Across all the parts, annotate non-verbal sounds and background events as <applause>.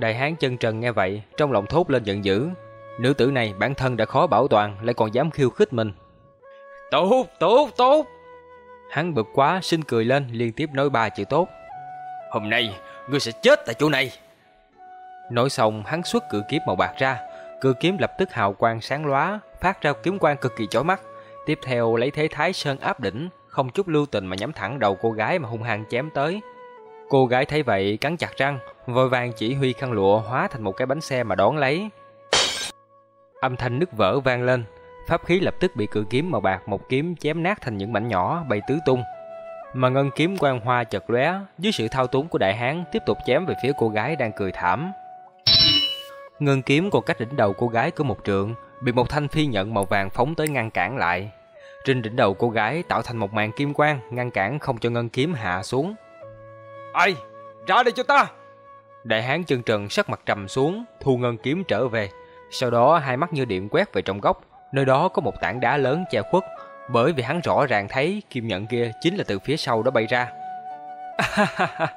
Đại hán chân trần nghe vậy, trong lòng thốt lên giận dữ. Nữ tử này bản thân đã khó bảo toàn, lại còn dám khiêu khích mình. Tốt, tốt, tốt. Hắn bực quá, xin cười lên, liên tiếp nói ba chữ tốt. Hôm nay, ngươi sẽ chết tại chỗ này. Nói xong, hắn xuất cự kiếm màu bạc ra. Cự kiếm lập tức hào quang sáng lóa, phát ra kiếm quang cực kỳ chói mắt. Tiếp theo lấy thế thái sơn áp đỉnh, không chút lưu tình mà nhắm thẳng đầu cô gái mà hung hăng chém tới. Cô gái thấy vậy cắn chặt răng, vội vàng chỉ huy khăn lụa hóa thành một cái bánh xe mà đón lấy. Âm thanh nứt vỡ vang lên, pháp khí lập tức bị cự kiếm màu bạc một kiếm chém nát thành những mảnh nhỏ bay tứ tung. Mà ngân kiếm quang hoa chật lóe, dưới sự thao túng của đại hán tiếp tục chém về phía cô gái đang cười thảm. Ngân kiếm còn cách đỉnh đầu cô gái cứ một trượng, bị một thanh phi nhận màu vàng phóng tới ngăn cản lại. Trên đỉnh đầu cô gái tạo thành một màn kim quang, ngăn cản không cho ngân kiếm hạ xuống. Ai? Ra đây cho ta! Đại hán chân trần sắc mặt trầm xuống, thu ngân kiếm trở về. Sau đó hai mắt như điện quét về trong góc, nơi đó có một tảng đá lớn che khuất, bởi vì hắn rõ ràng thấy kim nhận kia chính là từ phía sau đó bay ra. <laughs>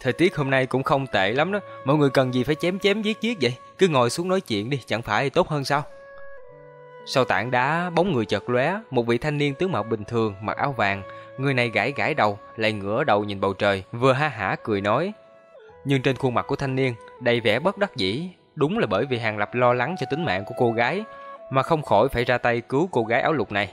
Thời tiết hôm nay cũng không tệ lắm đó, mọi người cần gì phải chém chém giết giết vậy, cứ ngồi xuống nói chuyện đi, chẳng phải tốt hơn sao? Sau tảng đá, bóng người chợt lóe, một vị thanh niên tướng mạo bình thường, mặc áo vàng, người này gãi gãi đầu, lại ngửa đầu nhìn bầu trời, vừa ha hả cười nói. Nhưng trên khuôn mặt của thanh niên đầy vẻ bất đắc dĩ, đúng là bởi vì Hàng Lập lo lắng cho tính mạng của cô gái, mà không khỏi phải ra tay cứu cô gái áo lục này.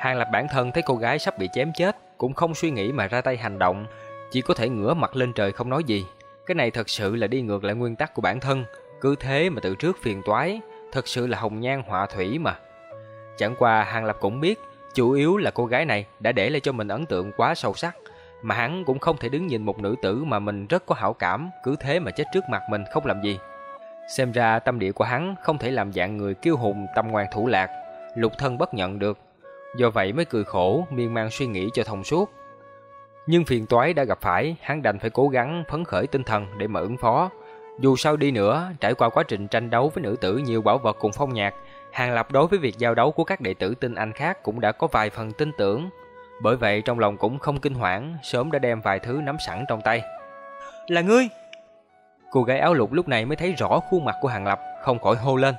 Hàng Lập bản thân thấy cô gái sắp bị chém chết, cũng không suy nghĩ mà ra tay hành động, chỉ có thể ngửa mặt lên trời không nói gì. Cái này thật sự là đi ngược lại nguyên tắc của bản thân, cứ thế mà tự trước phiền toái, thật sự là hồng nhan họa thủy mà. Chẳng qua Hàng Lập cũng biết, chủ yếu là cô gái này đã để lại cho mình ấn tượng quá sâu sắc, mà hắn cũng không thể đứng nhìn một nữ tử mà mình rất có hảo cảm, cứ thế mà chết trước mặt mình không làm gì. Xem ra tâm địa của hắn không thể làm dạng người kiêu hùng tâm ngoan thủ lạc, lục thân bất nhận được. Do vậy mới cười khổ, miên man suy nghĩ cho thông suốt. Nhưng phiền toái đã gặp phải, hắn đành phải cố gắng phấn khởi tinh thần để mà ứng phó. Dù sao đi nữa, trải qua quá trình tranh đấu với nữ tử nhiều bảo vật cùng phong nhạc, Hàng Lập đối với việc giao đấu của các đệ tử tinh anh khác cũng đã có vài phần tin tưởng. Bởi vậy trong lòng cũng không kinh hoảng, sớm đã đem vài thứ nắm sẵn trong tay. Là ngươi! Cô gái áo lục lúc này mới thấy rõ khuôn mặt của Hàng Lập, không khỏi hô lên.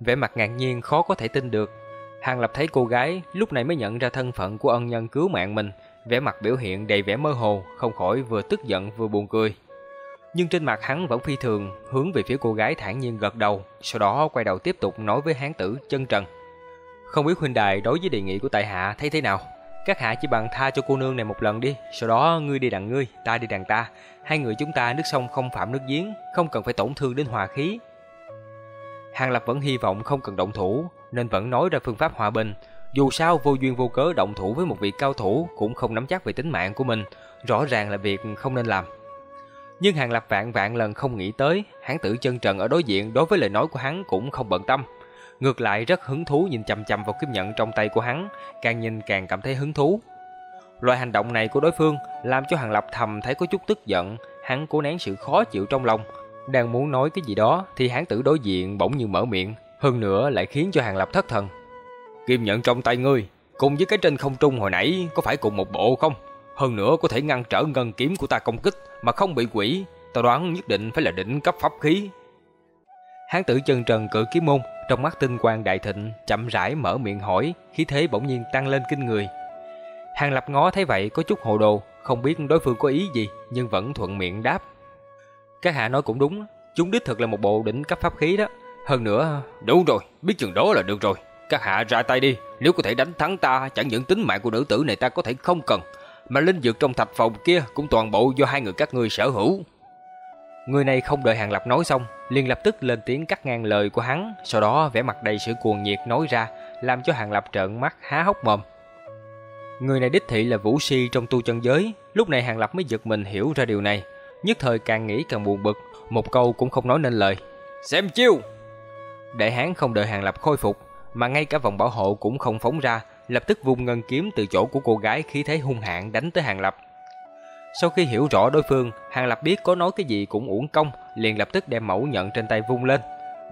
Vẻ mặt ngạc nhiên khó có thể tin được. Hàng Lập thấy cô gái, lúc này mới nhận ra thân phận của ân nhân cứu mạng mình, vẻ mặt biểu hiện đầy vẻ mơ hồ, không khỏi vừa tức giận vừa buồn cười. Nhưng trên mặt hắn vẫn phi thường, hướng về phía cô gái thản nhiên gật đầu, sau đó quay đầu tiếp tục nói với hán tử chân trần. Không biết huynh đài đối với đề nghị của tại hạ thấy thế nào? Các hạ chỉ bằng tha cho cô nương này một lần đi, sau đó ngươi đi đằng ngươi, ta đi đằng ta. Hai người chúng ta nước sông không phạm nước giếng, không cần phải tổn thương đến hòa khí. Hàng Lập vẫn hy vọng không cần động thủ, nên vẫn nói ra phương pháp hòa bình. Dù sao vô duyên vô cớ động thủ với một vị cao thủ cũng không nắm chắc về tính mạng của mình, rõ ràng là việc không nên làm. Nhưng Hàng Lập vạn vạn lần không nghĩ tới, hán tử chân trần ở đối diện đối với lời nói của hắn cũng không bận tâm. Ngược lại rất hứng thú nhìn chằm chằm vào kiếm nhận trong tay của hắn, càng nhìn càng cảm thấy hứng thú. Loại hành động này của đối phương làm cho Hàng Lập thầm thấy có chút tức giận, hắn cố nén sự khó chịu trong lòng. Đang muốn nói cái gì đó thì hán tử đối diện bỗng như mở miệng, hơn nữa lại khiến cho Hàng Lập thất thần. Kim nhận trong tay ngươi, cùng với cái trên không trung hồi nãy có phải cùng một bộ không? Hơn nữa có thể ngăn trở ngân kiếm của ta công kích mà không bị quỷ, ta đoán nhất định phải là đỉnh cấp pháp khí. Hán tử chân trần cự kiếm môn, trong mắt tinh quang đại thịnh, chậm rãi mở miệng hỏi, khí thế bỗng nhiên tăng lên kinh người. Hàng Lập ngó thấy vậy có chút hồ đồ, không biết đối phương có ý gì, nhưng vẫn thuận miệng đáp. Các hạ nói cũng đúng, chúng đích thực là một bộ đỉnh cấp pháp khí đó. Hơn nữa, đúng rồi, biết chừng đó là được rồi. Các hạ ra tay đi, nếu có thể đánh thắng ta, chẳng những tính mạng của nữ tử này ta có thể không cần, mà linh dược trong thạch phòng kia cũng toàn bộ do hai người các ngươi sở hữu. Người này không đợi Hàng Lập nói xong, liền lập tức lên tiếng cắt ngang lời của hắn, sau đó vẻ mặt đầy sự cuồng nhiệt nói ra, làm cho Hàng Lập trợn mắt há hốc mồm. Người này đích thị là vũ si trong tu chân giới, lúc này Hàng Lập mới giật mình hiểu ra điều này, nhất thời càng nghĩ càng buồn bực, một câu cũng không nói nên lời. Xem chiêu! Đại hán không đợi Hàng Lập khôi phục, mà ngay cả vòng bảo hộ cũng không phóng ra, lập tức vung ngân kiếm từ chỗ của cô gái khí thế hung hãn đánh tới Hàng Lập. Sau khi hiểu rõ đối phương, Hàng Lập biết có nói cái gì cũng uổng công, liền lập tức đem mẫu nhận trên tay vung lên.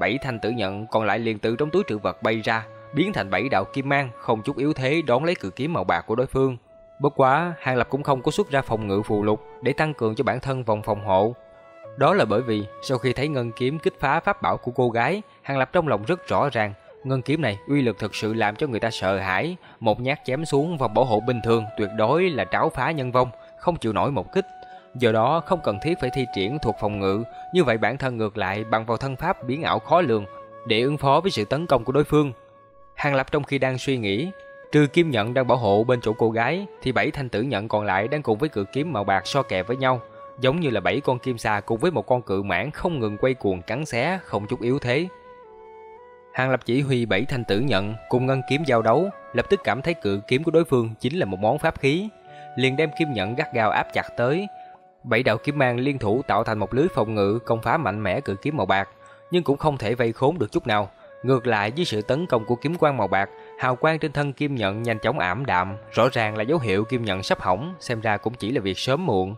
Bảy thanh tử nhận còn lại liền từ trong túi trữ vật bay ra, biến thành bảy đạo kim mang, không chút yếu thế đón lấy cự kiếm màu bạc của đối phương. Bất quá, Hàng Lập cũng không có xuất ra phòng ngự phù lục để tăng cường cho bản thân vòng phòng hộ. Đó là bởi vì sau khi thấy ngân kiếm kích phá pháp bảo của cô gái, Hàng Lập trong lòng rất rõ ràng, ngân kiếm này uy lực thực sự làm cho người ta sợ hãi, một nhát chém xuống và bảo hộ bình thường tuyệt đối là tráo phá nhân vong, không chịu nổi một kích. Do đó không cần thiết phải thi triển thuộc phòng ngự, như vậy bản thân ngược lại bằng vào thân pháp biến ảo khó lường để ứng phó với sự tấn công của đối phương. Hàng Lập trong khi đang suy nghĩ, trừ kim nhận đang bảo hộ bên chỗ cô gái thì bảy thanh tử nhận còn lại đang cùng với cự kiếm màu bạc so kè với nhau, giống như là bảy con kim xà cùng với một con cự mãng không ngừng quay cuồng cắn xé, không chút yếu thế. Hàng Lập chỉ huy bảy thanh tử nhận cùng ngân kiếm giao đấu, lập tức cảm thấy cự kiếm của đối phương chính là một món pháp khí, liền đem kim nhận gắt gao áp chặt tới. Bảy đạo kiếm mang liên thủ tạo thành một lưới phòng ngự công phá mạnh mẽ cự kiếm màu bạc, nhưng cũng không thể vây khốn được chút nào. Ngược lại với sự tấn công của kiếm quang màu bạc, hào quang trên thân kim nhận nhanh chóng ảm đạm, rõ ràng là dấu hiệu kim nhận sắp hỏng, xem ra cũng chỉ là việc sớm muộn.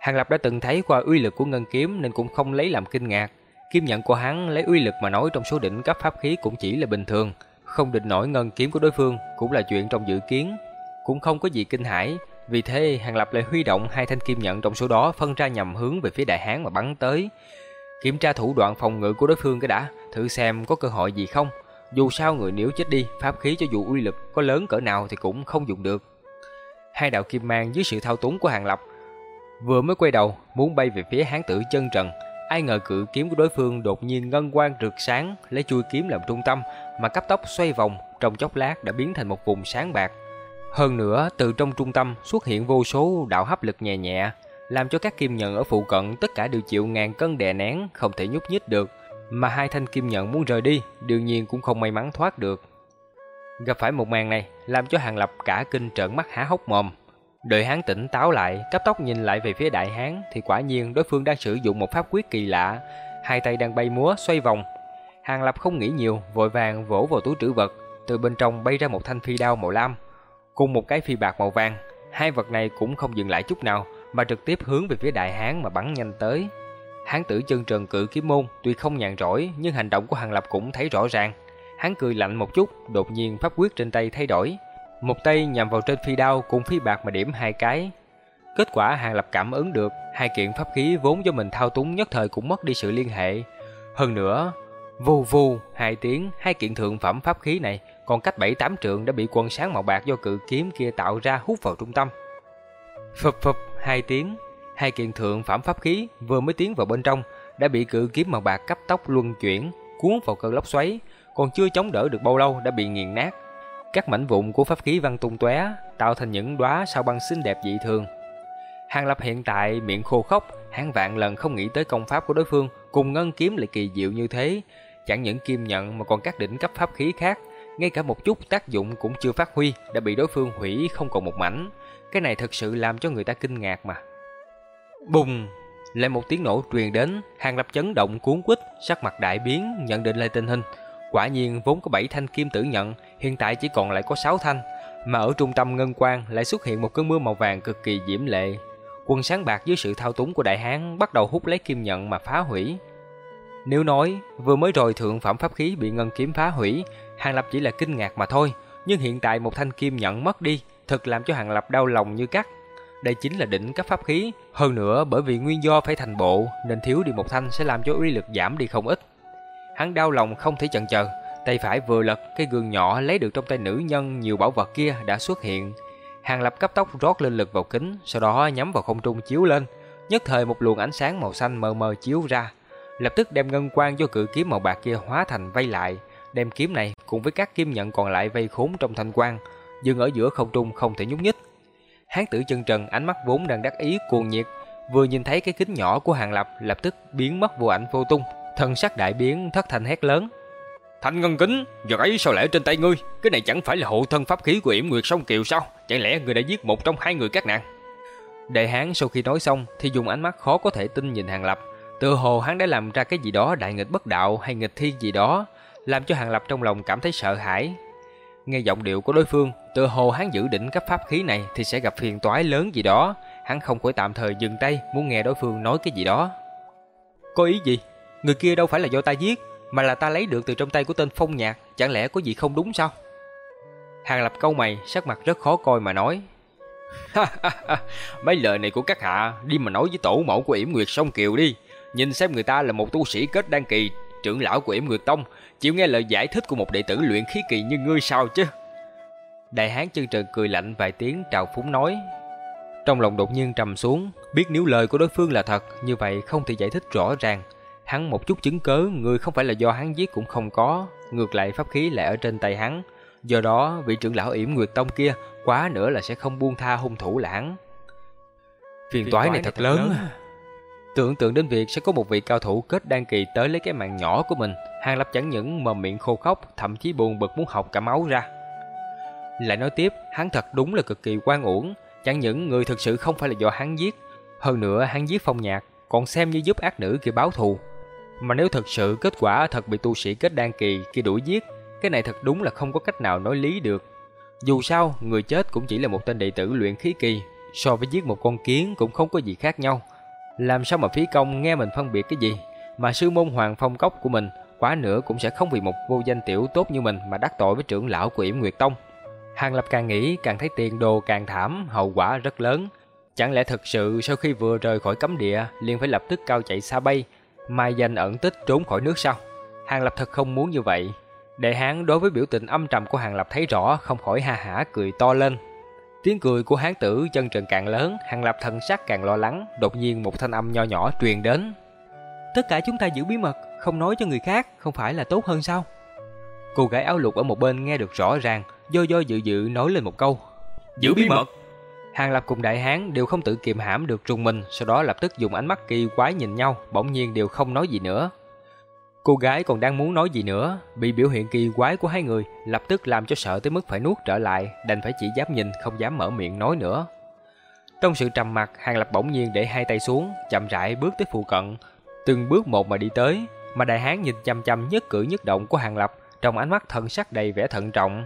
Hàng Lập đã từng thấy qua uy lực của ngân kiếm nên cũng không lấy làm kinh ngạc kiếm nhận của hắn lấy uy lực mà nói trong số đỉnh cấp pháp khí cũng chỉ là bình thường, không địch nổi ngân kiếm của đối phương cũng là chuyện trong dự kiến, cũng không có gì kinh hãi. Vì thế, Hàng Lập lại huy động hai thanh kim nhận trong số đó phân ra nhằm hướng về phía đại hán mà bắn tới. Kiểm tra thủ đoạn phòng ngự của đối phương cái đã, thử xem có cơ hội gì không. Dù sao người nếu chết đi, pháp khí cho dù uy lực có lớn cỡ nào thì cũng không dùng được. Hai đạo kim mang dưới sự thao túng của Hàng Lập vừa mới quay đầu muốn bay về phía hán tử chân trần, ai ngờ cự kiếm của đối phương đột nhiên ngân quang rực sáng, lấy chui kiếm làm trung tâm mà cấp tốc xoay vòng, trong chốc lát đã biến thành một vùng sáng bạc. Hơn nữa, từ trong trung tâm xuất hiện vô số đạo hấp lực nhẹ nhẹ, làm cho các kim nhận ở phụ cận tất cả đều chịu ngàn cân đè nén, không thể nhúc nhích được, mà hai thanh kim nhận muốn rời đi, đương nhiên cũng không may mắn thoát được. Gặp phải một màn này, làm cho Hàng Lập cả kinh trợn mắt há hốc mồm. Đợi hắn tỉnh táo lại, cấp tốc nhìn lại về phía đại hán thì quả nhiên đối phương đang sử dụng một pháp quyết kỳ lạ, hai tay đang bay múa xoay vòng. Hàng Lập không nghĩ nhiều, vội vàng vỗ vào túi trữ vật, từ bên trong bay ra một thanh phi đao màu lam, cùng một cái phi bạc màu vàng. Hai vật này cũng không dừng lại chút nào, mà trực tiếp hướng về phía đại hán mà bắn nhanh tới. Hán tử chân trần cự kiếm môn tuy không nhàn rỗi, nhưng hành động của Hàng Lập cũng thấy rõ ràng. Hắn cười lạnh một chút, đột nhiên pháp quyết trên tay thay đổi, một tay nhằm vào trên phi đao cùng phi bạc mà điểm hai cái. Kết quả Hàng Lập cảm ứng được, hai kiện pháp khí vốn do mình thao túng nhất thời cũng mất đi sự liên hệ. Hơn nữa, vù vù hai tiếng, hai kiện thượng phẩm pháp khí này còn cách bảy tám trượng đã bị quần sáng màu bạc do cự kiếm kia tạo ra hút vào trung tâm. Phập phập hai tiếng, hai kiện thượng phẩm pháp khí vừa mới tiến vào bên trong đã bị cự kiếm màu bạc cấp tốc luân chuyển, cuốn vào cơn lốc xoáy, còn chưa chống đỡ được bao lâu đã bị nghiền nát. Các mảnh vụn của pháp khí văng tung tóe, tạo thành những đóa sao băng xinh đẹp dị thường. Hàng Lập hiện tại miệng khô khốc, hắn vạn lần không nghĩ tới công pháp của đối phương cùng ngân kiếm lại kỳ diệu như thế, chẳng những kim nhận mà còn các đỉnh cấp pháp khí khác, ngay cả một chút tác dụng cũng chưa phát huy đã bị đối phương hủy không còn một mảnh. Cái này thật sự làm cho người ta kinh ngạc mà. Bùng! Lại một tiếng nổ truyền đến, Hàng Lập chấn động cuốn quýt, sắc mặt đại biến, nhận định lại tình hình. Quả nhiên vốn có 7 thanh kim tử nhận, hiện tại chỉ còn lại có 6 thanh, mà ở trung tâm ngân quang lại xuất hiện một cơn mưa màu vàng cực kỳ diễm lệ. Quân sáng bạc dưới sự thao túng của đại hán bắt đầu hút lấy kim nhận mà phá hủy. Nếu nói vừa mới rồi thượng phẩm pháp khí bị ngân kiếm phá hủy, Hàng Lập chỉ là kinh ngạc mà thôi, nhưng hiện tại một thanh kim nhận mất đi, thật làm cho Hàng Lập đau lòng như cắt. Đây chính là đỉnh cấp pháp khí, hơn nữa bởi vì nguyên do phải thành bộ nên thiếu đi một thanh sẽ làm cho uy lực giảm đi không ít. Hắn đau lòng không thể chần chờ, tay phải vừa lật, cái gương nhỏ lấy được trong tay nữ nhân nhiều bảo vật kia đã xuất hiện. Hàng Lập cấp tốc rót lên lực vào kính, sau đó nhắm vào không trung chiếu lên, nhất thời một luồng ánh sáng màu xanh mờ mờ chiếu ra, lập tức đem ngân quang do cự kiếm màu bạc kia hóa thành vây lại, đem kiếm này cùng với các kim nhận còn lại vây khốn trong thanh quang, dừng ở giữa không trung không thể nhúc nhích. Hán tử chân trần ánh mắt vốn đang đắc ý cuồng nhiệt, vừa nhìn thấy cái kính nhỏ của Hàng Lập lập tức biến mất vô ảnh vô tung, thân sắc đại biến thất thành hét lớn. Thanh ngân kính, vật ấy sao lẽ trên tay ngươi? Cái này chẳng phải là hộ thân pháp khí của yểm nguyệt sông kiều sao? Chẳng lẽ ngươi đã giết một trong hai người các nàng? Đại hán sau khi nói xong thì dùng ánh mắt khó có thể tin nhìn Hàng Lập, tự hồ hắn đã làm ra cái gì đó đại nghịch bất đạo hay nghịch thiên gì đó, làm cho Hàng Lập trong lòng cảm thấy sợ hãi. Nghe giọng điệu của đối phương, tự hồ hắn giữ định cấp pháp khí này thì sẽ gặp phiền toái lớn gì đó, hắn không khỏi tạm thời dừng tay muốn nghe đối phương nói cái gì đó. Có ý gì? Người kia đâu phải là do ta giết, mà là ta lấy được từ trong tay của tên Phong Nhạc, chẳng lẽ có gì không đúng sao? Hàng Lập câu mày, sắc mặt rất khó coi mà nói. <laughs> Mấy lời này của các hạ đi mà nói với tổ mẫu của Yểm Nguyệt Sông Kiều đi. Nhìn xem người ta là một tu sĩ kết đan kỳ, trưởng lão của Yểm Nguyệt Tông, chịu nghe lời giải thích của một đệ tử luyện khí kỳ như ngươi sao chứ? Đại hán chân trần cười lạnh vài tiếng trào phúng nói. Trong lòng đột nhiên trầm xuống, biết nếu lời của đối phương là thật, như vậy không thể giải thích rõ ràng. Hắn một chút chứng cớ, người không phải là do hắn giết cũng không có, ngược lại pháp khí lại ở trên tay hắn. Do đó, vị trưởng lão yểm Nguyệt Tông kia quá nữa là sẽ không buông tha hung thủ là hắn. Phiền toái này thật lớn. Tưởng tượng đến việc sẽ có một vị cao thủ kết đan kỳ tới lấy cái mạng nhỏ của mình, Hàng Lập chẳng những mồm miệng khô khóc, thậm chí buồn bực muốn học cả máu ra. Lại nói tiếp, hắn thật đúng là cực kỳ quan uổng, chẳng những người thực sự không phải là do hắn giết, hơn nữa hắn giết phong nhạc, còn xem như giúp ác nữ kia báo thù. Mà nếu thật sự kết quả thật bị tu sĩ kết đan kỳ kia đuổi giết, cái này thật đúng là không có cách nào nói lý được. Dù sao, người chết cũng chỉ là một tên đệ tử luyện khí kỳ, so với giết một con kiến cũng không có gì khác nhau. Làm sao mà phí công nghe mình phân biệt cái gì, mà sư môn hoàng phong cốc của mình quá nữa cũng sẽ không vì một vô danh tiểu tốt như mình mà đắc tội với trưởng lão của Yểm Nguyệt Tông. Hàng Lập càng nghĩ càng thấy tiền đồ càng thảm, hậu quả rất lớn. Chẳng lẽ thật sự sau khi vừa rời khỏi cấm địa liền phải lập tức cao chạy xa bay, mai danh ẩn tích trốn khỏi nước sao? Hàng Lập thật không muốn như vậy. Đại hán đối với biểu tình âm trầm của Hàng Lập thấy rõ không khỏi ha hả cười to lên. Tiếng cười của hán tử chân trần càng lớn, Hàng Lập thần sắc càng lo lắng, đột nhiên một thanh âm nho nhỏ truyền đến. Tất cả chúng ta giữ bí mật, không nói cho người khác, không phải là tốt hơn sao? Cô gái áo lục ở một bên nghe được rõ ràng, do do dự dự nói lên một câu. Giữ bí mật. Hàng Lập cùng Đại Hán đều không tự kiềm hãm được trùng mình, sau đó lập tức dùng ánh mắt kỳ quái nhìn nhau, bỗng nhiên đều không nói gì nữa. Cô gái còn đang muốn nói gì nữa, bị biểu hiện kỳ quái của hai người lập tức làm cho sợ tới mức phải nuốt trở lại, đành phải chỉ dám nhìn không dám mở miệng nói nữa. Trong sự trầm mặc, Hàng Lập bỗng nhiên để hai tay xuống, chậm rãi bước tới phụ cận, từng bước một mà đi tới, mà đại hán nhìn chăm chăm nhất cử nhất động của Hàng Lập, trong ánh mắt thần sắc đầy vẻ thận trọng.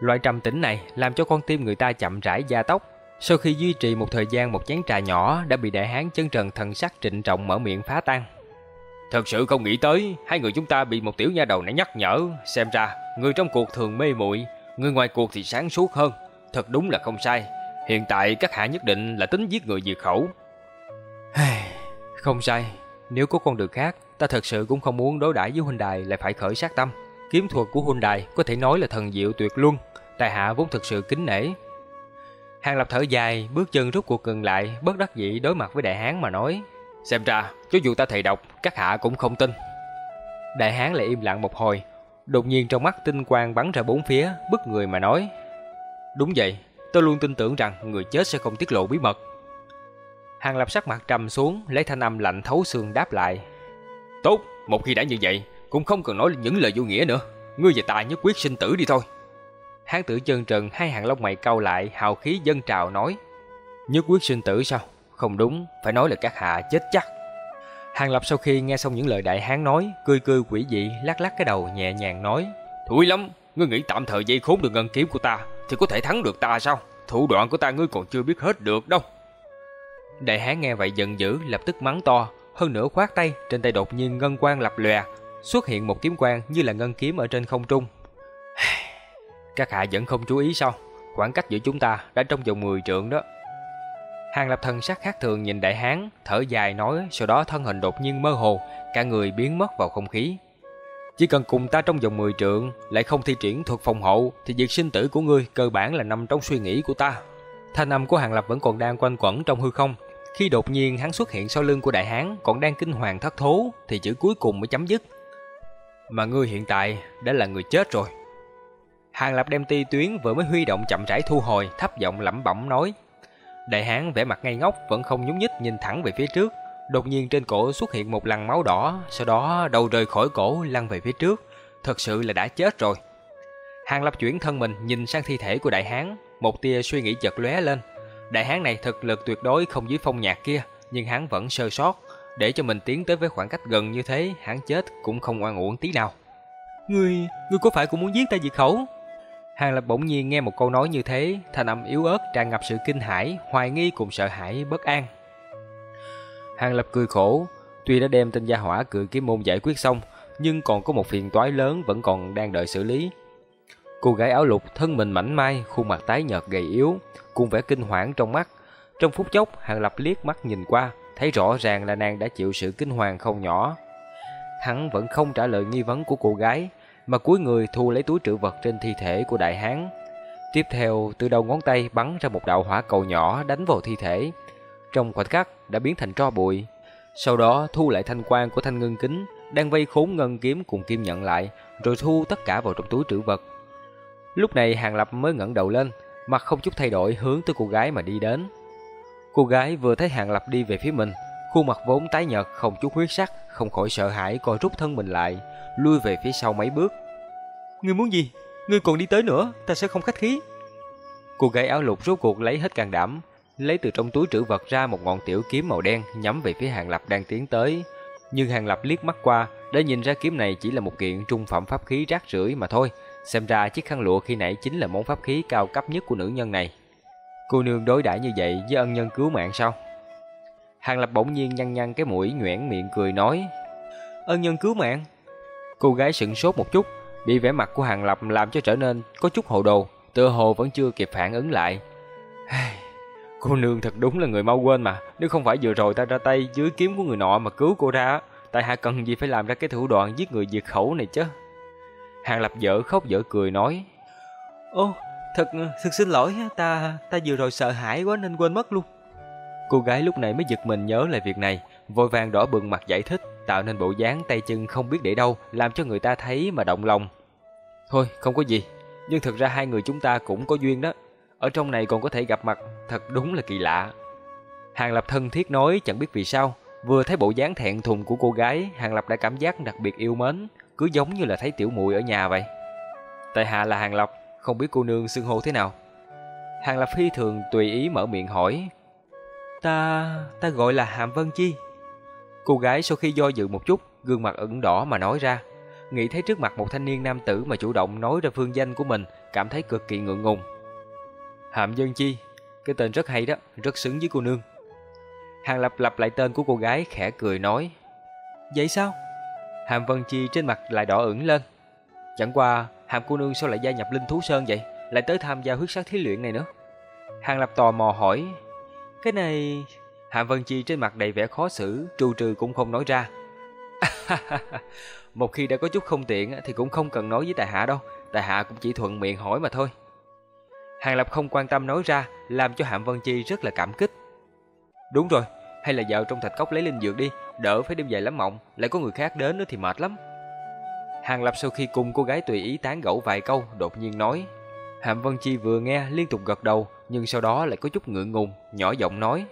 Loại trầm tĩnh này làm cho con tim người ta chậm rãi gia tốc. Sau khi duy trì một thời gian một chén trà nhỏ đã bị đại hán chân trần thần sắc trịnh trọng mở miệng phá tan. Thật sự không nghĩ tới, hai người chúng ta bị một tiểu nha đầu này nhắc nhở, xem ra người trong cuộc thường mê muội, người ngoài cuộc thì sáng suốt hơn, thật đúng là không sai. Hiện tại các hạ nhất định là tính giết người diệt khẩu. không sai, nếu có con đường khác, ta thật sự cũng không muốn đối đãi với huynh đài lại phải khởi sát tâm. Kiếm thuật của huynh đài có thể nói là thần diệu tuyệt luân, tài hạ vốn thực sự kính nể. Hàng Lập thở dài, bước chân rút cuộc ngừng lại, bất đắc dĩ đối mặt với đại hán mà nói: Xem ra, cho dù ta thầy độc, các hạ cũng không tin. Đại hán lại im lặng một hồi, đột nhiên trong mắt tinh quang bắn ra bốn phía, bức người mà nói. Đúng vậy, tôi luôn tin tưởng rằng người chết sẽ không tiết lộ bí mật. Hàng lập sắc mặt trầm xuống, lấy thanh âm lạnh thấu xương đáp lại. Tốt, một khi đã như vậy, cũng không cần nói những lời vô nghĩa nữa. Ngươi và ta nhất quyết sinh tử đi thôi. Hán tử chân trần hai hàng lông mày cau lại, hào khí dân trào nói. Nhất quyết sinh tử sao? Không đúng, phải nói là các hạ chết chắc. Hàng Lập sau khi nghe xong những lời đại hán nói, cười cười quỷ dị, lắc lắc cái đầu nhẹ nhàng nói. Thúi lắm, ngươi nghĩ tạm thời dây khốn được ngân kiếm của ta, thì có thể thắng được ta sao? Thủ đoạn của ta ngươi còn chưa biết hết được đâu. Đại hán nghe vậy giận dữ, lập tức mắng to, hơn nữa khoát tay, trên tay đột nhiên ngân quang lập lòe, xuất hiện một kiếm quang như là ngân kiếm ở trên không trung. Các hạ vẫn không chú ý sao? Khoảng cách giữa chúng ta đã trong vòng 10 trượng đó. Hàng lập thần sắc khác thường nhìn đại hán, thở dài nói, sau đó thân hình đột nhiên mơ hồ, cả người biến mất vào không khí. Chỉ cần cùng ta trong vòng 10 trượng, lại không thi triển thuật phòng hộ, thì việc sinh tử của ngươi cơ bản là nằm trong suy nghĩ của ta. Thanh âm của Hàng Lập vẫn còn đang quanh quẩn trong hư không. Khi đột nhiên hắn xuất hiện sau lưng của đại hán, còn đang kinh hoàng thất thố, thì chữ cuối cùng mới chấm dứt. Mà ngươi hiện tại đã là người chết rồi. Hàng Lập đem ti tuyến vừa mới huy động chậm rãi thu hồi, thấp giọng lẩm bẩm nói. Đại hán vẻ mặt ngây ngốc vẫn không nhúc nhích nhìn thẳng về phía trước. Đột nhiên trên cổ xuất hiện một lằn máu đỏ, sau đó đầu rời khỏi cổ lăn về phía trước. Thật sự là đã chết rồi. Hàng Lập chuyển thân mình nhìn sang thi thể của đại hán, một tia suy nghĩ chợt lóe lên. Đại hán này thực lực tuyệt đối không dưới phong nhạc kia, nhưng hắn vẫn sơ sót, để cho mình tiến tới với khoảng cách gần như thế, hắn chết cũng không oan uổng tí nào. Ngươi, ngươi có phải cũng muốn giết ta diệt khẩu? Hàng Lập bỗng nhiên nghe một câu nói như thế, thanh âm yếu ớt tràn ngập sự kinh hãi, hoài nghi cùng sợ hãi, bất an. Hàng Lập cười khổ, tuy đã đem tên gia hỏa cự kiếm môn giải quyết xong, nhưng còn có một phiền toái lớn vẫn còn đang đợi xử lý. Cô gái áo lục thân mình mảnh mai, khuôn mặt tái nhợt gầy yếu, cùng vẻ kinh hoàng trong mắt. Trong phút chốc, Hàng Lập liếc mắt nhìn qua, thấy rõ ràng là nàng đã chịu sự kinh hoàng không nhỏ. Hắn vẫn không trả lời nghi vấn của cô gái, mà cúi người thu lấy túi trữ vật trên thi thể của đại hán. Tiếp theo, từ đầu ngón tay bắn ra một đạo hỏa cầu nhỏ đánh vào thi thể. Trong khoảnh khắc đã biến thành tro bụi. Sau đó thu lại thanh quan của thanh ngân kính, đang vây khốn ngân kiếm cùng kim nhận lại, rồi thu tất cả vào trong túi trữ vật. Lúc này Hàng Lập mới ngẩng đầu lên, mặt không chút thay đổi hướng tới cô gái mà đi đến. Cô gái vừa thấy Hàng Lập đi về phía mình, khuôn mặt vốn tái nhợt không chút huyết sắc, không khỏi sợ hãi co rút thân mình lại, lui về phía sau mấy bước. Ngươi muốn gì? Ngươi còn đi tới nữa, ta sẽ không khách khí. Cô gái áo lục rốt cuộc lấy hết can đảm, lấy từ trong túi trữ vật ra một ngọn tiểu kiếm màu đen nhắm về phía Hàng Lập đang tiến tới. Nhưng Hàng Lập liếc mắt qua, đã nhìn ra kiếm này chỉ là một kiện trung phẩm pháp khí rác rưởi mà thôi. Xem ra chiếc khăn lụa khi nãy chính là món pháp khí cao cấp nhất của nữ nhân này. Cô nương đối đãi như vậy với ân nhân cứu mạng sao? Hàng Lập bỗng nhiên nhăn nhăn cái mũi nhoẻn miệng cười nói Ân nhân cứu mạng Cô gái sững sốt một chút Bị vẻ mặt của Hàng Lập làm cho trở nên có chút hồ đồ Tựa hồ vẫn chưa kịp phản ứng lại. Cô nương thật đúng là người mau quên mà Nếu không phải vừa rồi ta ra tay dưới kiếm của người nọ mà cứu cô ra Tại hạ cần gì phải làm ra cái thủ đoạn giết người diệt khẩu này chứ? Hàng Lập dở khóc dở cười nói Ô, thật, thật xin lỗi ta ta vừa rồi sợ hãi quá nên quên mất luôn. Cô gái lúc này mới giật mình nhớ lại việc này Vội vàng đỏ bừng mặt giải thích Tạo nên bộ dáng tay chân không biết để đâu, Làm cho người ta thấy mà động lòng. Thôi, không có gì. Nhưng thực ra hai người chúng ta cũng có duyên đó. Ở trong này còn có thể gặp mặt, Thật đúng là kỳ lạ. Hàng Lập thân thiết nói, chẳng biết vì sao, Vừa thấy bộ dáng thẹn thùng của cô gái, Hàng Lập đã cảm giác đặc biệt yêu mến, Cứ giống như là thấy tiểu muội ở nhà vậy. Tại hạ là Hàng Lập, Không biết cô nương xưng hô thế nào. Hàng Lập phi thường tùy ý mở miệng hỏi, Ta... ta gọi là Hàm Vân Chi. Cô gái sau khi do dự một chút, gương mặt ửng đỏ mà nói ra. Nghĩ thấy trước mặt một thanh niên nam tử mà chủ động nói ra phương danh của mình, cảm thấy cực kỳ ngượng ngùng. Hàm Vân Chi, cái tên rất hay đó, rất xứng với cô nương. Hàng Lập lặp lại tên của cô gái khẽ cười nói. Vậy sao? Hàm Vân Chi trên mặt lại đỏ ửng lên. Chẳng qua, Hàm cô nương sao lại gia nhập Linh Thú Sơn vậy? Lại tới tham gia huyết sắc thí luyện này nữa. Hàng Lập tò mò hỏi, cái này... Hàm Vân Chi trên mặt đầy vẻ khó xử, trù trừ cũng không nói ra. <laughs> Một khi đã có chút không tiện thì cũng không cần nói với tài hạ đâu, tài hạ cũng chỉ thuận miệng hỏi mà thôi. Hàng Lập không quan tâm nói ra, làm cho Hàm Vân Chi rất là cảm kích. Đúng rồi, hay là vào trong thạch cốc lấy linh dược đi, đỡ phải đêm dài lắm mộng, lại có người khác đến nữa thì mệt lắm. Hàng Lập sau khi cùng cô gái tùy ý tán gẫu vài câu, đột nhiên nói. Hàm Vân Chi vừa nghe liên tục gật đầu, nhưng sau đó lại có chút ngượng ngùng, nhỏ giọng nói.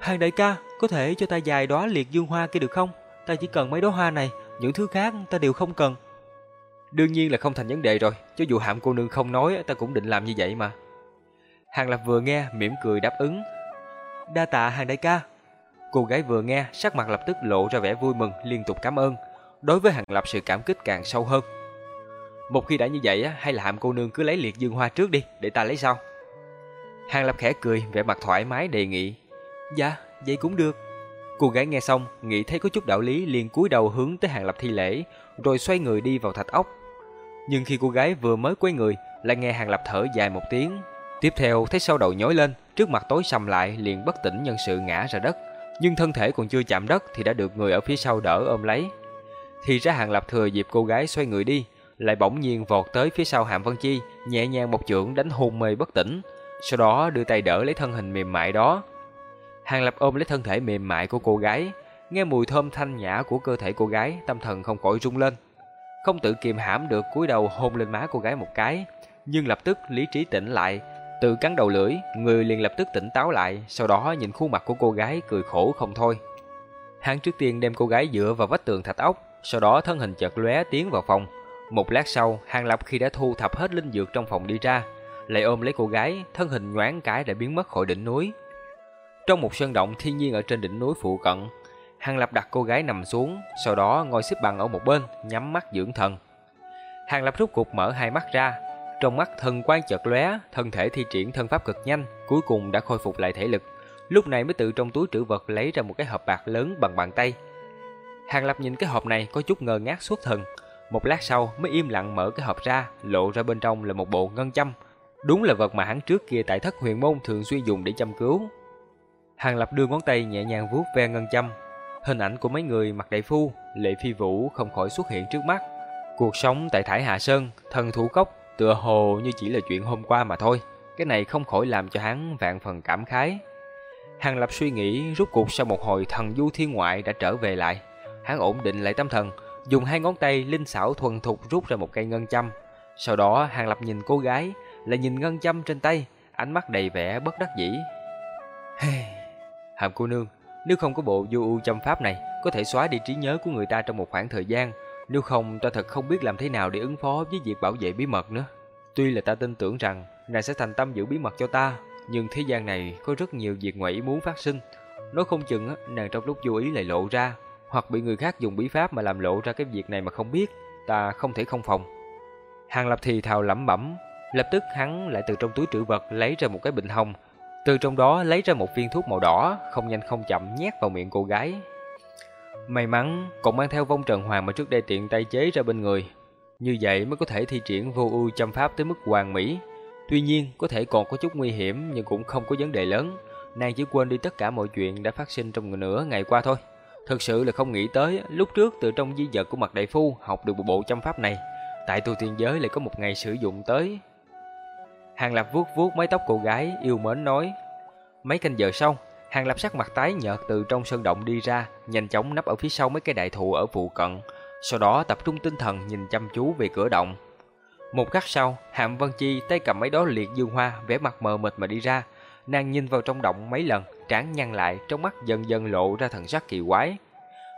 Hàng đại ca, có thể cho ta dài đóa liệt dương hoa kia được không? Ta chỉ cần mấy đóa hoa này, những thứ khác ta đều không cần. Đương nhiên là không thành vấn đề rồi, cho dù hạm cô nương không nói, ta cũng định làm như vậy mà. Hàng Lập vừa nghe, mỉm cười đáp ứng. Đa tạ hàng đại ca. Cô gái vừa nghe, sắc mặt lập tức lộ ra vẻ vui mừng, liên tục cảm ơn. Đối với Hàng Lập sự cảm kích càng sâu hơn. Một khi đã như vậy, hay là hạm cô nương cứ lấy liệt dương hoa trước đi, để ta lấy sau. Hàng Lập khẽ cười, vẻ mặt thoải mái đề nghị. Dạ, vậy cũng được. Cô gái nghe xong, nghĩ thấy có chút đạo lý liền cúi đầu hướng tới Hàng Lập thi lễ, rồi xoay người đi vào thạch ốc. Nhưng khi cô gái vừa mới quay người, lại nghe Hàng Lập thở dài một tiếng. Tiếp theo thấy sau đầu nhói lên, trước mặt tối sầm lại liền bất tỉnh nhân sự ngã ra đất. Nhưng thân thể còn chưa chạm đất thì đã được người ở phía sau đỡ ôm lấy. Thì ra Hàng Lập thừa dịp cô gái xoay người đi, lại bỗng nhiên vọt tới phía sau Hàm Vân Chi, nhẹ nhàng một chưởng đánh hôn mê bất tỉnh, sau đó đưa tay đỡ lấy thân hình mềm mại đó. Hàng Lập ôm lấy thân thể mềm mại của cô gái, nghe mùi thơm thanh nhã của cơ thể cô gái, tâm thần không khỏi rung lên. Không tự kiềm hãm được cúi đầu hôn lên má cô gái một cái, nhưng lập tức lý trí tỉnh lại, tự cắn đầu lưỡi, người liền lập tức tỉnh táo lại, sau đó nhìn khuôn mặt của cô gái cười khổ không thôi. Hắn trước tiên đem cô gái dựa vào vách tường thạch ốc, sau đó thân hình chợt lóe tiến vào phòng. Một lát sau, Hàng Lập khi đã thu thập hết linh dược trong phòng đi ra, lại ôm lấy cô gái, thân hình nhoáng cái đã biến mất khỏi đỉnh núi. Trong một sơn động thiên nhiên ở trên đỉnh núi phụ cận, Hàng Lập đặt cô gái nằm xuống, sau đó ngồi xếp bằng ở một bên, nhắm mắt dưỡng thần. Hàng Lập rút cục mở hai mắt ra, trong mắt thần quang chợt lóe, thân thể thi triển thân pháp cực nhanh, cuối cùng đã khôi phục lại thể lực. Lúc này mới tự trong túi trữ vật lấy ra một cái hộp bạc lớn bằng bàn tay. Hàng Lập nhìn cái hộp này có chút ngơ ngác suốt thần, Một lát sau mới im lặng mở cái hộp ra, lộ ra bên trong là một bộ ngân châm. Đúng là vật mà hắn trước kia tại thất huyền môn thường xuyên dùng để châm cứu. Hàng Lập đưa ngón tay nhẹ nhàng vuốt ve ngân châm. Hình ảnh của mấy người mặc đại phu, lệ phi vũ không khỏi xuất hiện trước mắt. Cuộc sống tại Thải Hạ Sơn, thần thủ cốc, tựa hồ như chỉ là chuyện hôm qua mà thôi. Cái này không khỏi làm cho hắn vạn phần cảm khái. Hàng Lập suy nghĩ rút cuộc sau một hồi thần du thiên ngoại đã trở về lại. Hắn ổn định lại tâm thần, dùng hai ngón tay linh xảo thuần thục rút ra một cây ngân châm. Sau đó Hàng Lập nhìn cô gái, lại nhìn ngân châm trên tay, ánh mắt đầy vẻ bất đắc dĩ. Hey, Hàm cô nương, nếu không có bộ du u châm pháp này, có thể xóa đi trí nhớ của người ta trong một khoảng thời gian. Nếu không, ta thật không biết làm thế nào để ứng phó với việc bảo vệ bí mật nữa. Tuy là ta tin tưởng rằng nàng sẽ thành tâm giữ bí mật cho ta, nhưng thế gian này có rất nhiều việc ngoại ý muốn phát sinh. Nói không chừng nàng trong lúc vô ý lại lộ ra, hoặc bị người khác dùng bí pháp mà làm lộ ra cái việc này mà không biết, ta không thể không phòng. Hàng Lập thì thào lẩm bẩm, lập tức hắn lại từ trong túi trữ vật lấy ra một cái bình hồng, từ trong đó lấy ra một viên thuốc màu đỏ, không nhanh không chậm nhét vào miệng cô gái. May mắn còn mang theo vong trần hoàng mà trước đây tiện tay chế ra bên người. Như vậy mới có thể thi triển vô ưu châm pháp tới mức hoàn mỹ. Tuy nhiên, có thể còn có chút nguy hiểm nhưng cũng không có vấn đề lớn. Nàng chỉ quên đi tất cả mọi chuyện đã phát sinh trong nửa ngày qua thôi. Thực sự là không nghĩ tới, lúc trước từ trong di vật của mặt đại phu học được một bộ châm pháp này. Tại tu tiên giới lại có một ngày sử dụng tới. Hàng Lập vuốt vuốt mái tóc cô gái, yêu mến nói. Mấy canh giờ sau, Hàng Lập sắc mặt tái nhợt từ trong sơn động đi ra, nhanh chóng nấp ở phía sau mấy cái đại thụ ở phụ cận. Sau đó tập trung tinh thần nhìn chăm chú về cửa động. Một khắc sau, Hàm Vân Chi tay cầm mấy đó liệt dương hoa, vẻ mặt mờ mịt mà đi ra. Nàng nhìn vào trong động mấy lần, trán nhăn lại, trong mắt dần dần lộ ra thần sắc kỳ quái.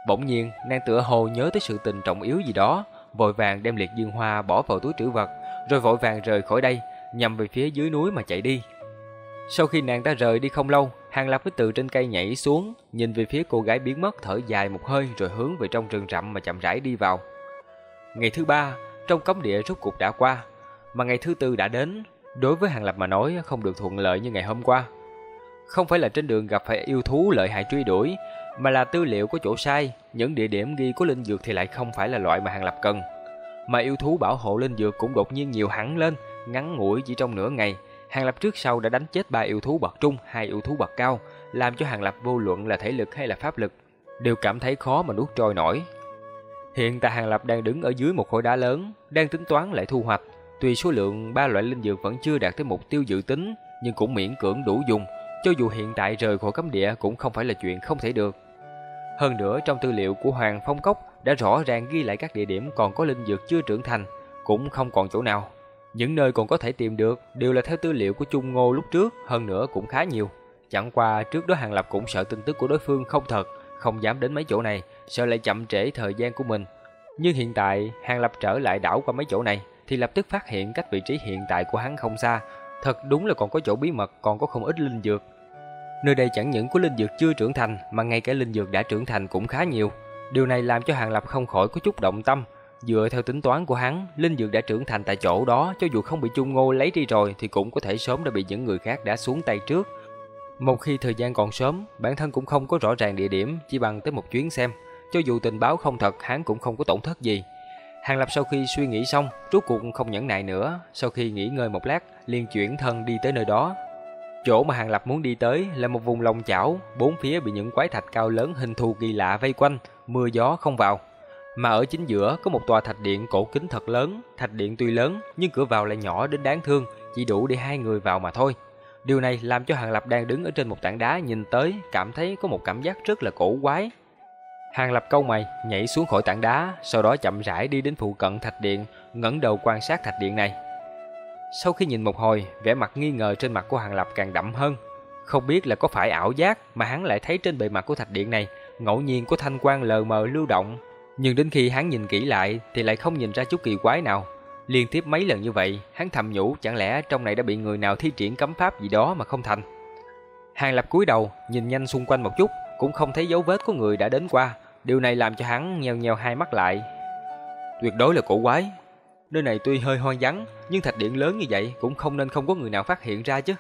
Bỗng nhiên, nàng tựa hồ nhớ tới sự tình trọng yếu gì đó, vội vàng đem liệt dương hoa bỏ vào túi trữ vật, rồi vội vàng rời khỏi đây, nhằm về phía dưới núi mà chạy đi. Sau khi nàng ta rời đi không lâu, Hàng Lập mới từ trên cây nhảy xuống, nhìn về phía cô gái biến mất thở dài một hơi rồi hướng về trong rừng rậm mà chậm rãi đi vào. Ngày thứ ba, trong cấm địa rốt cuộc đã qua, mà ngày thứ tư đã đến, đối với Hàng Lập mà nói không được thuận lợi như ngày hôm qua. Không phải là trên đường gặp phải yêu thú lợi hại truy đuổi, mà là tư liệu có chỗ sai, những địa điểm ghi có linh dược thì lại không phải là loại mà Hàng Lập cần. Mà yêu thú bảo hộ linh dược cũng đột nhiên nhiều hẳn lên, ngắn ngủi chỉ trong nửa ngày, Hàng Lập trước sau đã đánh chết ba yêu thú bậc trung, hai yêu thú bậc cao, làm cho Hàng Lập vô luận là thể lực hay là pháp lực đều cảm thấy khó mà nuốt trôi nổi. Hiện tại Hàng Lập đang đứng ở dưới một khối đá lớn, đang tính toán lại thu hoạch. Tuy số lượng ba loại linh dược vẫn chưa đạt tới mục tiêu dự tính, nhưng cũng miễn cưỡng đủ dùng, cho dù hiện tại rời khỏi cấm địa cũng không phải là chuyện không thể được. Hơn nữa trong tư liệu của Hoàng Phong Cốc đã rõ ràng ghi lại các địa điểm còn có linh dược chưa trưởng thành, cũng không còn chỗ nào những nơi còn có thể tìm được đều là theo tư liệu của Trung Ngô lúc trước, hơn nữa cũng khá nhiều. Chẳng qua trước đó Hàng Lập cũng sợ tin tức của đối phương không thật, không dám đến mấy chỗ này, sợ lại chậm trễ thời gian của mình. Nhưng hiện tại, Hàng Lập trở lại đảo qua mấy chỗ này, thì lập tức phát hiện cách vị trí hiện tại của hắn không xa. Thật đúng là còn có chỗ bí mật, còn có không ít linh dược. Nơi đây chẳng những có linh dược chưa trưởng thành, mà ngay cả linh dược đã trưởng thành cũng khá nhiều. Điều này làm cho Hàng Lập không khỏi có chút động tâm, Dựa theo tính toán của hắn, linh dược đã trưởng thành tại chỗ đó, cho dù không bị Trung Ngô lấy đi rồi thì cũng có thể sớm đã bị những người khác đã xuống tay trước. Một khi thời gian còn sớm, bản thân cũng không có rõ ràng địa điểm, chỉ bằng tới một chuyến xem, cho dù tình báo không thật, hắn cũng không có tổn thất gì. Hàng Lập sau khi suy nghĩ xong, rốt cuộc không nhẫn nại nữa, sau khi nghỉ ngơi một lát, liền chuyển thân đi tới nơi đó. Chỗ mà Hàng Lập muốn đi tới là một vùng lòng chảo, bốn phía bị những quái thạch cao lớn hình thù kỳ lạ vây quanh, mưa gió không vào. Mà ở chính giữa có một tòa thạch điện cổ kính thật lớn, thạch điện tuy lớn nhưng cửa vào lại nhỏ đến đáng thương, chỉ đủ để hai người vào mà thôi. Điều này làm cho Hàng Lập đang đứng ở trên một tảng đá nhìn tới, cảm thấy có một cảm giác rất là cổ quái. Hàng Lập câu mày, nhảy xuống khỏi tảng đá, sau đó chậm rãi đi đến phụ cận thạch điện, ngẩng đầu quan sát thạch điện này. Sau khi nhìn một hồi, vẻ mặt nghi ngờ trên mặt của Hàng Lập càng đậm hơn. Không biết là có phải ảo giác mà hắn lại thấy trên bề mặt của thạch điện này, ngẫu nhiên có thanh quang lờ mờ lưu động, nhưng đến khi hắn nhìn kỹ lại thì lại không nhìn ra chút kỳ quái nào. Liên tiếp mấy lần như vậy, hắn thầm nhủ chẳng lẽ trong này đã bị người nào thi triển cấm pháp gì đó mà không thành. Hàng Lập cúi đầu, nhìn nhanh xung quanh một chút, cũng không thấy dấu vết của người đã đến qua. Điều này làm cho hắn nheo nheo hai mắt lại. Tuyệt đối là cổ quái. Nơi này tuy hơi hoang vắng, nhưng thạch điện lớn như vậy cũng không nên không có người nào phát hiện ra chứ.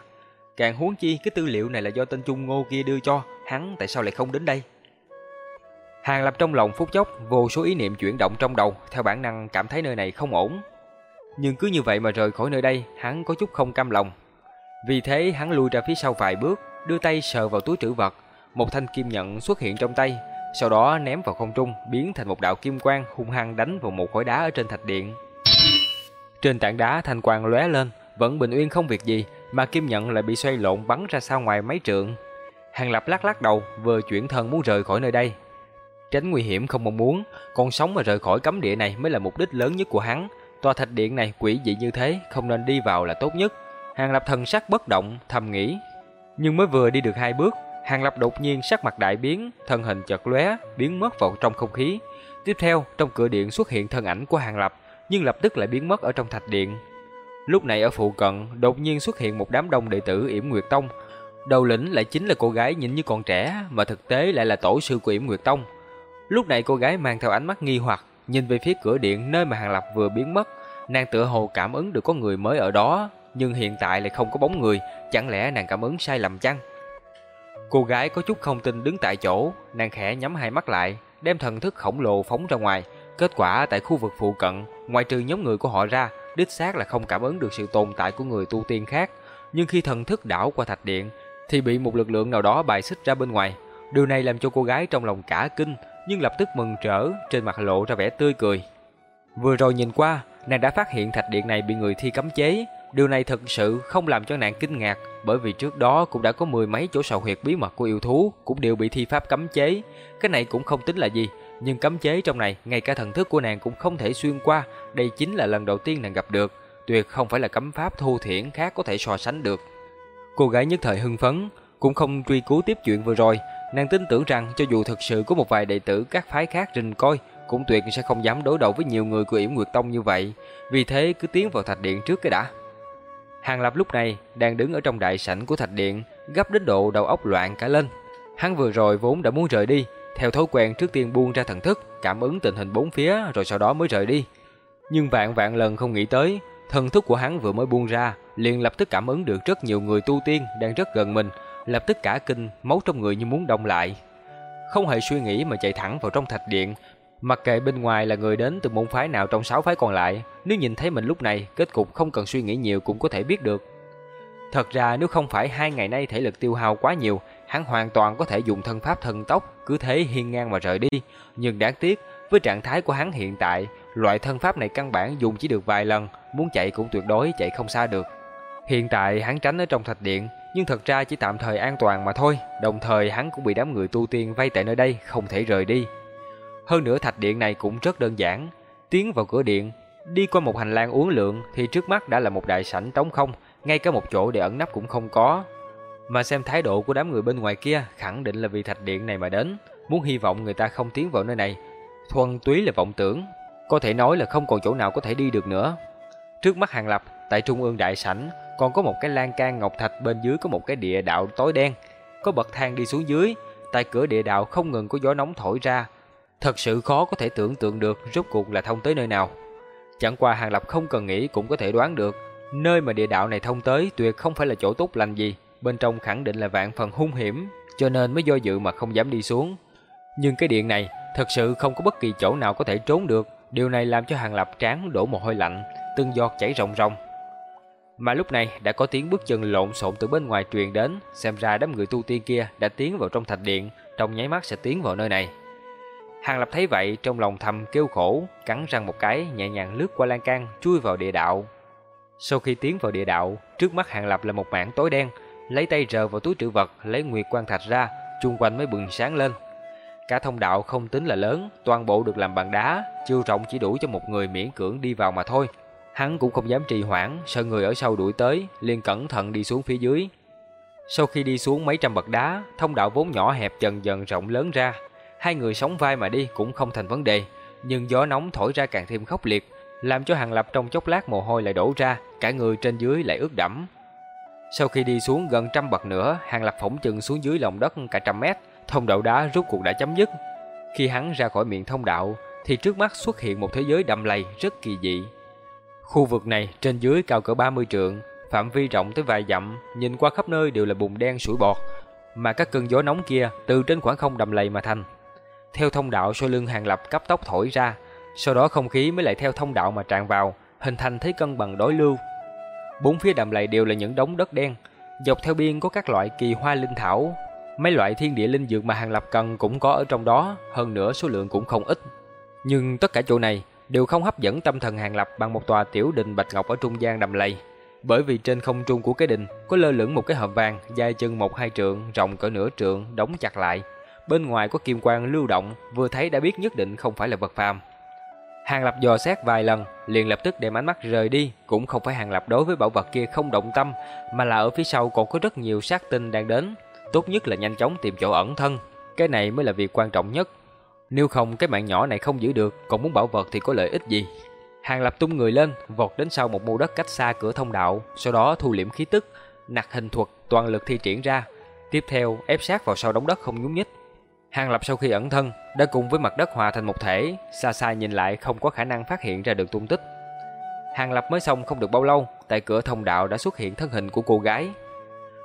Càng huống chi cái tư liệu này là do tên Trung Ngô kia đưa cho, hắn tại sao lại không đến đây? Hàng Lập trong lòng phút chốc, vô số ý niệm chuyển động trong đầu, theo bản năng cảm thấy nơi này không ổn. Nhưng cứ như vậy mà rời khỏi nơi đây, hắn có chút không cam lòng. Vì thế hắn lui ra phía sau vài bước, đưa tay sờ vào túi trữ vật, một thanh kim nhận xuất hiện trong tay, sau đó ném vào không trung, biến thành một đạo kim quang hung hăng đánh vào một khối đá ở trên thạch điện. Trên tảng đá thanh quang lóe lên, vẫn bình yên không việc gì, mà kim nhận lại bị xoay lộn bắn ra xa ngoài mấy trượng. Hàng Lập lắc lắc đầu, vừa chuyển thân muốn rời khỏi nơi đây. Tránh nguy hiểm không mong muốn, còn sống mà rời khỏi cấm địa này mới là mục đích lớn nhất của hắn. Tòa thạch điện này quỷ dị như thế, không nên đi vào là tốt nhất. Hàng Lập thần sắc bất động, thầm nghĩ. Nhưng mới vừa đi được hai bước, Hàng Lập đột nhiên sắc mặt đại biến, thân hình chợt lóe, biến mất vào trong không khí. Tiếp theo, trong cửa điện xuất hiện thân ảnh của Hàng Lập, nhưng lập tức lại biến mất ở trong thạch điện. Lúc này ở phụ cận, đột nhiên xuất hiện một đám đông đệ tử Yểm Nguyệt Tông. Đầu lĩnh lại chính là cô gái nhìn như còn trẻ, mà thực tế lại là tổ sư của Yểm Nguyệt Tông. Lúc này cô gái mang theo ánh mắt nghi hoặc, nhìn về phía cửa điện nơi mà Hàng Lập vừa biến mất. Nàng tựa hồ cảm ứng được có người mới ở đó, nhưng hiện tại lại không có bóng người, chẳng lẽ nàng cảm ứng sai lầm chăng? Cô gái có chút không tin đứng tại chỗ, nàng khẽ nhắm hai mắt lại, đem thần thức khổng lồ phóng ra ngoài. Kết quả tại khu vực phụ cận, ngoài trừ nhóm người của họ ra, đích xác là không cảm ứng được sự tồn tại của người tu tiên khác. Nhưng khi thần thức đảo qua thạch điện, thì bị một lực lượng nào đó bài xích ra bên ngoài. Điều này làm cho cô gái trong lòng cả kinh, nhưng lập tức mừng rỡ, trên mặt lộ ra vẻ tươi cười. Vừa rồi nhìn qua, nàng đã phát hiện thạch điện này bị người thi cấm chế, Điều này thật sự không làm cho nàng kinh ngạc, bởi vì trước đó cũng đã có mười mấy chỗ sầu huyệt bí mật của yêu thú cũng đều bị thi pháp cấm chế. Cái này cũng không tính là gì, nhưng cấm chế trong này, ngay cả thần thức của nàng cũng không thể xuyên qua, đây chính là lần đầu tiên nàng gặp được, tuyệt không phải là cấm pháp thu thiển khác có thể so sánh được. Cô gái nhất thời hưng phấn, cũng không truy cứu tiếp chuyện vừa rồi, nàng tin tưởng rằng cho dù thực sự có một vài đệ tử các phái khác rình coi, cũng tuyệt sẽ không dám đối đầu với nhiều người của Yểm Nguyệt Tông như vậy, vì thế cứ tiến vào thạch điện trước cái đã. Hàng Lập lúc này đang đứng ở trong đại sảnh của thạch điện, gấp đến độ đầu óc loạn cả lên. Hắn vừa rồi vốn đã muốn rời đi, theo thói quen trước tiên buông ra thần thức, cảm ứng tình hình bốn phía rồi sau đó mới rời đi. Nhưng vạn vạn lần không nghĩ tới, thần thức của hắn vừa mới buông ra, liền lập tức cảm ứng được rất nhiều người tu tiên đang rất gần mình, lập tức cả kinh, máu trong người như muốn đông lại. Không hề suy nghĩ mà chạy thẳng vào trong thạch điện, Mặc kệ bên ngoài là người đến từ môn phái nào trong sáu phái còn lại, nếu nhìn thấy mình lúc này, kết cục không cần suy nghĩ nhiều cũng có thể biết được. Thật ra nếu không phải hai ngày nay thể lực tiêu hao quá nhiều, hắn hoàn toàn có thể dùng thân pháp thần tốc, cứ thế hiên ngang mà rời đi. Nhưng đáng tiếc, với trạng thái của hắn hiện tại, loại thân pháp này căn bản dùng chỉ được vài lần, muốn chạy cũng tuyệt đối chạy không xa được. Hiện tại hắn tránh ở trong thạch điện, nhưng thật ra chỉ tạm thời an toàn mà thôi, đồng thời hắn cũng bị đám người tu tiên vây tại nơi đây, không thể rời đi. Hơn nữa thạch điện này cũng rất đơn giản. Tiến vào cửa điện, đi qua một hành lang uốn lượn thì trước mắt đã là một đại sảnh trống không, ngay cả một chỗ để ẩn nấp cũng không có. Mà xem thái độ của đám người bên ngoài kia khẳng định là vì thạch điện này mà đến, muốn hy vọng người ta không tiến vào nơi này. Thuần túy là vọng tưởng, có thể nói là không còn chỗ nào có thể đi được nữa. Trước mắt hàng lập, tại trung ương đại sảnh, còn có một cái lan can ngọc thạch bên dưới có một cái địa đạo tối đen. Có bậc thang đi xuống dưới, tại cửa địa đạo không ngừng có gió nóng thổi ra, Thật sự khó có thể tưởng tượng được rốt cuộc là thông tới nơi nào. Chẳng qua Hàng Lập không cần nghĩ cũng có thể đoán được, nơi mà địa đạo này thông tới tuyệt không phải là chỗ tốt lành gì, bên trong khẳng định là vạn phần hung hiểm, cho nên mới do dự mà không dám đi xuống. Nhưng cái điện này thật sự không có bất kỳ chỗ nào có thể trốn được, điều này làm cho Hàng Lập trán đổ mồ hôi lạnh, từng giọt chảy ròng ròng. Mà lúc này đã có tiếng bước chân lộn xộn từ bên ngoài truyền đến, xem ra đám người tu tiên kia đã tiến vào trong thạch điện, trong nháy mắt sẽ tiến vào nơi này. Hàng Lập thấy vậy trong lòng thầm kêu khổ, cắn răng một cái, nhẹ nhàng lướt qua lan can, chui vào địa đạo. Sau khi tiến vào địa đạo, trước mắt Hàng Lập là một mảng tối đen, lấy tay rờ vào túi trữ vật, lấy nguyệt quan thạch ra, chung quanh mới bừng sáng lên. Cả thông đạo không tính là lớn, toàn bộ được làm bằng đá, chiều rộng chỉ đủ cho một người miễn cưỡng đi vào mà thôi. Hắn cũng không dám trì hoãn, sợ người ở sau đuổi tới, liền cẩn thận đi xuống phía dưới. Sau khi đi xuống mấy trăm bậc đá, thông đạo vốn nhỏ hẹp dần dần rộng lớn ra, hai người sóng vai mà đi cũng không thành vấn đề, nhưng gió nóng thổi ra càng thêm khốc liệt, làm cho Hàng Lập trong chốc lát mồ hôi lại đổ ra, cả người trên dưới lại ướt đẫm. Sau khi đi xuống gần trăm bậc nữa, Hàng Lập phỏng chừng xuống dưới lòng đất cả trăm mét, thông đạo đá rút cuộc đã chấm dứt. Khi hắn ra khỏi miệng thông đạo, thì trước mắt xuất hiện một thế giới đầm lầy rất kỳ dị. Khu vực này trên dưới cao cỡ 30 trượng, phạm vi rộng tới vài dặm, nhìn qua khắp nơi đều là bùn đen sủi bọt, mà các cơn gió nóng kia từ trên khoảng không đầm lầy mà thành. theo thông đạo sau lưng Hàng Lập cấp tốc thổi ra, sau đó không khí mới lại theo thông đạo mà tràn vào, hình thành thế cân bằng đối lưu. Bốn phía đầm lầy đều là những đống đất đen, dọc theo biên có các loại kỳ hoa linh thảo, mấy loại thiên địa linh dược mà Hàng Lập cần cũng có ở trong đó, hơn nữa số lượng cũng không ít. Nhưng tất cả chỗ này đều không hấp dẫn tâm thần Hàng Lập bằng một tòa tiểu đình bạch ngọc ở trung gian đầm lầy. Bởi vì trên không trung của cái đình có lơ lửng một cái hộp vàng dài chừng một hai trượng, rộng cỡ nửa trượng, đóng chặt lại. Bên ngoài có kim quang lưu động, vừa thấy đã biết nhất định không phải là vật phàm. Hàng Lập dò xét vài lần, liền lập tức đem ánh mắt rời đi, cũng không phải Hàng Lập đối với bảo vật kia không động tâm, mà là ở phía sau còn có rất nhiều sát tinh đang đến, tốt nhất là nhanh chóng tìm chỗ ẩn thân, cái này mới là việc quan trọng nhất. Nếu không cái mạng nhỏ này không giữ được, còn muốn bảo vật thì có lợi ích gì? Hàng Lập tung người lên, vọt đến sau một mô đất cách xa cửa thông đạo, sau đó thu liễm khí tức, nặc hình thuật toàn lực thi triển ra, tiếp theo ép sát vào sau đống đất không nhúc nhích. Hàng Lập sau khi ẩn thân đã cùng với mặt đất hòa thành một thể, xa xa nhìn lại không có khả năng phát hiện ra được tung tích. Hàng Lập mới xong không được bao lâu, tại cửa thông đạo đã xuất hiện thân hình của cô gái.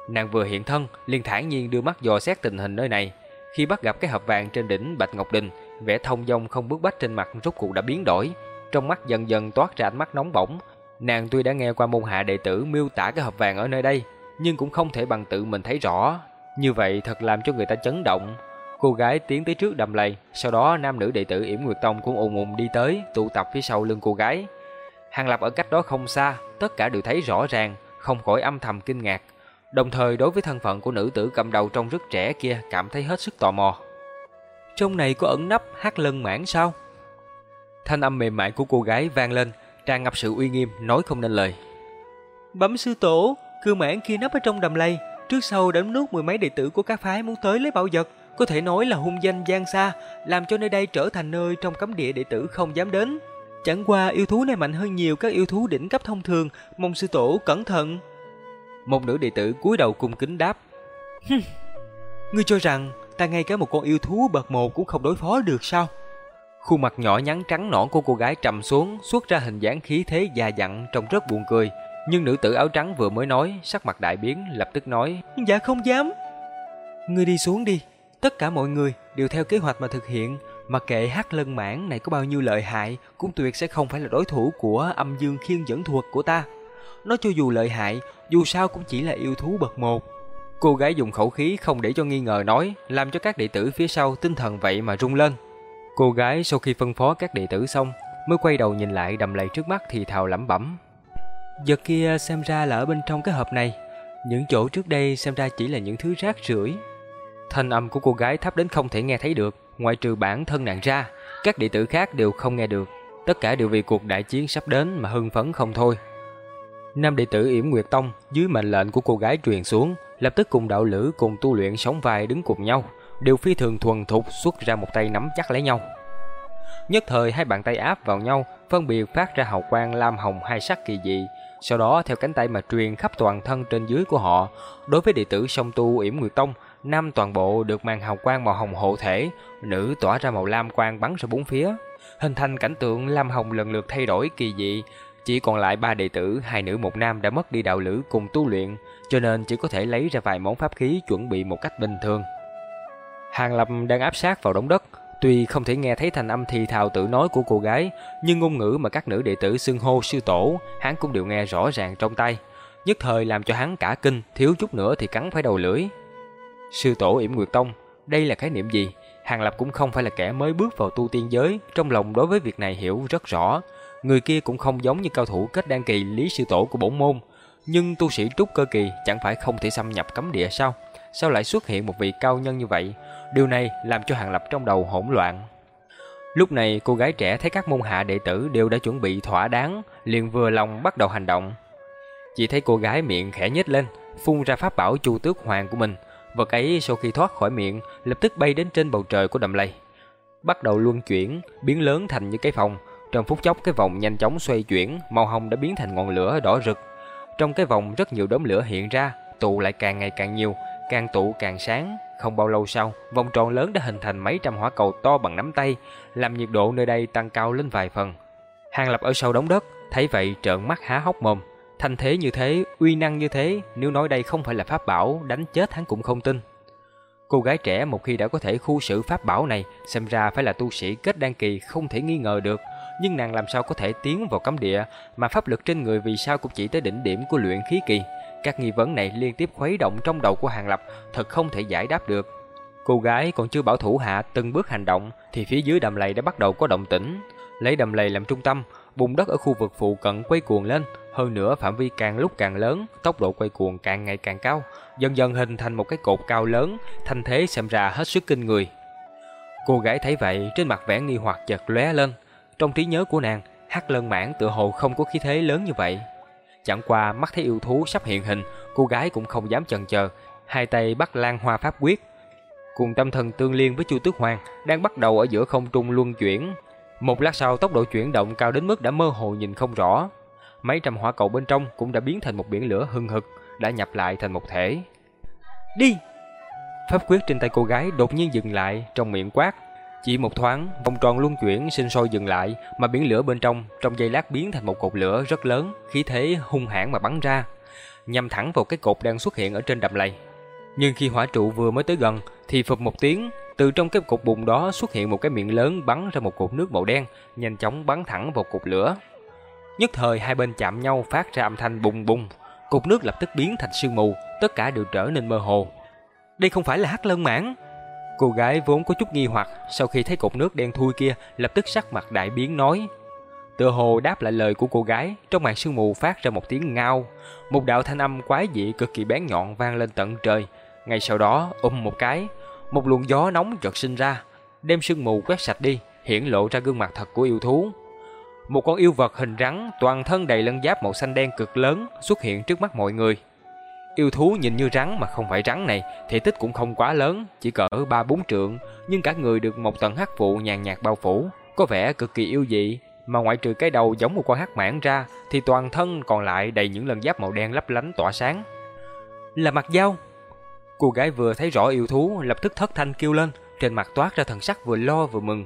Nàng vừa hiện thân, liền thản nhiên đưa mắt dò xét tình hình nơi này. Khi bắt gặp cái hộp vàng trên đỉnh Bạch Ngọc Đình, vẻ thông dong không bước bách trên mặt rốt cuộc đã biến đổi, trong mắt dần dần toát ra ánh mắt nóng bỏng. Nàng tuy đã nghe qua môn hạ đệ tử miêu tả cái hộp vàng ở nơi đây, nhưng cũng không thể bằng tự mình thấy rõ. Như vậy thật làm cho người ta chấn động, Cô gái tiến tới trước đầm lầy, sau đó nam nữ đệ tử Yểm Nguyệt Tông cũng ùn ùn đi tới, tụ tập phía sau lưng cô gái. Hàng Lập ở cách đó không xa, tất cả đều thấy rõ ràng, không khỏi âm thầm kinh ngạc. Đồng thời đối với thân phận của nữ tử cầm đầu trong rất trẻ kia cảm thấy hết sức tò mò. Trong này có ẩn nấp hát lân mãn sao? Thanh âm mềm mại của cô gái vang lên, tràn ngập sự uy nghiêm, nói không nên lời. Bấm sư tổ, cư mãn kia nấp ở trong đầm lây trước sau đánh nuốt mười mấy đệ tử của các phái muốn tới lấy bảo vật. Có thể nói là hung danh gian xa, làm cho nơi đây trở thành nơi trong cấm địa đệ tử không dám đến. Chẳng qua yêu thú này mạnh hơn nhiều các yêu thú đỉnh cấp thông thường, mong sư tổ cẩn thận. Một nữ đệ tử cúi đầu cung kính đáp. Ngươi cho rằng ta ngay cả một con yêu thú bậc một cũng không đối phó được sao? Khuôn mặt nhỏ nhắn trắng nõn của cô gái trầm xuống, xuất ra hình dáng khí thế già dặn trông rất buồn cười. Nhưng nữ tử áo trắng vừa mới nói, sắc mặt đại biến, lập tức nói, Dạ không dám. Ngươi đi xuống đi, Tất cả mọi người đều theo kế hoạch mà thực hiện, mặc kệ hắc lân mãn này có bao nhiêu lợi hại, cũng tuyệt sẽ không phải là đối thủ của âm dương khiên dẫn thuật của ta. Nó cho dù lợi hại, dù sao cũng chỉ là yêu thú bậc một. Cô gái dùng khẩu khí không để cho nghi ngờ nói, làm cho các đệ tử phía sau tinh thần vậy mà rung lên. Cô gái sau khi phân phó các đệ tử xong, mới quay đầu nhìn lại đầm lầy trước mắt thì thào lẩm bẩm. Vật kia xem ra là ở bên trong cái hộp này, những chỗ trước đây xem ra chỉ là những thứ rác rưởi. Thanh âm của cô gái thấp đến không thể nghe thấy được, ngoại trừ bản thân nàng ra, các đệ tử khác đều không nghe được. Tất cả đều vì cuộc đại chiến sắp đến mà hưng phấn không thôi. Nam đệ tử Yểm Nguyệt Tông dưới mệnh lệnh của cô gái truyền xuống, lập tức cùng đạo lữ cùng tu luyện sống vai đứng cùng nhau, đều phi thường thuần thục xuất ra một tay nắm chắc lấy nhau. Nhất thời hai bàn tay áp vào nhau, phân biệt phát ra hào quang lam hồng hai sắc kỳ dị, sau đó theo cánh tay mà truyền khắp toàn thân trên dưới của họ. Đối với đệ tử song tu Yểm Nguyệt Tông, nam toàn bộ được mang hào quang màu hồng hộ thể, nữ tỏa ra màu lam quang bắn ra bốn phía, hình thành cảnh tượng lam hồng lần lượt thay đổi kỳ dị. Chỉ còn lại ba đệ tử, hai nữ một nam đã mất đi đạo lữ cùng tu luyện, cho nên chỉ có thể lấy ra vài món pháp khí chuẩn bị một cách bình thường. Hàng Lập đang áp sát vào đống đất, tuy không thể nghe thấy thành âm thì thào tự nói của cô gái, nhưng ngôn ngữ mà các nữ đệ tử xưng hô sư tổ, hắn cũng đều nghe rõ ràng trong tay. Nhất thời làm cho hắn cả kinh, thiếu chút nữa thì cắn phải đầu lưỡi. Sư tổ Yểm Nguyệt Tông, đây là khái niệm gì? Hàng Lập cũng không phải là kẻ mới bước vào tu tiên giới, trong lòng đối với việc này hiểu rất rõ. Người kia cũng không giống như cao thủ kết đan kỳ lý sư tổ của bổn môn, nhưng tu sĩ trúc cơ kỳ chẳng phải không thể xâm nhập cấm địa sao? Sao lại xuất hiện một vị cao nhân như vậy? Điều này làm cho Hàng Lập trong đầu hỗn loạn. Lúc này cô gái trẻ thấy các môn hạ đệ tử đều đã chuẩn bị thỏa đáng, liền vừa lòng bắt đầu hành động. Chỉ thấy cô gái miệng khẽ nhếch lên, phun ra pháp bảo chu tước hoàng của mình, Vật ấy sau khi thoát khỏi miệng, lập tức bay đến trên bầu trời của đầm lầy. Bắt đầu luân chuyển, biến lớn thành như cái phòng. Trong phút chốc cái vòng nhanh chóng xoay chuyển, màu hồng đã biến thành ngọn lửa đỏ rực. Trong cái vòng rất nhiều đốm lửa hiện ra, tụ lại càng ngày càng nhiều, càng tụ càng sáng. Không bao lâu sau, vòng tròn lớn đã hình thành mấy trăm hỏa cầu to bằng nắm tay, làm nhiệt độ nơi đây tăng cao lên vài phần. Hàng Lập ở sau đống đất, thấy vậy trợn mắt há hốc mồm. Thanh thế như thế, uy năng như thế, nếu nói đây không phải là pháp bảo, đánh chết hắn cũng không tin. Cô gái trẻ một khi đã có thể khu xử pháp bảo này, xem ra phải là tu sĩ kết đan kỳ không thể nghi ngờ được. Nhưng nàng làm sao có thể tiến vào cấm địa, mà pháp lực trên người vì sao cũng chỉ tới đỉnh điểm của luyện khí kỳ. Các nghi vấn này liên tiếp khuấy động trong đầu của Hàng Lập, thật không thể giải đáp được. Cô gái còn chưa bảo thủ hạ từng bước hành động, thì phía dưới đầm lầy đã bắt đầu có động tĩnh. Lấy đầm lầy làm trung tâm, bùn đất ở khu vực phụ cận quay cuồng lên, hơn nữa phạm vi càng lúc càng lớn, tốc độ quay cuồng càng ngày càng cao, dần dần hình thành một cái cột cao lớn, thanh thế xem ra hết sức kinh người. Cô gái thấy vậy, trên mặt vẻ nghi hoặc chợt lóe lên. Trong trí nhớ của nàng, Hắc Lân Mãn tựa hồ không có khí thế lớn như vậy. Chẳng qua mắt thấy yêu thú sắp hiện hình, cô gái cũng không dám chần chờ, hai tay bắt Lan Hoa pháp quyết, cùng tâm thần tương liên với Chu Tước Hoàng đang bắt đầu ở giữa không trung luân chuyển. Một lát sau tốc độ chuyển động cao đến mức đã mơ hồ nhìn không rõ. Mấy trăm hỏa cầu bên trong cũng đã biến thành một biển lửa hừng hực, đã nhập lại thành một thể. Đi! Pháp quyết trên tay cô gái đột nhiên dừng lại trong miệng quát. Chỉ một thoáng, vòng tròn luân chuyển sinh sôi dừng lại, mà biển lửa bên trong trong giây lát biến thành một cột lửa rất lớn, khí thế hung hãn mà bắn ra, nhằm thẳng vào cái cột đang xuất hiện ở trên đầm lầy. Nhưng khi hỏa trụ vừa mới tới gần, thì phập một tiếng, từ trong cái cột bùn đó xuất hiện một cái miệng lớn bắn ra một cột nước màu đen, nhanh chóng bắn thẳng vào cột lửa. Nhất thời hai bên chạm nhau phát ra âm thanh bùng bùng, cột nước lập tức biến thành sương mù, tất cả đều trở nên mơ hồ. Đây không phải là hắc lân mãng, Cô gái vốn có chút nghi hoặc, sau khi thấy cột nước đen thui kia, lập tức sắc mặt đại biến nói: Tựa hồ đáp lại lời của cô gái, trong màn sương mù phát ra một tiếng ngao, một đạo thanh âm quái dị cực kỳ bén nhọn vang lên tận trời. Ngay sau đó, ôm một cái, một luồng gió nóng chợt sinh ra, đem sương mù quét sạch đi, hiển lộ ra gương mặt thật của yêu thú. Một con yêu vật hình rắn, toàn thân đầy lân giáp màu xanh đen cực lớn xuất hiện trước mắt mọi người. Yêu thú nhìn như rắn mà không phải rắn này, thể tích cũng không quá lớn, chỉ cỡ 3-4 trượng, nhưng cả người được một tầng hắc vụ nhàn nhạt bao phủ, có vẻ cực kỳ yêu dị, mà ngoại trừ cái đầu giống một con hắc mãng ra, thì toàn thân còn lại đầy những lần giáp màu đen lấp lánh tỏa sáng. Là mặt dao. Cô gái vừa thấy rõ yêu thú, lập tức thất thanh kêu lên, trên mặt toát ra thần sắc vừa lo vừa mừng.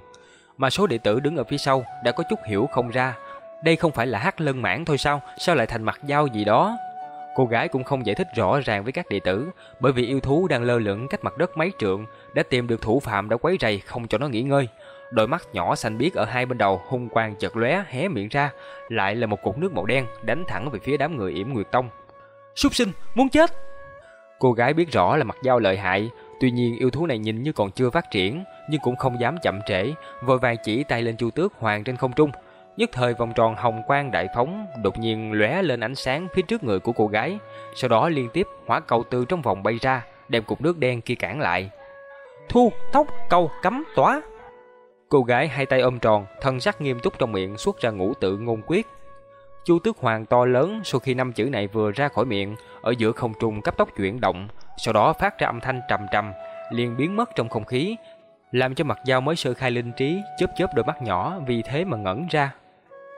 Mà số đệ tử đứng ở phía sau đã có chút hiểu không ra, đây không phải là hắc lân mãng thôi sao, sao lại thành mặt dao gì đó? Cô gái cũng không giải thích rõ ràng với các đệ tử, bởi vì yêu thú đang lơ lửng cách mặt đất mấy trượng, đã tìm được thủ phạm đã quấy rầy không cho nó nghỉ ngơi. Đôi mắt nhỏ xanh biếc ở hai bên đầu hung quang chợt lóe hé miệng ra, lại là một cột nước màu đen đánh thẳng về phía đám người yểm nguyệt tông. Súc sinh, muốn chết! Cô gái biết rõ là mặt dao lợi hại, tuy nhiên yêu thú này nhìn như còn chưa phát triển, nhưng cũng không dám chậm trễ, vội vàng chỉ tay lên chu tước hoàng trên không trung. Nhất thời vòng tròn hồng quang đại phóng đột nhiên lóe lên ánh sáng phía trước người của cô gái, sau đó liên tiếp hỏa cầu từ trong vòng bay ra, đem cục nước đen kia cản lại. Thu, tóc, cầu, cấm, tỏa. Cô gái hai tay ôm tròn, thân sắc nghiêm túc trong miệng xuất ra ngũ tự ngôn quyết. Chu Tước Hoàng to lớn sau khi năm chữ này vừa ra khỏi miệng, ở giữa không trung cấp tốc chuyển động, sau đó phát ra âm thanh trầm trầm, liền biến mất trong không khí, làm cho mặt dao mới sơ khai linh trí chớp chớp đôi mắt nhỏ vì thế mà ngẩn ra.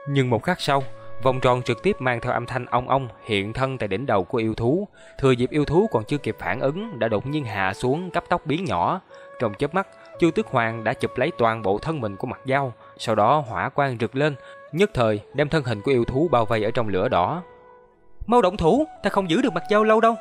Nhưng một khắc sau, vòng tròn trực tiếp mang theo âm thanh ong ong hiện thân tại đỉnh đầu của yêu thú, thừa dịp yêu thú còn chưa kịp phản ứng đã đột nhiên hạ xuống cấp tốc biến nhỏ, trong chớp mắt Chu Tước Hoàng đã chụp lấy toàn bộ thân mình của mặt dao, sau đó hỏa quang rực lên, nhất thời đem thân hình của yêu thú bao vây ở trong lửa đỏ. Mau động thủ, ta không giữ được mặt dao lâu đâu.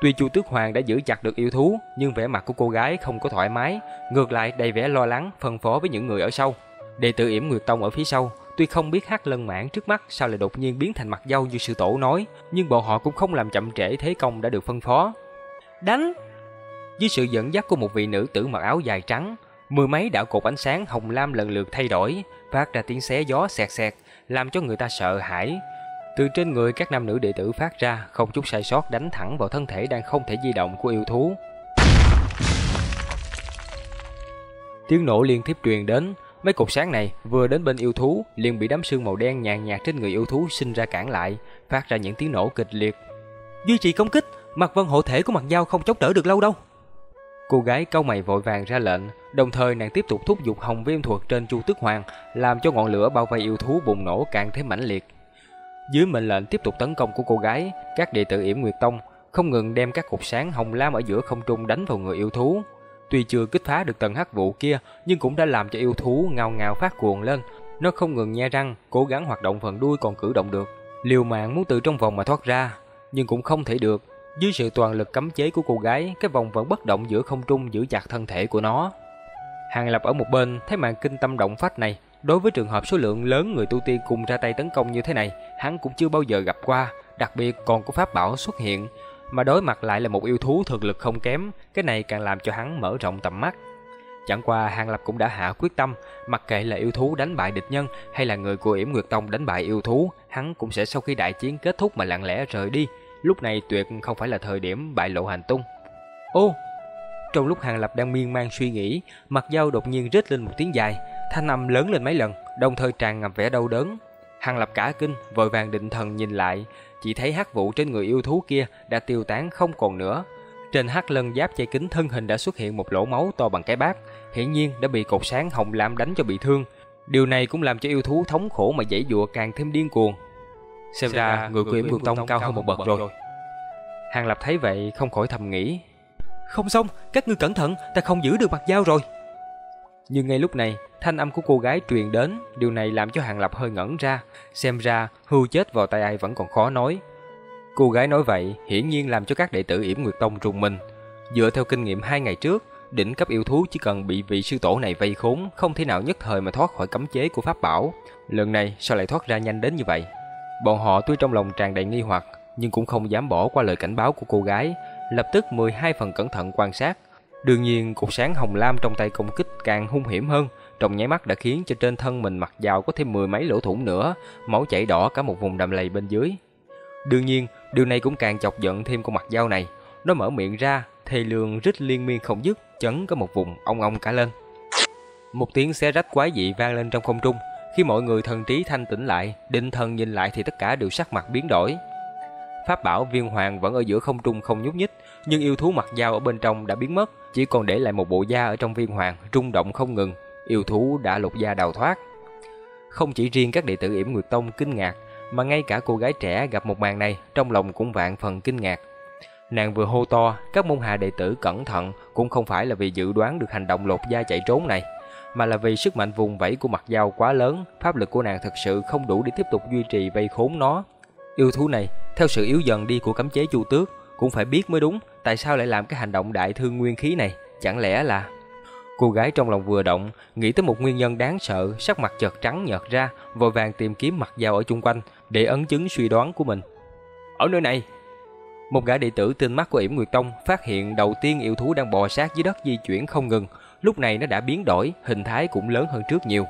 Tuy Chu Tước Hoàng đã giữ chặt được yêu thú, nhưng vẻ mặt của cô gái không có thoải mái, ngược lại đầy vẻ lo lắng, phân phó với những người ở sau. Đệ tử Yểm Nguyệt Tông ở phía sau, tuy không biết hắc lân mãn trước mắt sao lại đột nhiên biến thành mặt dao như sư tổ nói, nhưng bọn họ cũng không làm chậm trễ thế công đã được phân phó. Đánh! Dưới sự dẫn dắt của một vị nữ tử mặc áo dài trắng, mười mấy đạo cột ánh sáng hồng lam lần lượt thay đổi, phát ra tiếng xé gió xẹt xẹt, làm cho người ta sợ hãi. Từ trên người các nam nữ đệ tử phát ra, không chút sai sót đánh thẳng vào thân thể đang không thể di động của yêu thú. Tiếng nổ liên tiếp truyền đến, mấy cột sáng này vừa đến bên yêu thú, liền bị đám sương màu đen nhàn nhạt trên người yêu thú sinh ra cản lại, phát ra những tiếng nổ kịch liệt. Duy trì công kích, mặt vân hộ thể của mặt dao không chống đỡ được lâu đâu. Cô gái câu mày vội vàng ra lệnh, đồng thời nàng tiếp tục thúc giục hồng viêm thuật trên Chu Tước Hoàng, làm cho ngọn lửa bao vây yêu thú bùng nổ càng thêm mãnh liệt. Dưới mệnh lệnh tiếp tục tấn công của cô gái, các đệ tử Yểm Nguyệt Tông không ngừng đem các cục sáng hồng lam ở giữa không trung đánh vào người yêu thú. Tuy chưa kích phá được tầng hắc vụ kia, nhưng cũng đã làm cho yêu thú ngao ngao phát cuồng lên. Nó không ngừng nhe răng, cố gắng hoạt động phần đuôi còn cử động được. Liều mạng muốn từ trong vòng mà thoát ra, nhưng cũng không thể được. Dưới sự toàn lực cấm chế của cô gái, cái vòng vẫn bất động giữa không trung giữ chặt thân thể của nó. Hàng Lập ở một bên thấy màn kinh tâm động phách này, đối với trường hợp số lượng lớn người tu tiên cùng ra tay tấn công như thế này, hắn cũng chưa bao giờ gặp qua, đặc biệt còn có pháp bảo xuất hiện, mà đối mặt lại là một yêu thú thực lực không kém, cái này càng làm cho hắn mở rộng tầm mắt. Chẳng qua Hàng Lập cũng đã hạ quyết tâm, mặc kệ là yêu thú đánh bại địch nhân hay là người của Yểm Nguyệt Tông đánh bại yêu thú, hắn cũng sẽ sau khi đại chiến kết thúc mà lặng lẽ rời đi. Lúc này tuyệt không phải là thời điểm bại lộ hành tung. Ô! Trong lúc Hàng Lập đang miên man suy nghĩ, mặt dao đột nhiên rít lên một tiếng dài, thanh âm lớn lên mấy lần, đồng thời tràn ngập vẻ đau đớn. Hàng Lập cả kinh, vội vàng định thần nhìn lại, chỉ thấy hắc vụ trên người yêu thú kia đã tiêu tán không còn nữa. Trên hắc lân giáp che kính thân hình đã xuất hiện một lỗ máu to bằng cái bát, hiển nhiên đã bị cột sáng hồng lam đánh cho bị thương. Điều này cũng làm cho yêu thú thống khổ mà dãy dụa càng thêm điên cuồng. Xem ra người của Yểm Vương Tông cao hơn một bậc rồi. Hàng Lập thấy vậy không khỏi thầm nghĩ. Không xong, các ngươi cẩn thận, ta không giữ được mặt dao rồi. Nhưng ngay lúc này, thanh âm của cô gái truyền đến, điều này làm cho Hàng Lập hơi ngẩn ra, xem ra hưu chết vào tay ai vẫn còn khó nói. Cô gái nói vậy, hiển nhiên làm cho các đệ tử Yểm Nguyệt Tông trùng mình. Dựa theo kinh nghiệm hai ngày trước, đỉnh cấp yêu thú chỉ cần bị vị sư tổ này vây khốn, không thể nào nhất thời mà thoát khỏi cấm chế của pháp bảo. Lần này sao lại thoát ra nhanh đến như vậy? Bọn họ tuy trong lòng tràn đầy nghi hoặc, nhưng cũng không dám bỏ qua lời cảnh báo của cô gái, lập tức 12 phần cẩn thận quan sát. Đương nhiên, cục sáng hồng lam trong tay công kích càng hung hiểm hơn, trong nháy mắt đã khiến cho trên thân mình mặc dao có thêm mười mấy lỗ thủng nữa, máu chảy đỏ cả một vùng đầm lầy bên dưới. Đương nhiên, điều này cũng càng chọc giận thêm con mặt dao này. Nó mở miệng ra, thề lường rít liên miên không dứt, chấn có một vùng ong ong cả lên. Một tiếng xé rách quái dị vang lên trong không trung, khi mọi người thần trí thanh tỉnh lại, định thần nhìn lại thì tất cả đều sắc mặt biến đổi. Pháp bảo viên hoàng vẫn ở giữa không trung không nhúc nhích, nhưng yêu thú mặt dao ở bên trong đã biến mất, chỉ còn để lại một bộ da ở trong viên hoàng rung động không ngừng, yêu thú đã lột da đào thoát. Không chỉ riêng các đệ tử Yểm Nguyệt Tông kinh ngạc, mà ngay cả cô gái trẻ gặp một màn này trong lòng cũng vạn phần kinh ngạc. Nàng vừa hô to, các môn hạ đệ tử cẩn thận cũng không phải là vì dự đoán được hành động lột da chạy trốn này, mà là vì sức mạnh vùng vẫy của mặt dao quá lớn, pháp lực của nàng thực sự không đủ để tiếp tục duy trì vây khốn nó. Yêu thú này, theo sự yếu dần đi của cấm chế chu tước, cũng phải biết mới đúng, tại sao lại làm cái hành động đại thương nguyên khí này, chẳng lẽ là... Cô gái trong lòng vừa động, nghĩ tới một nguyên nhân đáng sợ, sắc mặt chợt trắng nhợt ra, vội vàng tìm kiếm mặt dao ở chung quanh để ấn chứng suy đoán của mình. Ở nơi này, một gã đệ tử tinh mắt của Yểm Nguyệt Tông phát hiện đầu tiên yêu thú đang bò sát dưới đất di chuyển không ngừng, lúc này nó đã biến đổi, hình thái cũng lớn hơn trước nhiều.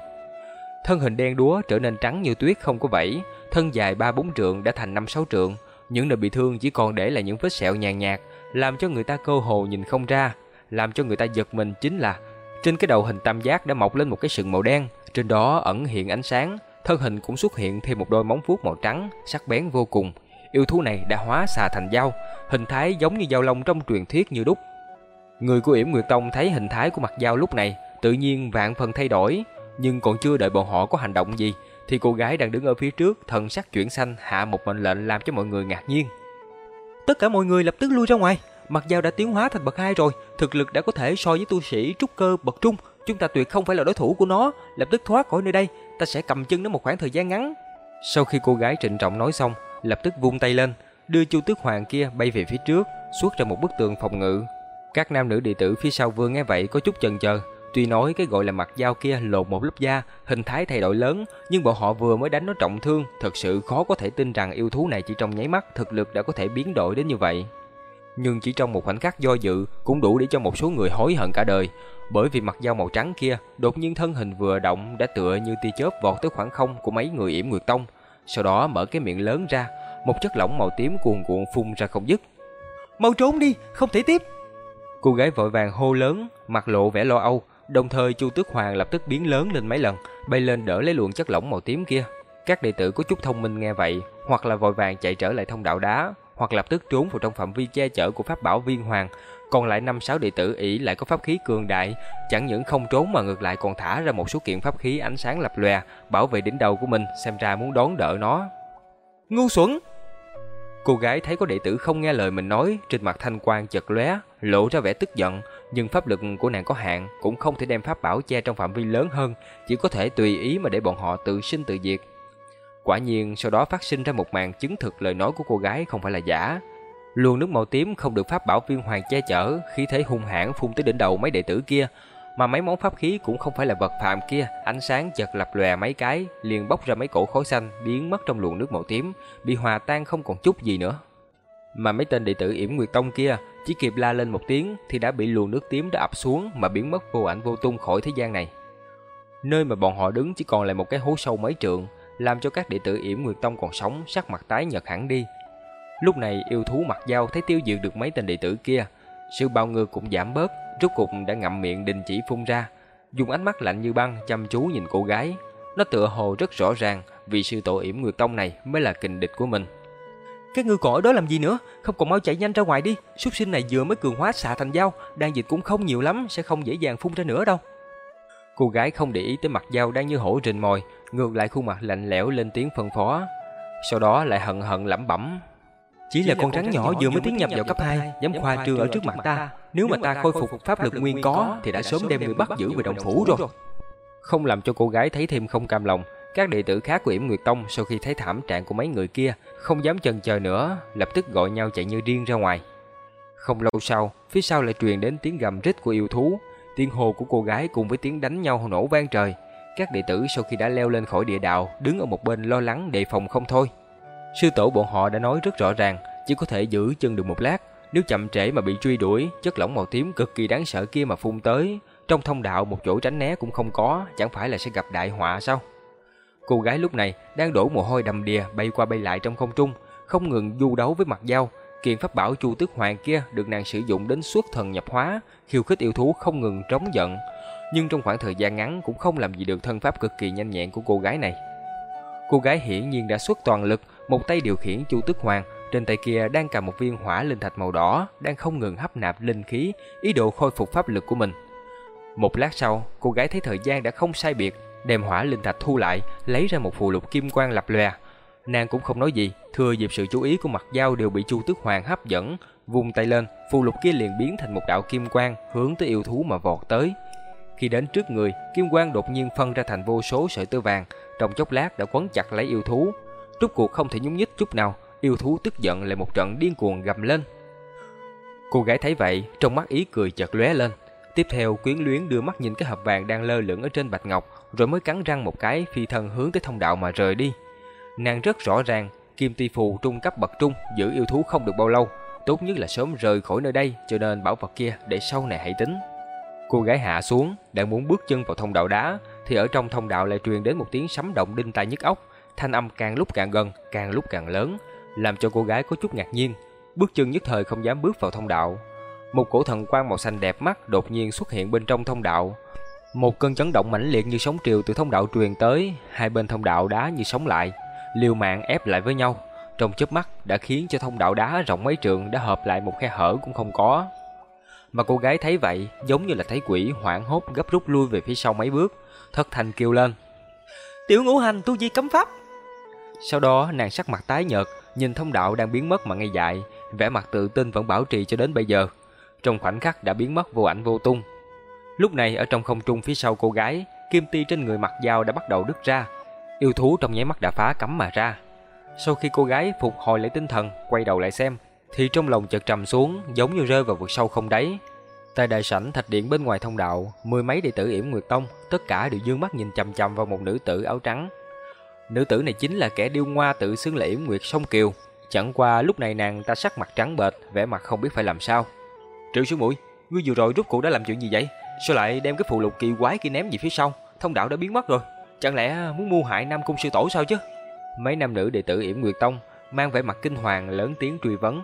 Thân hình đen đúa trở nên trắng như tuyết không có vảy, thân dài 3-4 trượng đã thành 5-6 trượng, những nơi bị thương chỉ còn để lại những vết sẹo nhàn nhạt, làm cho người ta cơ hồ nhìn không ra, làm cho người ta giật mình chính là trên cái đầu hình tam giác đã mọc lên một cái sừng màu đen, trên đó ẩn hiện ánh sáng, thân hình cũng xuất hiện thêm một đôi móng vuốt màu trắng, sắc bén vô cùng. Yêu thú này đã hóa xà thành dao, hình thái giống như dao long trong truyền thuyết như đúc. Người của Yểm Nguyệt Tông thấy hình thái của mặt dao lúc này, tự nhiên vạn phần thay đổi, nhưng còn chưa đợi bọn họ có hành động gì, thì cô gái đang đứng ở phía trước, thần sắc chuyển xanh hạ một mệnh lệnh làm cho mọi người ngạc nhiên. Tất cả mọi người lập tức lui ra ngoài, mặt dao đã tiến hóa thành bậc hai rồi, thực lực đã có thể so với tu sĩ trúc cơ bậc trung, chúng ta tuyệt không phải là đối thủ của nó, lập tức thoát khỏi nơi đây, ta sẽ cầm chân nó một khoảng thời gian ngắn. Sau khi cô gái trịnh trọng nói xong, lập tức vung tay lên, đưa Chu Tước Hoàng kia bay về phía trước, xuất ra một bức tường phòng ngự. Các nam nữ đệ tử phía sau vừa nghe vậy có chút chần chờ, tuy nói cái gọi là mặt dao kia lột một lớp da, hình thái thay đổi lớn, nhưng bọn họ vừa mới đánh nó trọng thương, thật sự khó có thể tin rằng yêu thú này chỉ trong nháy mắt thực lực đã có thể biến đổi đến như vậy. Nhưng chỉ trong một khoảnh khắc do dự cũng đủ để cho một số người hối hận cả đời, bởi vì mặt dao màu trắng kia đột nhiên thân hình vừa động đã tựa như tia chớp vọt tới khoảng không của mấy người yểm nguyệt tông, sau đó mở cái miệng lớn ra, một chất lỏng màu tím cuồn cuộn phun ra không dứt. Mau trốn đi, không thể tiếp. Cô gái vội vàng hô lớn, mặt lộ vẻ lo âu, đồng thời Chu Tước Hoàng lập tức biến lớn lên mấy lần, bay lên đỡ lấy luồng chất lỏng màu tím kia. Các đệ tử có chút thông minh nghe vậy, hoặc là vội vàng chạy trở lại thông đạo đá, hoặc lập tức trốn vào trong phạm vi che chở của pháp bảo viên hoàng. Còn lại năm sáu đệ tử ỷ lại có pháp khí cường đại, chẳng những không trốn mà ngược lại còn thả ra một số kiện pháp khí ánh sáng lập lòe, bảo vệ đỉnh đầu của mình, xem ra muốn đón đỡ nó. Ngu xuẩn! Cô gái thấy có đệ tử không nghe lời mình nói, trên mặt thanh quang chợt lóe, lộ ra vẻ tức giận, nhưng pháp lực của nàng có hạn, cũng không thể đem pháp bảo che trong phạm vi lớn hơn, chỉ có thể tùy ý mà để bọn họ tự sinh tự diệt. Quả nhiên sau đó phát sinh ra một màn chứng thực lời nói của cô gái không phải là giả. Luồng nước màu tím không được pháp bảo viên hoàng che chở, khí thế hung hãn phun tới đỉnh đầu mấy đệ tử kia, mà mấy món pháp khí cũng không phải là vật phạm kia, ánh sáng chợt lập lòe mấy cái, liền bốc ra mấy cổ khói xanh biến mất trong luồng nước màu tím, bị hòa tan không còn chút gì nữa. Mà mấy tên đệ tử Yểm Nguyệt Tông kia chỉ kịp la lên một tiếng thì đã bị luồng nước tím đã ập xuống mà biến mất vô ảnh vô tung khỏi thế gian này. Nơi mà bọn họ đứng chỉ còn lại một cái hố sâu mấy trượng, làm cho các đệ tử Yểm Nguyệt Tông còn sống sắc mặt tái nhợt hẳn đi. Lúc này yêu thú mặt dao thấy tiêu diệt được mấy tên đệ tử kia, sự bao ngư cũng giảm bớt, rốt cục đã ngậm miệng đình chỉ phun ra, dùng ánh mắt lạnh như băng chăm chú nhìn cô gái. Nó tựa hồ rất rõ ràng vì sư tổ yểm Nguyệt Tông này mới là kình địch của mình. Cái ngư cỏ đó làm gì nữa, không còn mau chạy nhanh ra ngoài đi, súc sinh này vừa mới cường hóa xạ thành dao, đan dịch cũng không nhiều lắm, sẽ không dễ dàng phun ra nữa đâu. Cô gái không để ý tới mặt dao đang như hổ rình mồi, ngược lại khuôn mặt lạnh lẽo lên tiếng phân phó. Sau đó lại hận hận lẩm bẩm. Chỉ là con rắn nhỏ vừa mới tiến nhập vào cấp 2, dám khoa trương ở trước mặt ta. Nếu mà ta khôi phục pháp lực nguyên có, thì đã sớm đem người bắt giữ về đồng phủ rồi. Không làm cho cô gái thấy thêm không cam lòng, các đệ tử khác của Yểm Nguyệt Tông sau khi thấy thảm trạng của mấy người kia, không dám chần chờ nữa, lập tức gọi nhau chạy như điên ra ngoài. Không lâu sau, phía sau lại truyền đến tiếng gầm rít của yêu thú, tiếng hô của cô gái cùng với tiếng đánh nhau nổ vang trời. Các đệ tử sau khi đã leo lên khỏi địa đạo, đứng ở một bên lo lắng đề phòng không thôi. Sư tổ bọn họ đã nói rất rõ ràng, chỉ có thể giữ chân được một lát, nếu chậm trễ mà bị truy đuổi, chất lỏng màu tím cực kỳ đáng sợ kia mà phun tới, trong thông đạo một chỗ tránh né cũng không có, chẳng phải là sẽ gặp đại họa sao? Cô gái lúc này đang đổ mồ hôi đầm đìa bay qua bay lại trong không trung, không ngừng du đấu với mặt dao. Kiện pháp bảo Chu Tước Hoàng kia được nàng sử dụng đến suốt thần nhập hóa, khiêu khích yêu thú không ngừng trống giận. Nhưng trong khoảng thời gian ngắn cũng không làm gì được thân pháp cực kỳ nhanh nhẹn của cô gái này. Cô gái hiển nhiên đã xuất toàn lực, một tay điều khiển Chu Tước Hoàng, trên tay kia đang cầm một viên hỏa linh thạch màu đỏ, đang không ngừng hấp nạp linh khí, ý đồ khôi phục pháp lực của mình. Một lát sau, cô gái thấy thời gian đã không sai biệt, đem hỏa linh thạch thu lại, lấy ra một phù lục kim quang lập lòe. Nàng cũng không nói gì, thừa dịp sự chú ý của mặt dao đều bị Chu Tước Hoàng hấp dẫn, vung tay lên, phù lục kia liền biến thành một đạo kim quang hướng tới yêu thú mà vọt tới. Khi đến trước người, kim quang đột nhiên phân ra thành vô số sợi tơ vàng, trong chốc lát đã quấn chặt lấy yêu thú. Rốt cuộc không thể nhúc nhích chút nào, yêu thú tức giận lại một trận điên cuồng gầm lên. Cô gái thấy vậy, trong mắt ý cười chợt lóe lên. Tiếp theo, quyến luyến đưa mắt nhìn cái hộp vàng đang lơ lửng ở trên bạch ngọc, rồi mới cắn răng một cái phi thân hướng tới thông đạo mà rời đi. Nàng rất rõ ràng, Kim Ti Phù trung cấp bậc trung giữ yêu thú không được bao lâu, tốt nhất là sớm rời khỏi nơi đây, cho nên bảo vật kia để sau này hãy tính. Cô gái hạ xuống, đang muốn bước chân vào thông đạo đá, thì ở trong thông đạo lại truyền đến một tiếng sấm động đinh tai nhức óc, thanh âm càng lúc càng gần, càng lúc càng lớn, làm cho cô gái có chút ngạc nhiên, bước chân nhất thời không dám bước vào thông đạo. Một cổ thần quang màu xanh đẹp mắt đột nhiên xuất hiện bên trong thông đạo. Một cơn chấn động mãnh liệt như sóng triều từ thông đạo truyền tới, hai bên thông đạo đá như sống lại, liều mạng ép lại với nhau, trong chớp mắt đã khiến cho thông đạo đá rộng mấy trượng đã hợp lại một khe hở cũng không có. Mà cô gái thấy vậy, giống như là thấy quỷ hoảng hốt gấp rút lui về phía sau mấy bước, thất thanh kêu lên. Tiểu ngũ hành tu di cấm pháp. Sau đó nàng sắc mặt tái nhợt, nhìn thông đạo đang biến mất mà ngây dại, vẻ mặt tự tin vẫn bảo trì cho đến bây giờ. Trong khoảnh khắc đã biến mất vô ảnh vô tung. Lúc này ở trong không trung phía sau cô gái, kim ti trên người mặt dao đã bắt đầu đứt ra. Yêu thú trong nháy mắt đã phá cấm mà ra. Sau khi cô gái phục hồi lại tinh thần, quay đầu lại xem, thì trong lòng chợt trầm xuống, giống như rơi vào vực sâu không đáy. Tại đại sảnh thạch điện bên ngoài thông đạo, mười mấy đệ tử Yểm Nguyệt Tông, tất cả đều dương mắt nhìn chằm chằm vào một nữ tử áo trắng. Nữ tử này chính là kẻ điêu ngoa tự xưng là Yểm Nguyệt Sông Kiều. Chẳng qua lúc này nàng ta sắc mặt trắng bệch, vẻ mặt không biết phải làm sao. Triệu Sư Muội, ngươi vừa rồi rút cuộc đã làm chuyện gì vậy? Sao lại đem cái phụ lục kỳ quái kia ném về phía sau? Thông đạo đã biến mất rồi. Chẳng lẽ muốn mua hại Nam Cung sư tổ sao chứ? Mấy nam nữ đệ tử Yểm Nguyệt Tông mang vẻ mặt kinh hoàng lớn tiếng truy vấn.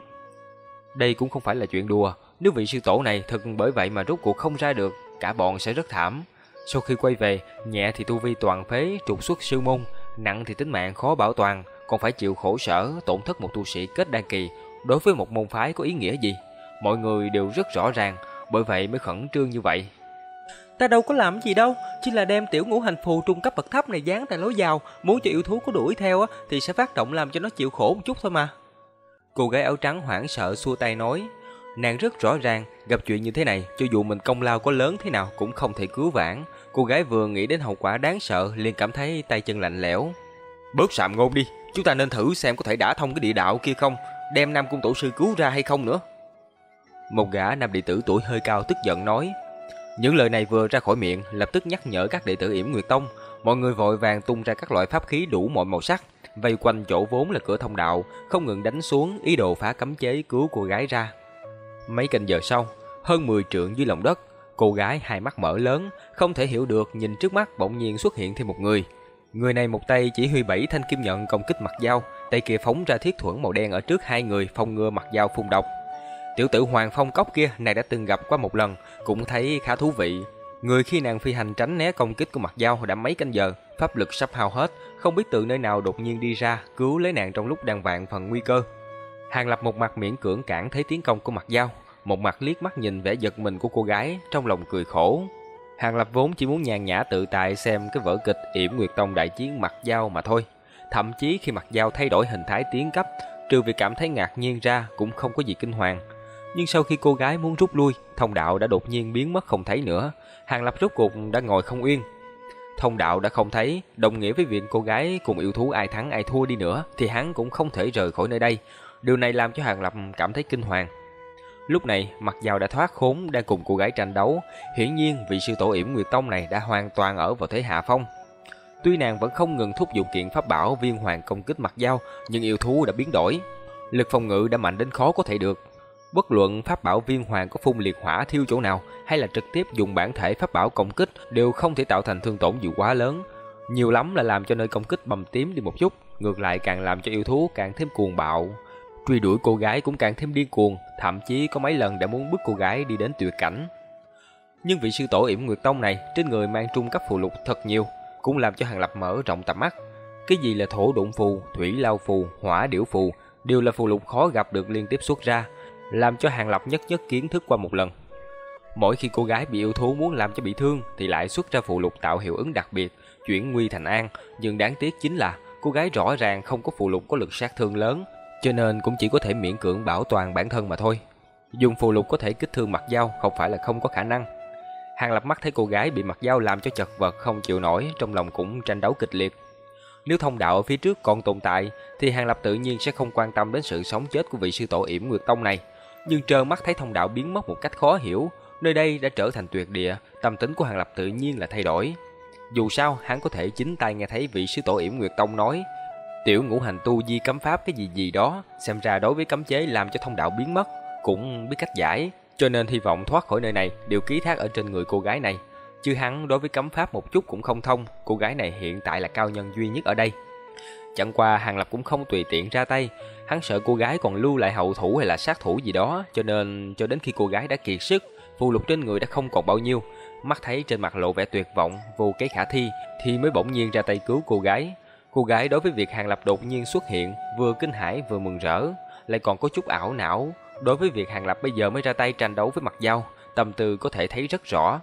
Đây cũng không phải là chuyện đùa, nếu vị sư tổ này thật bởi vậy mà rút cuộc không ra được, cả bọn sẽ rất thảm. Sau khi quay về, nhẹ thì tu vi toàn phế, trục xuất sư môn, nặng thì tính mạng khó bảo toàn, còn phải chịu khổ sở, tổn thất một tu sĩ kết đan kỳ. Đối với một môn phái có ý nghĩa gì? Mọi người đều rất rõ ràng, bởi vậy mới khẩn trương như vậy. Ta đâu có làm gì đâu, chỉ là đem tiểu ngũ hành phù trung cấp bậc thấp này dán tại lối vào, muốn cho yêu thú có đuổi theo thì sẽ phát động làm cho nó chịu khổ một chút thôi mà. Cô gái áo trắng hoảng sợ xua tay nói, nàng rất rõ ràng, gặp chuyện như thế này, cho dù mình công lao có lớn thế nào cũng không thể cứu vãn. Cô gái vừa nghĩ đến hậu quả đáng sợ, liền cảm thấy tay chân lạnh lẽo. Bớt sạm ngôn đi, chúng ta nên thử xem có thể đả thông cái địa đạo kia không. đem Nam Cung Tổ Sư cứu ra hay không nữa. Một gã nam đệ tử tuổi hơi cao tức giận nói. Những lời này vừa ra khỏi miệng lập tức nhắc nhở các đệ tử yểm Nguyệt Tông. Mọi người vội vàng tung ra các loại pháp khí đủ mọi màu sắc, vây quanh chỗ vốn là cửa thông đạo, không ngừng đánh xuống ý đồ phá cấm chế cứu cô gái ra. Mấy canh giờ sau, hơn 10 trượng dưới lòng đất, cô gái hai mắt mở lớn, không thể hiểu được nhìn trước mắt bỗng nhiên xuất hiện thêm một người. Người này một tay chỉ huy bảy thanh kim nhận công kích mặt dao, tay kia phóng ra thiết thuẫn màu đen ở trước hai người phòng ngừa mặt dao phun độc. Tiểu tử Hoàng Phong Cốc kia này đã từng gặp qua một lần, cũng thấy khá thú vị. Người khi nàng phi hành tránh né công kích của mặt dao đã mấy canh giờ, pháp lực sắp hao hết, không biết từ nơi nào đột nhiên đi ra cứu lấy nàng trong lúc đang vạn phần nguy cơ. Hàng Lập một mặt miễn cưỡng cản thấy tiến công của mặt dao, một mặt liếc mắt nhìn vẻ giật mình của cô gái, trong lòng cười khổ. Hàng Lập vốn chỉ muốn nhàn nhã tự tại xem cái vở kịch yểm Nguyệt Tông đại chiến mặt dao mà thôi. Thậm chí khi mặt dao thay đổi hình thái tiến cấp, trừ việc cảm thấy ngạc nhiên ra cũng không có gì kinh hoàng. Nhưng sau khi cô gái muốn rút lui, thông đạo đã đột nhiên biến mất không thấy nữa. Hàng Lập rốt cuộc đã ngồi không yên. Thông đạo đã không thấy, đồng nghĩa với việc cô gái cùng yêu thú ai thắng ai thua đi nữa thì hắn cũng không thể rời khỏi nơi đây. Điều này làm cho Hàng Lập cảm thấy kinh hoàng. Lúc này, mặc dao đã thoát khốn đang cùng cô gái tranh đấu. Hiển nhiên, vị sư tổ yểm Nguyệt Tông này đã hoàn toàn ở vào thế hạ phong. Tuy nàng vẫn không ngừng thúc giục kiện pháp bảo viên hoàng công kích mặc dao, nhưng yêu thú đã biến đổi. Lực phòng ngự đã mạnh đến khó có thể được. Bất luận pháp bảo viên hoàng có phun liệt hỏa thiêu chỗ nào hay là trực tiếp dùng bản thể pháp bảo công kích đều không thể tạo thành thương tổn gì quá lớn. Nhiều lắm là làm cho nơi công kích bầm tím đi một chút, ngược lại càng làm cho yêu thú càng thêm cuồng bạo. Truy đuổi cô gái cũng càng thêm điên cuồng, thậm chí có mấy lần đã muốn bức cô gái đi đến tuyệt cảnh. Nhưng vị sư tổ yểm Nguyệt Tông này trên người mang trung cấp phù lục thật nhiều, cũng làm cho Hàng Lập mở rộng tầm mắt. Cái gì là thổ đụng phù, thủy lao phù, hỏa điểu phù, đều là phù lục khó gặp được liên tiếp xuất ra, làm cho Hàng Lập nhất nhất kiến thức qua một lần. Mỗi khi cô gái bị yêu thú muốn làm cho bị thương thì lại xuất ra phụ lục tạo hiệu ứng đặc biệt, chuyển nguy thành an, nhưng đáng tiếc chính là cô gái rõ ràng không có phụ lục có lực sát thương lớn, cho nên cũng chỉ có thể miễn cưỡng bảo toàn bản thân mà thôi. Dùng phù lục có thể kích thương mặt dao không phải là không có khả năng. Hàng Lập mắt thấy cô gái bị mặt dao làm cho chật vật không chịu nổi, trong lòng cũng tranh đấu kịch liệt. Nếu thông đạo ở phía trước còn tồn tại, thì Hàng Lập tự nhiên sẽ không quan tâm đến sự sống chết của vị sư tổ yểm Nguyệt Tông này. Nhưng trơ mắt thấy thông đạo biến mất một cách khó hiểu, nơi đây đã trở thành tuyệt địa, tâm tính của Hàng Lập tự nhiên là thay đổi. Dù sao, hắn có thể chính tay nghe thấy vị sư tổ yểm Nguyệt Tông nói, tiểu ngũ hành tu di cấm pháp cái gì gì đó, xem ra đối với cấm chế làm cho thông đạo biến mất, cũng biết cách giải, cho nên hy vọng thoát khỏi nơi này đều ký thác ở trên người cô gái này. Chứ hắn đối với cấm pháp một chút cũng không thông, cô gái này hiện tại là cao nhân duy nhất ở đây. Chẳng qua Hàng Lập cũng không tùy tiện ra tay, hắn sợ cô gái còn lưu lại hậu thủ hay là sát thủ gì đó, cho nên cho đến khi cô gái đã kiệt sức, phù lục trên người đã không còn bao nhiêu, mắt thấy trên mặt lộ vẻ tuyệt vọng, vô kế khả thi, thì mới bỗng nhiên ra tay cứu cô gái. Cô gái đối với việc Hàng Lập đột nhiên xuất hiện, vừa kinh hãi vừa mừng rỡ, lại còn có chút ảo não. Đối với việc Hàng Lập bây giờ mới ra tay tranh đấu với mặt dao, tâm tư có thể thấy rất rõ.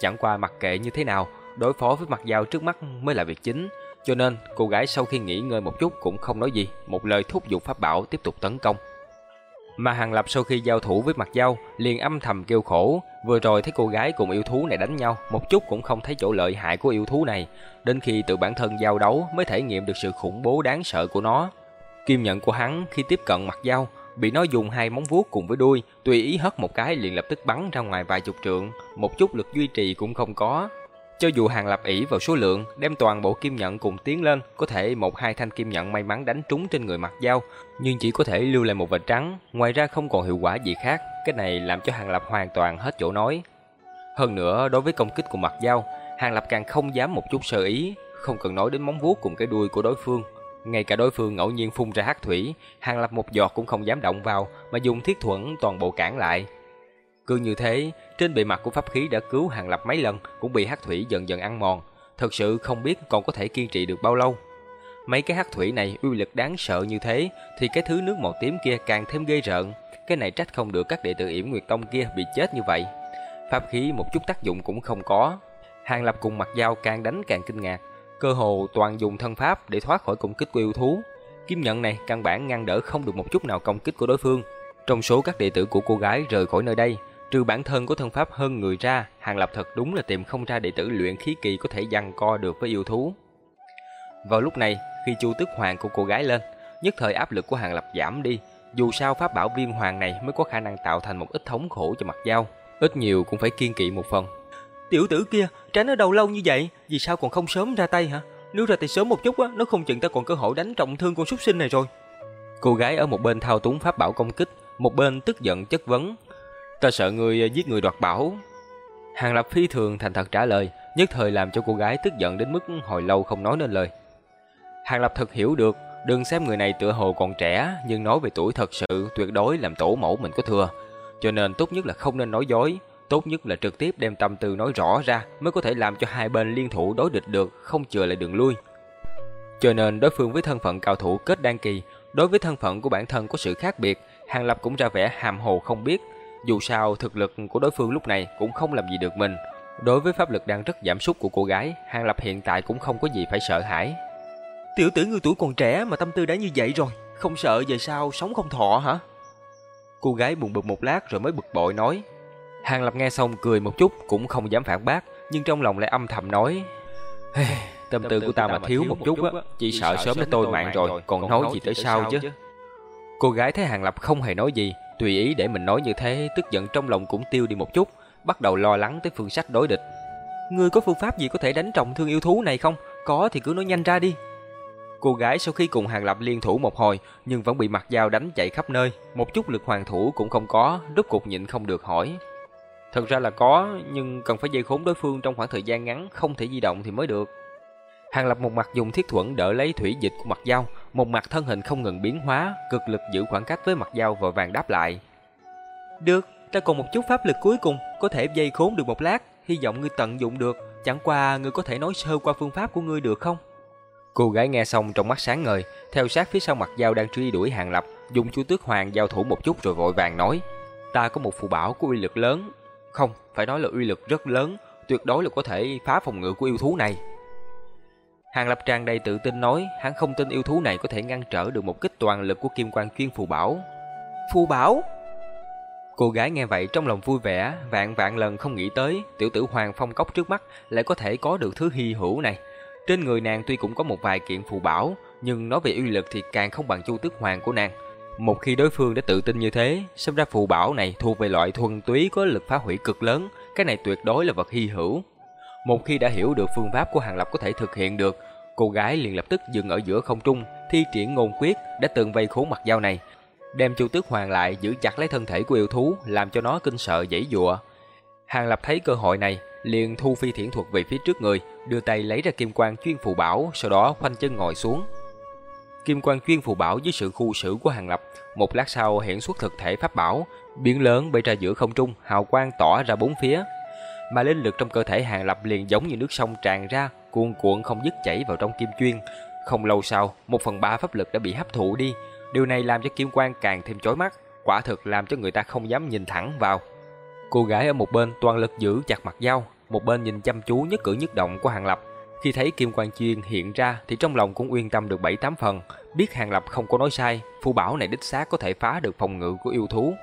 Chẳng qua mặc kệ như thế nào, đối phó với mặt dao trước mắt mới là việc chính. Cho nên, cô gái sau khi nghỉ ngơi một chút cũng không nói gì, một lời thúc giục pháp bảo tiếp tục tấn công. Mà Hàng Lập sau khi giao thủ với mặt dao, liền âm thầm kêu khổ, vừa rồi thấy cô gái cùng yêu thú này đánh nhau, một chút cũng không thấy chỗ lợi hại của yêu thú này, đến khi tự bản thân giao đấu mới thể nghiệm được sự khủng bố đáng sợ của nó. Kim nhận của hắn khi tiếp cận mặt dao, bị nó dùng hai móng vuốt cùng với đuôi, tùy ý hất một cái liền lập tức bắn ra ngoài vài chục trượng, một chút lực duy trì cũng không có. Cho dù hàng lập ỷ vào số lượng, đem toàn bộ kim nhận cùng tiến lên, có thể một hai thanh kim nhận may mắn đánh trúng trên người mặt dao, nhưng chỉ có thể lưu lại một vệt trắng, ngoài ra không còn hiệu quả gì khác, cái này làm cho hàng lập hoàn toàn hết chỗ nói. Hơn nữa, đối với công kích của mặt dao, hàng lập càng không dám một chút sơ ý, không cần nói đến móng vuốt cùng cái đuôi của đối phương. Ngay cả đối phương ngẫu nhiên phun ra hắc thủy, hàng lập một giọt cũng không dám động vào, mà dùng thiết thuẫn toàn bộ cản lại. Cứ như thế, trên bề mặt của pháp khí đã cứu hàng lập mấy lần cũng bị hắc thủy dần dần ăn mòn, thật sự không biết còn có thể kiên trì được bao lâu. Mấy cái hắc thủy này uy lực đáng sợ như thế thì cái thứ nước màu tím kia càng thêm ghê rợn, cái này trách không được các đệ tử Yểm Nguyệt Tông kia bị chết như vậy. Pháp khí một chút tác dụng cũng không có. Hàng Lập cùng mặt dao càng đánh càng kinh ngạc, cơ hồ toàn dùng thân pháp để thoát khỏi công kích của yêu thú. Kim nhận này căn bản ngăn đỡ không được một chút nào công kích của đối phương. Trong số các đệ tử của cô gái rời khỏi nơi đây, Trừ bản thân của thân pháp hơn người ra, Hàng Lập thật đúng là tìm không ra đệ tử luyện khí kỳ có thể giằng co được với yêu thú. Vào lúc này, khi Chu Tức Hoàng của cô gái lên, nhất thời áp lực của Hàng Lập giảm đi, dù sao pháp bảo viên hoàng này mới có khả năng tạo thành một ít thống khổ cho mặt dao, ít nhiều cũng phải kiên kỵ một phần. Tiểu tử kia, tránh ở đầu lâu như vậy, vì sao còn không sớm ra tay hả? Nếu ra tay sớm một chút á, nó không chừng ta còn cơ hội đánh trọng thương con súc sinh này rồi. Cô gái ở một bên thao túng pháp bảo công kích, một bên tức giận chất vấn. Ta sợ người ờ, giết người đoạt bảo. Hàng Lập phi thường thành thật trả lời, nhất thời làm cho cô gái tức giận đến mức hồi lâu không nói nên lời. Hàng Lập thật hiểu được, đừng xem người này tựa hồ còn trẻ, nhưng nói về tuổi thật sự tuyệt đối làm tổ mẫu mình có thừa. Cho nên tốt nhất là không nên nói dối, tốt nhất là trực tiếp đem tâm tư nói rõ ra mới có thể làm cho hai bên liên thủ đối địch được, không chừa lại đường lui. Cho nên đối phương với thân phận cao thủ kết đan kỳ, đối với thân phận của bản thân có sự khác biệt, Hàng Lập cũng ra vẻ hàm hồ không biết. Dù sao thực lực của đối phương lúc này cũng không làm gì được mình. Đối với pháp lực đang rất giảm sút của cô gái, Hàng Lập hiện tại cũng không có gì phải sợ hãi. Tiểu tử người tuổi còn trẻ mà tâm tư đã như vậy rồi, không sợ về sau sống không thọ hả? Cô gái buồn bực một lát rồi mới bực bội nói. Hàng Lập nghe xong cười một chút cũng không dám phản bác, nhưng trong lòng lại âm thầm nói. Tâm tư của ta mà thiếu một chút á, chỉ sợ sớm đã tôi mạng rồi, còn nói gì tới sao chứ. Cô gái thấy Hàng Lập không hề nói gì, tùy ý để mình nói như thế, tức giận trong lòng cũng tiêu đi một chút, bắt đầu lo lắng tới phương sách đối địch. Ngươi có phương pháp gì có thể đánh trọng thương yêu thú này không? Có thì cứ nói nhanh ra đi. Cô gái sau khi cùng Hàng Lập liên thủ một hồi, nhưng vẫn bị mặt dao đánh chạy khắp nơi, một chút lực hoàn thủ cũng không có, rốt cục nhịn không được hỏi. Thật ra là có, nhưng cần phải dây khốn đối phương trong khoảng thời gian ngắn, không thể di động thì mới được. Hàng Lập một mặt dùng thiết thuẫn đỡ lấy thủy dịch của mặt dao, một mặt thân hình không ngừng biến hóa, cực lực giữ khoảng cách với mặt dao vội vàng đáp lại. Được, ta còn một chút pháp lực cuối cùng, có thể dây khốn được một lát, hy vọng ngươi tận dụng được, chẳng qua ngươi có thể nói sơ qua phương pháp của ngươi được không? Cô gái nghe xong trong mắt sáng ngời, theo sát phía sau mặt dao đang truy đuổi Hàng Lập, dùng chú tước hoàng giao thủ một chút rồi vội vàng nói: "Ta có một phù bảo của uy lực lớn, không, phải nói là uy lực rất lớn, tuyệt đối là có thể phá phòng ngự của yêu thú này." Hàng Lập tràn đầy tự tin nói, hắn không tin yêu thú này có thể ngăn trở được một kích toàn lực của kim quan chuyên phù bảo. Phù bảo? Cô gái nghe vậy trong lòng vui vẻ, vạn vạn lần không nghĩ tới, tiểu tử Hoàng Phong Cốc trước mắt lại có thể có được thứ hy hữu này. Trên người nàng tuy cũng có một vài kiện phù bảo, nhưng nói về uy lực thì càng không bằng Chu Tước Hoàng của nàng. Một khi đối phương đã tự tin như thế, xem ra phù bảo này thuộc về loại thuần túy có lực phá hủy cực lớn, cái này tuyệt đối là vật hy hữu. Một khi đã hiểu được phương pháp của Hàng Lập có thể thực hiện được, cô gái liền lập tức dừng ở giữa không trung, thi triển ngôn quyết đã từng vây khốn mặt dao này, đem Chu Tước Hoàng lại giữ chặt lấy thân thể của yêu thú, làm cho nó kinh sợ giãy giụa. Hàng Lập thấy cơ hội này, liền thu phi thiển thuật về phía trước người, đưa tay lấy ra kim quang chuyên phù bảo, sau đó khoanh chân ngồi xuống. Kim quang chuyên phù bảo dưới sự khu xử của Hàng Lập, một lát sau hiện xuất thực thể pháp bảo, biến lớn bay ra giữa không trung, hào quang tỏa ra bốn phía. Mà linh lực trong cơ thể Hàng Lập liền giống như nước sông tràn ra, cuồn cuộn không dứt chảy vào trong kim chuyên. Không lâu sau, một phần ba pháp lực đã bị hấp thụ đi, điều này làm cho kim quang càng thêm chói mắt, quả thực làm cho người ta không dám nhìn thẳng vào. Cô gái ở một bên toàn lực giữ chặt mặt dao, một bên nhìn chăm chú nhất cử nhất động của Hàng Lập. Khi thấy kim quang chuyên hiện ra thì trong lòng cũng yên tâm được 7-8 phần, biết Hàng Lập không có nói sai, phù bảo này đích xác có thể phá được phòng ngự của yêu thú.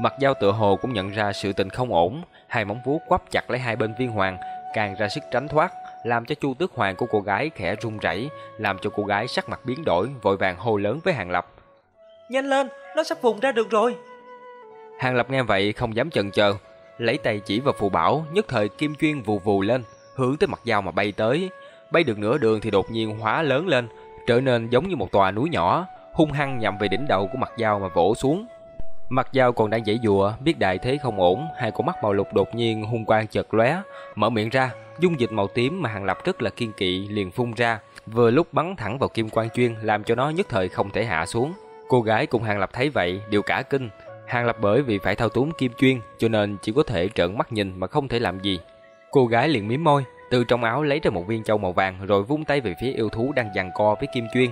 Mặt dao tựa hồ cũng nhận ra sự tình không ổn, hai móng vuốt quắp chặt lấy hai bên viên hoàng, càng ra sức tránh thoát, làm cho chu tước hoàng của cô gái khẽ run rẩy, làm cho cô gái sắc mặt biến đổi, vội vàng hô lớn với Hàng Lập. Nhanh lên, nó sắp vùng ra được rồi. Hàng Lập nghe vậy không dám chần chờ, lấy tay chỉ vào phù bảo, nhất thời kim chuyên vù vù lên, hướng tới mặt dao mà bay tới. Bay được nửa đường thì đột nhiên hóa lớn lên, trở nên giống như một tòa núi nhỏ, hung hăng nhằm về đỉnh đầu của mặt dao mà vỗ xuống. Mặt dao còn đang dãy dùa, biết đại thế không ổn, hai con mắt màu lục đột nhiên hung quang chợt lóe, mở miệng ra, dung dịch màu tím mà Hàng Lập rất là kiên kỵ liền phun ra, vừa lúc bắn thẳng vào kim quang chuyên làm cho nó nhất thời không thể hạ xuống. Cô gái cùng Hàng Lập thấy vậy đều cả kinh, Hàng Lập bởi vì phải thao túng kim chuyên cho nên chỉ có thể trợn mắt nhìn mà không thể làm gì. Cô gái liền mím môi, từ trong áo lấy ra một viên châu màu vàng rồi vung tay về phía yêu thú đang giằng co với kim chuyên.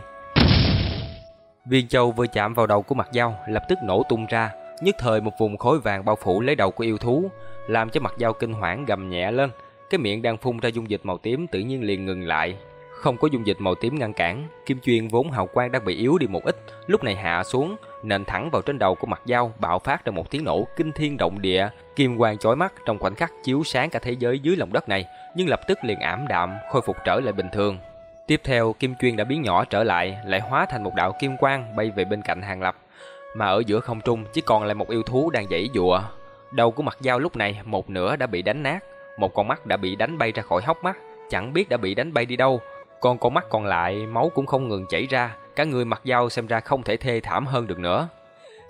Viên châu vừa chạm vào đầu của mặt dao lập tức nổ tung ra, nhất thời một vùng khối vàng bao phủ lấy đầu của yêu thú, làm cho mặt dao kinh hoảng gầm nhẹ lên, cái miệng đang phun ra dung dịch màu tím tự nhiên liền ngừng lại. Không có dung dịch màu tím ngăn cản, kim chuyên vốn hào quang đang bị yếu đi một ít, lúc này hạ xuống, nện thẳng vào trên đầu của mặt dao, bạo phát ra một tiếng nổ kinh thiên động địa, kim quang chói mắt trong khoảnh khắc chiếu sáng cả thế giới dưới lòng đất này, nhưng lập tức liền ảm đạm, khôi phục trở lại bình thường. Tiếp theo, kim chuyên đã biến nhỏ trở lại, lại hóa thành một đạo kim quang bay về bên cạnh Hàng Lập. mà ở giữa không trung chỉ còn lại một yêu thú đang dãy dụa. Đầu của mặt dao lúc này một nửa đã bị đánh nát, một con mắt đã bị đánh bay ra khỏi hốc mắt, chẳng biết đã bị đánh bay đi đâu. Còn con mắt còn lại máu cũng không ngừng chảy ra, cả người mặt dao xem ra không thể thê thảm hơn được nữa.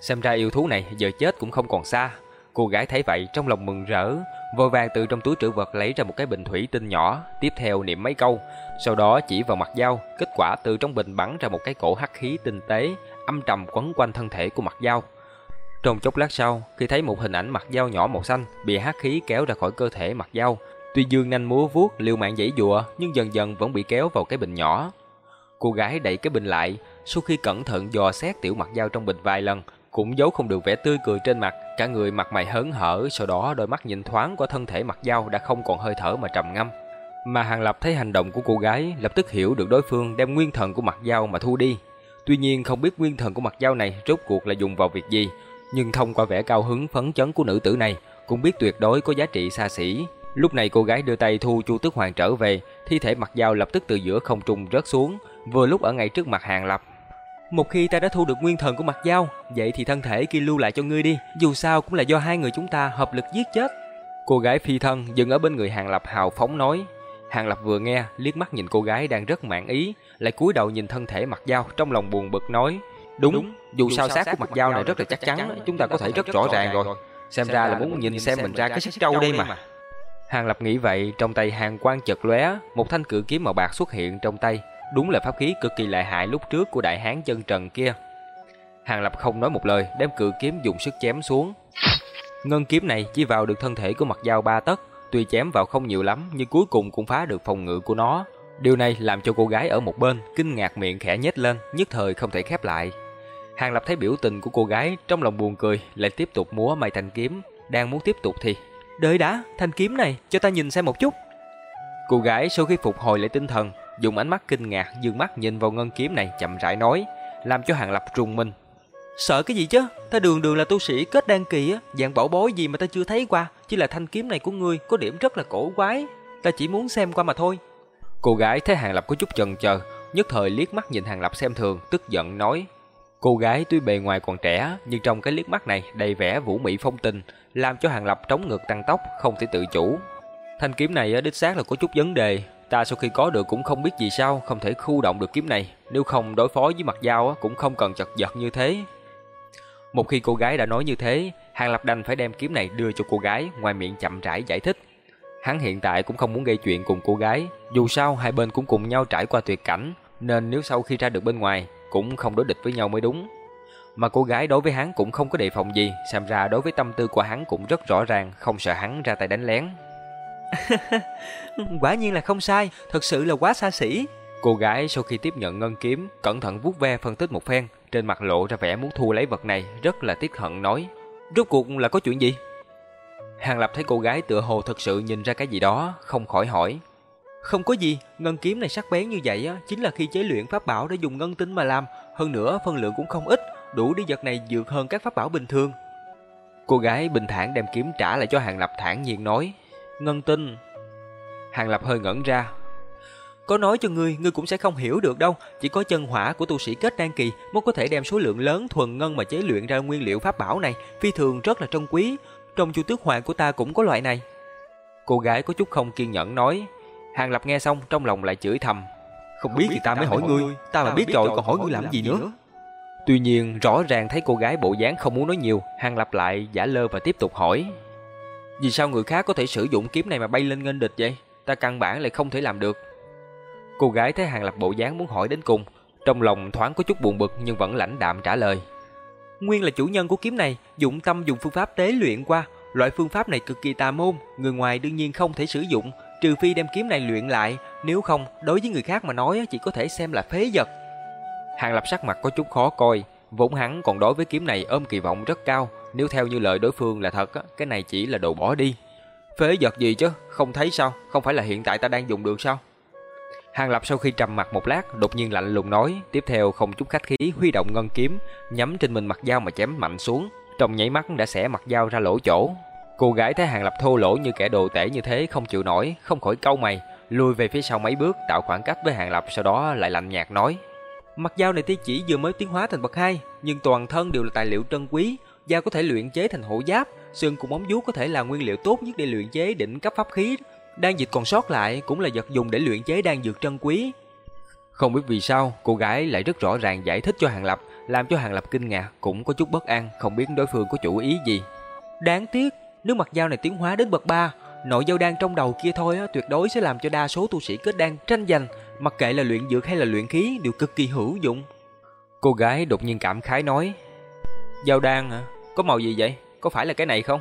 Xem ra yêu thú này giờ chết cũng không còn xa. Cô gái thấy vậy trong lòng mừng rỡ, vội vàng từ trong túi trữ vật lấy ra một cái bình thủy tinh nhỏ, tiếp theo niệm mấy câu, sau đó chỉ vào mặt dao, kết quả từ trong bình bắn ra một cái cổ hắc khí tinh tế, âm trầm quấn quanh thân thể của mặt dao. Trong chốc lát sau, khi thấy một hình ảnh mặt dao nhỏ màu xanh bị hắc khí kéo ra khỏi cơ thể mặt dao, tuy dương nhanh múa vuốt liều mạng giãy giụa nhưng dần dần vẫn bị kéo vào cái bình nhỏ. Cô gái đẩy cái bình lại, sau khi cẩn thận dò xét tiểu mặt dao trong bình vài lần, cũng giấu không được vẻ tươi cười trên mặt, cả người mặt mày hớn hở, sau đó đôi mắt nhìn thoáng qua thân thể mặt dao đã không còn hơi thở mà trầm ngâm. Mà Hàng Lập thấy hành động của cô gái, lập tức hiểu được đối phương đem nguyên thần của mặt dao mà thu đi. Tuy nhiên không biết nguyên thần của mặt dao này rốt cuộc là dùng vào việc gì, nhưng thông qua vẻ cao hứng phấn chấn của nữ tử này, cũng biết tuyệt đối có giá trị xa xỉ. Lúc này cô gái đưa tay thu Chu Tước Hoàng trở về, thi thể mặt dao lập tức từ giữa không trung rớt xuống, vừa lúc ở ngay trước mặt Hàng Lập. Một khi ta đã thu được nguyên thần của mặt dao, vậy thì thân thể kia lưu lại cho ngươi đi, dù sao cũng là do hai người chúng ta hợp lực giết chết. Cô gái phi thân dừng ở bên người Hàng Lập hào phóng nói. Hàng Lập vừa nghe, liếc mắt nhìn cô gái đang rất mãn ý, lại cúi đầu nhìn thân thể mặt dao trong lòng buồn bực nói. Đúng, dù, sao xác của mặt dao này rất là chắc chắn, chúng ta có thể rất rõ ràng rồi. Xem ra là muốn nhìn xem mình ra cái sách trâu đây mà. Hàng Lập nghĩ vậy, trong tay hàng quang chợt lóe, một thanh cự kiếm màu bạc xuất hiện trong tay, Đúng là pháp khí cực kỳ lợi hại lúc trước của đại hán chân trần kia. Hàng Lập không nói một lời, đem cự kiếm dùng sức chém xuống. Ngân kiếm này chỉ vào được thân thể của mặt dao ba tấc, tuy chém vào không nhiều lắm nhưng cuối cùng cũng phá được phòng ngự của nó. Điều này làm cho cô gái ở một bên kinh ngạc miệng khẽ nhếch lên, nhất thời không thể khép lại. Hàng Lập thấy biểu tình của cô gái, trong lòng buồn cười, lại tiếp tục múa mây thanh kiếm, đang muốn tiếp tục thì đợi đã, thanh kiếm này cho ta nhìn xem một chút. Cô gái sau khi phục hồi lại tinh thần, dùng ánh mắt kinh ngạc dương mắt nhìn vào ngân kiếm này chậm rãi nói, làm cho Hàng Lập rùng mình. Sợ cái gì chứ? Ta đường đường là tu sĩ kết đan kỳ á, dạng bảo bối gì mà ta chưa thấy qua, chỉ là thanh kiếm này của ngươi có điểm rất là cổ quái, ta chỉ muốn xem qua mà thôi. Cô gái thấy Hàng Lập có chút chần chờ, nhất thời liếc mắt nhìn Hàng Lập xem thường, tức giận nói: Cô gái tuy bề ngoài còn trẻ, nhưng trong cái liếc mắt này đầy vẻ vũ mỹ phong tình, làm cho Hàng Lập trống ngực tăng tốc, không thể tự chủ. Thanh kiếm này đích xác là có chút vấn đề, Ta sau khi có được cũng không biết vì sao không thể khu động được kiếm này, nếu không đối phó với mặt dao cũng không cần chật vật như thế. Một khi cô gái đã nói như thế, Hàng Lập đành phải đem kiếm này đưa cho cô gái, ngoài miệng chậm rãi giải thích. Hắn hiện tại cũng không muốn gây chuyện cùng cô gái, dù sao hai bên cũng cùng nhau trải qua tuyệt cảnh, nên nếu sau khi ra được bên ngoài cũng không đối địch với nhau mới đúng. Mà cô gái đối với hắn cũng không có đề phòng gì, xem ra đối với tâm tư của hắn cũng rất rõ ràng, không sợ hắn ra tay đánh lén. <laughs> Quả nhiên là không sai, thật sự là quá xa xỉ. Cô gái sau khi tiếp nhận ngân kiếm, cẩn thận vuốt ve phân tích một phen, trên mặt lộ ra vẻ muốn thu lấy vật này, rất là tiếc hận nói. Rốt cuộc là có chuyện gì? Hàng Lập thấy cô gái tựa hồ thật sự nhìn ra cái gì đó, không khỏi hỏi. Không có gì, ngân kiếm này sắc bén như vậy á, chính là khi chế luyện pháp bảo đã dùng ngân tinh mà làm, hơn nữa phân lượng cũng không ít, đủ để vật này dược hơn các pháp bảo bình thường. Cô gái bình thản đem kiếm trả lại cho Hàng Lập thản nhiên nói. Ngân tinh. Hàng Lập hơi ngẩn ra. Có nói cho ngươi, ngươi cũng sẽ không hiểu được đâu. Chỉ có chân hỏa của tu sĩ kết đan kỳ mới có thể đem số lượng lớn thuần ngân mà chế luyện ra nguyên liệu pháp bảo này. Phi thường rất là trân quý. Trong chu tước hoàng của ta cũng có loại này. Cô gái có chút không kiên nhẫn nói. Hàng Lập nghe xong trong lòng lại chửi thầm. Không, biết thì ta mới hỏi ngươi, ta mà biết rồi còn hỏi ngươi làm gì nữa. Tuy nhiên rõ ràng thấy cô gái bộ dáng không muốn nói nhiều, Hàng Lập lại giả lơ và tiếp tục hỏi. Vì sao người khác có thể sử dụng kiếm này mà bay lên nghênh địch vậy? Ta căn bản lại không thể làm được. Cô gái thấy Hàng Lập bộ dáng muốn hỏi đến cùng, trong lòng thoáng có chút buồn bực nhưng vẫn lãnh đạm trả lời. Nguyên là chủ nhân của kiếm này, dụng tâm dùng phương pháp tế luyện qua, loại phương pháp này cực kỳ tà môn, người ngoài đương nhiên không thể sử dụng, trừ phi đem kiếm này luyện lại, nếu không, đối với người khác mà nói chỉ có thể xem là phế vật. Hàng Lập sắc mặt có chút khó coi, vốn hắn còn đối với kiếm này ôm kỳ vọng rất cao, nếu theo như lời đối phương là thật, cái này chỉ là đồ bỏ đi. Phế vật gì chứ, không thấy sao, không phải là hiện tại ta đang dùng được sao? Hàng Lập sau khi trầm mặt một lát, đột nhiên lạnh lùng nói, tiếp theo không chút khách khí huy động ngân kiếm, nhắm trên mình mặt dao mà chém mạnh xuống, trong nháy mắt đã xẻ mặt dao ra lỗ chỗ. Cô gái thấy Hàng Lập thô lỗ như kẻ đồ tể như thế không chịu nổi, không khỏi câu mày, lùi về phía sau mấy bước tạo khoảng cách với Hàng Lập sau đó lại lạnh nhạt nói: Mặt dao này tuy chỉ vừa mới tiến hóa thành bậc hai, nhưng toàn thân đều là tài liệu trân quý, da có thể luyện chế thành hộ giáp, xương cùng móng vuốt có thể là nguyên liệu tốt nhất để luyện chế đỉnh cấp pháp khí. Đan dịch còn sót lại cũng là vật dùng để luyện chế đan dược trân quý. Không biết vì sao, cô gái lại rất rõ ràng giải thích cho Hàng Lập, làm cho Hàng Lập kinh ngạc, cũng có chút bất an, không biết đối phương có chủ ý gì. Đáng tiếc, nếu mặt dao này tiến hóa đến bậc 3, nội dao đan trong đầu kia thôi á, tuyệt đối sẽ làm cho đa số tu sĩ kết đan tranh giành, mặc kệ là luyện dược hay là luyện khí đều cực kỳ hữu dụng. Cô gái đột nhiên cảm khái nói, Dao đan hả? Có màu gì vậy? Có phải là cái này không?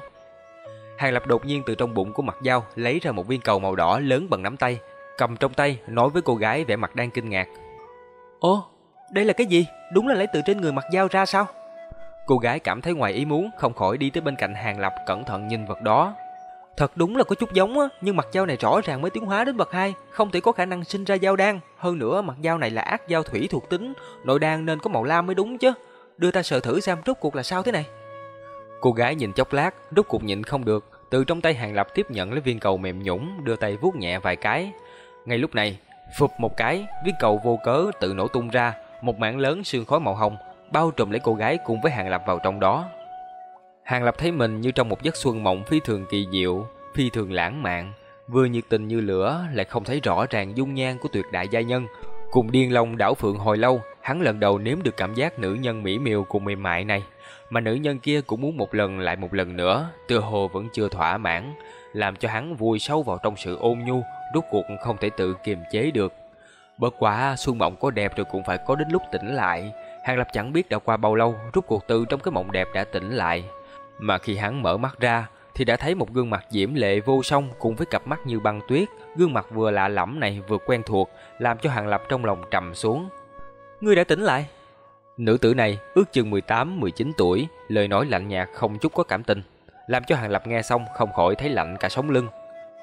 Hàng Lập đột nhiên từ trong bụng của mặt dao lấy ra một viên cầu màu đỏ lớn bằng nắm tay, cầm trong tay nói với cô gái vẻ mặt đang kinh ngạc. Ồ, đây là cái gì? Đúng là lấy từ trên người mặt dao ra sao? Cô gái cảm thấy ngoài ý muốn, không khỏi đi tới bên cạnh Hàng Lập cẩn thận nhìn vật đó. Thật đúng là có chút giống á, nhưng mặt dao này rõ ràng mới tiến hóa đến bậc 2, không thể có khả năng sinh ra dao đan. Hơn nữa mặt dao này là ác dao thủy thuộc tính, nội đan nên có màu lam mới đúng chứ. Đưa ta sờ thử xem rốt cuộc là sao thế này. Cô gái nhìn chốc lát, rốt cuộc nhịn không được, từ trong tay Hàng Lập tiếp nhận lấy viên cầu mềm nhũn, đưa tay vuốt nhẹ vài cái. Ngay lúc này, phụp một cái, viên cầu vô cớ tự nổ tung ra, một mảng lớn sương khói màu hồng bao trùm lấy cô gái cùng với Hàng Lập vào trong đó. Hàng Lập thấy mình như trong một giấc xuân mộng phi thường kỳ diệu, phi thường lãng mạn, vừa nhiệt tình như lửa lại không thấy rõ ràng dung nhan của tuyệt đại gia nhân. Cùng điên long đảo phượng hồi lâu, hắn lần đầu nếm được cảm giác nữ nhân mỹ miều cùng mềm mại này, mà nữ nhân kia cũng muốn một lần lại một lần nữa, tựa hồ vẫn chưa thỏa mãn, làm cho hắn vui sâu vào trong sự ôn nhu, rốt cuộc không thể tự kiềm chế được. Bất quá xuân mộng có đẹp rồi cũng phải có đến lúc tỉnh lại, Hàng Lập chẳng biết đã qua bao lâu, rút cuộc từ trong cái mộng đẹp đã tỉnh lại. Mà khi hắn mở mắt ra, thì đã thấy một gương mặt diễm lệ vô song cùng với cặp mắt như băng tuyết. Gương mặt vừa lạ lẫm này vừa quen thuộc, làm cho Hàng Lập trong lòng trầm xuống. Ngươi đã tỉnh lại. Nữ tử này ước chừng 18-19 tuổi, lời nói lạnh nhạt không chút có cảm tình, làm cho Hàng Lập nghe xong không khỏi thấy lạnh cả sống lưng.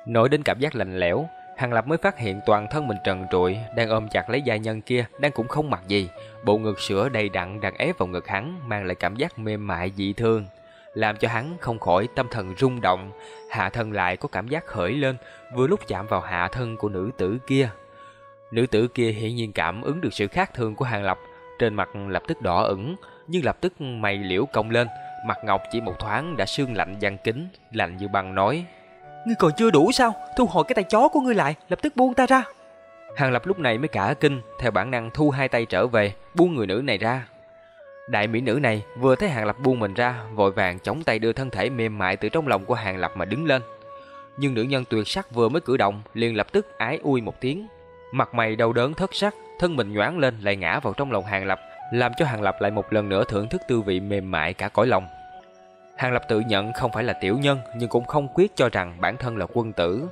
Nổi đến cảm giác lạnh lẽo, Hàng Lập mới phát hiện toàn thân mình trần trụi, đang ôm chặt lấy gia nhân kia, đang cũng không mặc gì. Bộ ngực sữa đầy đặn đang ép vào ngực hắn, mang lại cảm giác mềm mại dị thương. Làm cho hắn không khỏi tâm thần rung động, hạ thân lại có cảm giác khởi lên, vừa lúc chạm vào hạ thân của nữ tử kia. Nữ tử kia hiển nhiên cảm ứng được sự khác thường của Hàng Lập, trên mặt lập tức đỏ ửng, nhưng lập tức mày liễu cong lên, mặt ngọc chỉ một thoáng đã sương lạnh giăng kính, lạnh như băng nói. Ngươi còn chưa đủ sao? Thu hồi cái tay chó của ngươi lại, lập tức buông ta ra. Hàng Lập lúc này mới cả kinh, theo bản năng thu hai tay trở về, buông người nữ này ra. Đại mỹ nữ này vừa thấy Hàng Lập buông mình ra, vội vàng chống tay đưa thân thể mềm mại từ trong lòng của Hàng Lập mà đứng lên. Nhưng nữ nhân tuyệt sắc vừa mới cử động, liền lập tức ái ui một tiếng. Mặt mày đau đớn thất sắc, thân mình nhoáng lên lại ngã vào trong lòng Hàng Lập, làm cho Hàng Lập lại một lần nữa thưởng thức tư vị mềm mại cả cõi lòng. Hàng Lập tự nhận không phải là tiểu nhân nhưng cũng không quyết cho rằng bản thân là quân tử.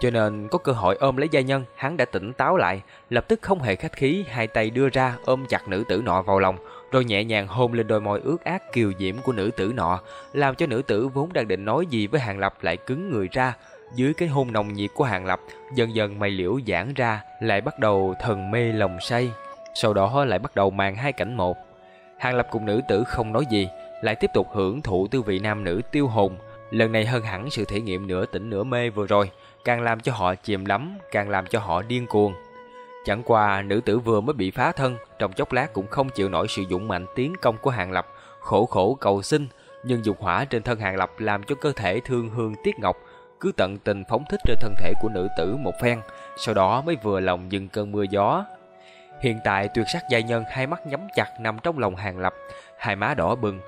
Cho nên có cơ hội ôm lấy gia nhân, hắn đã tỉnh táo lại, lập tức không hề khách khí, hai tay đưa ra ôm chặt nữ tử nọ vào lòng, rồi nhẹ nhàng hôn lên đôi môi ướt át kiều diễm của nữ tử nọ, làm cho nữ tử vốn đang định nói gì với Hàng Lập lại cứng người ra. Dưới cái hôn nồng nhiệt của Hàng Lập, dần dần mày liễu giãn ra, lại bắt đầu thần mê lòng say. Sau đó lại bắt đầu màn hai cảnh một. Hàng Lập cùng nữ tử không nói gì, lại tiếp tục hưởng thụ tư vị nam nữ tiêu hồn. Lần này hơn hẳn sự thể nghiệm nửa tỉnh nửa mê vừa rồi, càng làm cho họ chìm lắm, càng làm cho họ điên cuồng. Chẳng qua nữ tử vừa mới bị phá thân, trong chốc lát cũng không chịu nổi sự dũng mạnh tiến công của Hàng Lập, khổ khổ cầu xin, nhưng dục hỏa trên thân Hàng Lập làm cho cơ thể thương hương tiết ngọc, cứ tận tình phóng thích trên thân thể của nữ tử một phen, sau đó mới vừa lòng dừng cơn mưa gió. Hiện tại tuyệt sắc giai nhân hai mắt nhắm chặt nằm trong lòng Hàng Lập, hai má đỏ bừng,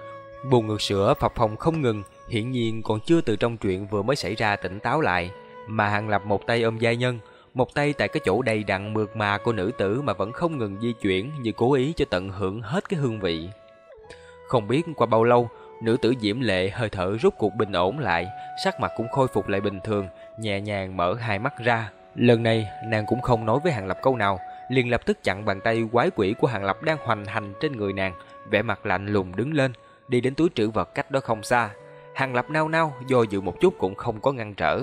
Buồn ngược sữa phập phồng không ngừng, hiển nhiên còn chưa từ trong chuyện vừa mới xảy ra tỉnh táo lại, mà Hàng Lập một tay ôm gia nhân, một tay tại cái chỗ đầy đặn mượt mà của nữ tử mà vẫn không ngừng di chuyển như cố ý cho tận hưởng hết cái hương vị. Không biết qua bao lâu, nữ tử diễm lệ hơi thở rút cuộc bình ổn lại, sắc mặt cũng khôi phục lại bình thường, nhẹ nhàng mở hai mắt ra. Lần này, nàng cũng không nói với Hàng Lập câu nào, liền lập tức chặn bàn tay quái quỷ của Hàng Lập đang hoành hành trên người nàng, vẻ mặt lạnh lùng đứng lên, đi đến túi trữ vật cách đó không xa. Hàng Lập nao nao, do dự một chút cũng không có ngăn trở.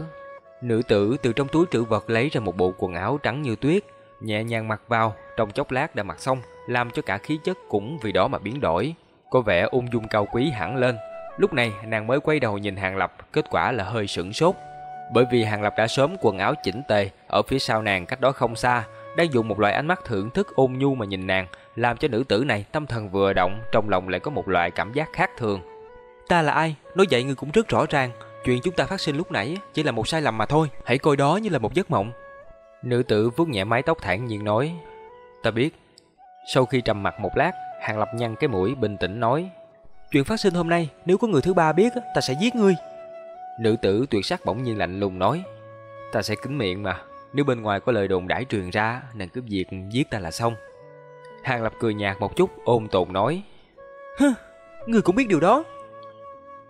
Nữ tử từ trong túi trữ vật lấy ra một bộ quần áo trắng như tuyết, nhẹ nhàng mặc vào, trong chốc lát đã mặc xong, làm cho cả khí chất cũng vì đó mà biến đổi, có vẻ ung dung cao quý hẳn lên. Lúc này nàng mới quay đầu nhìn Hàng Lập, kết quả là hơi sửng sốt. Bởi vì Hàng Lập đã sớm quần áo chỉnh tề, ở phía sau nàng cách đó không xa, đang dùng một loại ánh mắt thưởng thức ôn nhu mà nhìn nàng, làm cho nữ tử này tâm thần vừa động, trong lòng lại có một loại cảm giác khác thường. Ta là ai? Nói vậy ngươi cũng rất rõ ràng, chuyện chúng ta phát sinh lúc nãy chỉ là một sai lầm mà thôi, hãy coi đó như là một giấc mộng. Nữ tử vuốt nhẹ mái tóc thản nhiên nói, ta biết. Sau khi trầm mặt một lát, Hàng Lập nhăn cái mũi bình tĩnh nói, chuyện phát sinh hôm nay nếu có người thứ ba biết ta sẽ giết ngươi. Nữ tử tuyệt sắc bỗng nhiên lạnh lùng nói, ta sẽ kín miệng mà, nếu bên ngoài có lời đồn đãi truyền ra, nàng cứ việc giết ta là xong. Hàng Lập cười nhạt một chút, ôn tồn nói, Hừ, người cũng biết điều đó.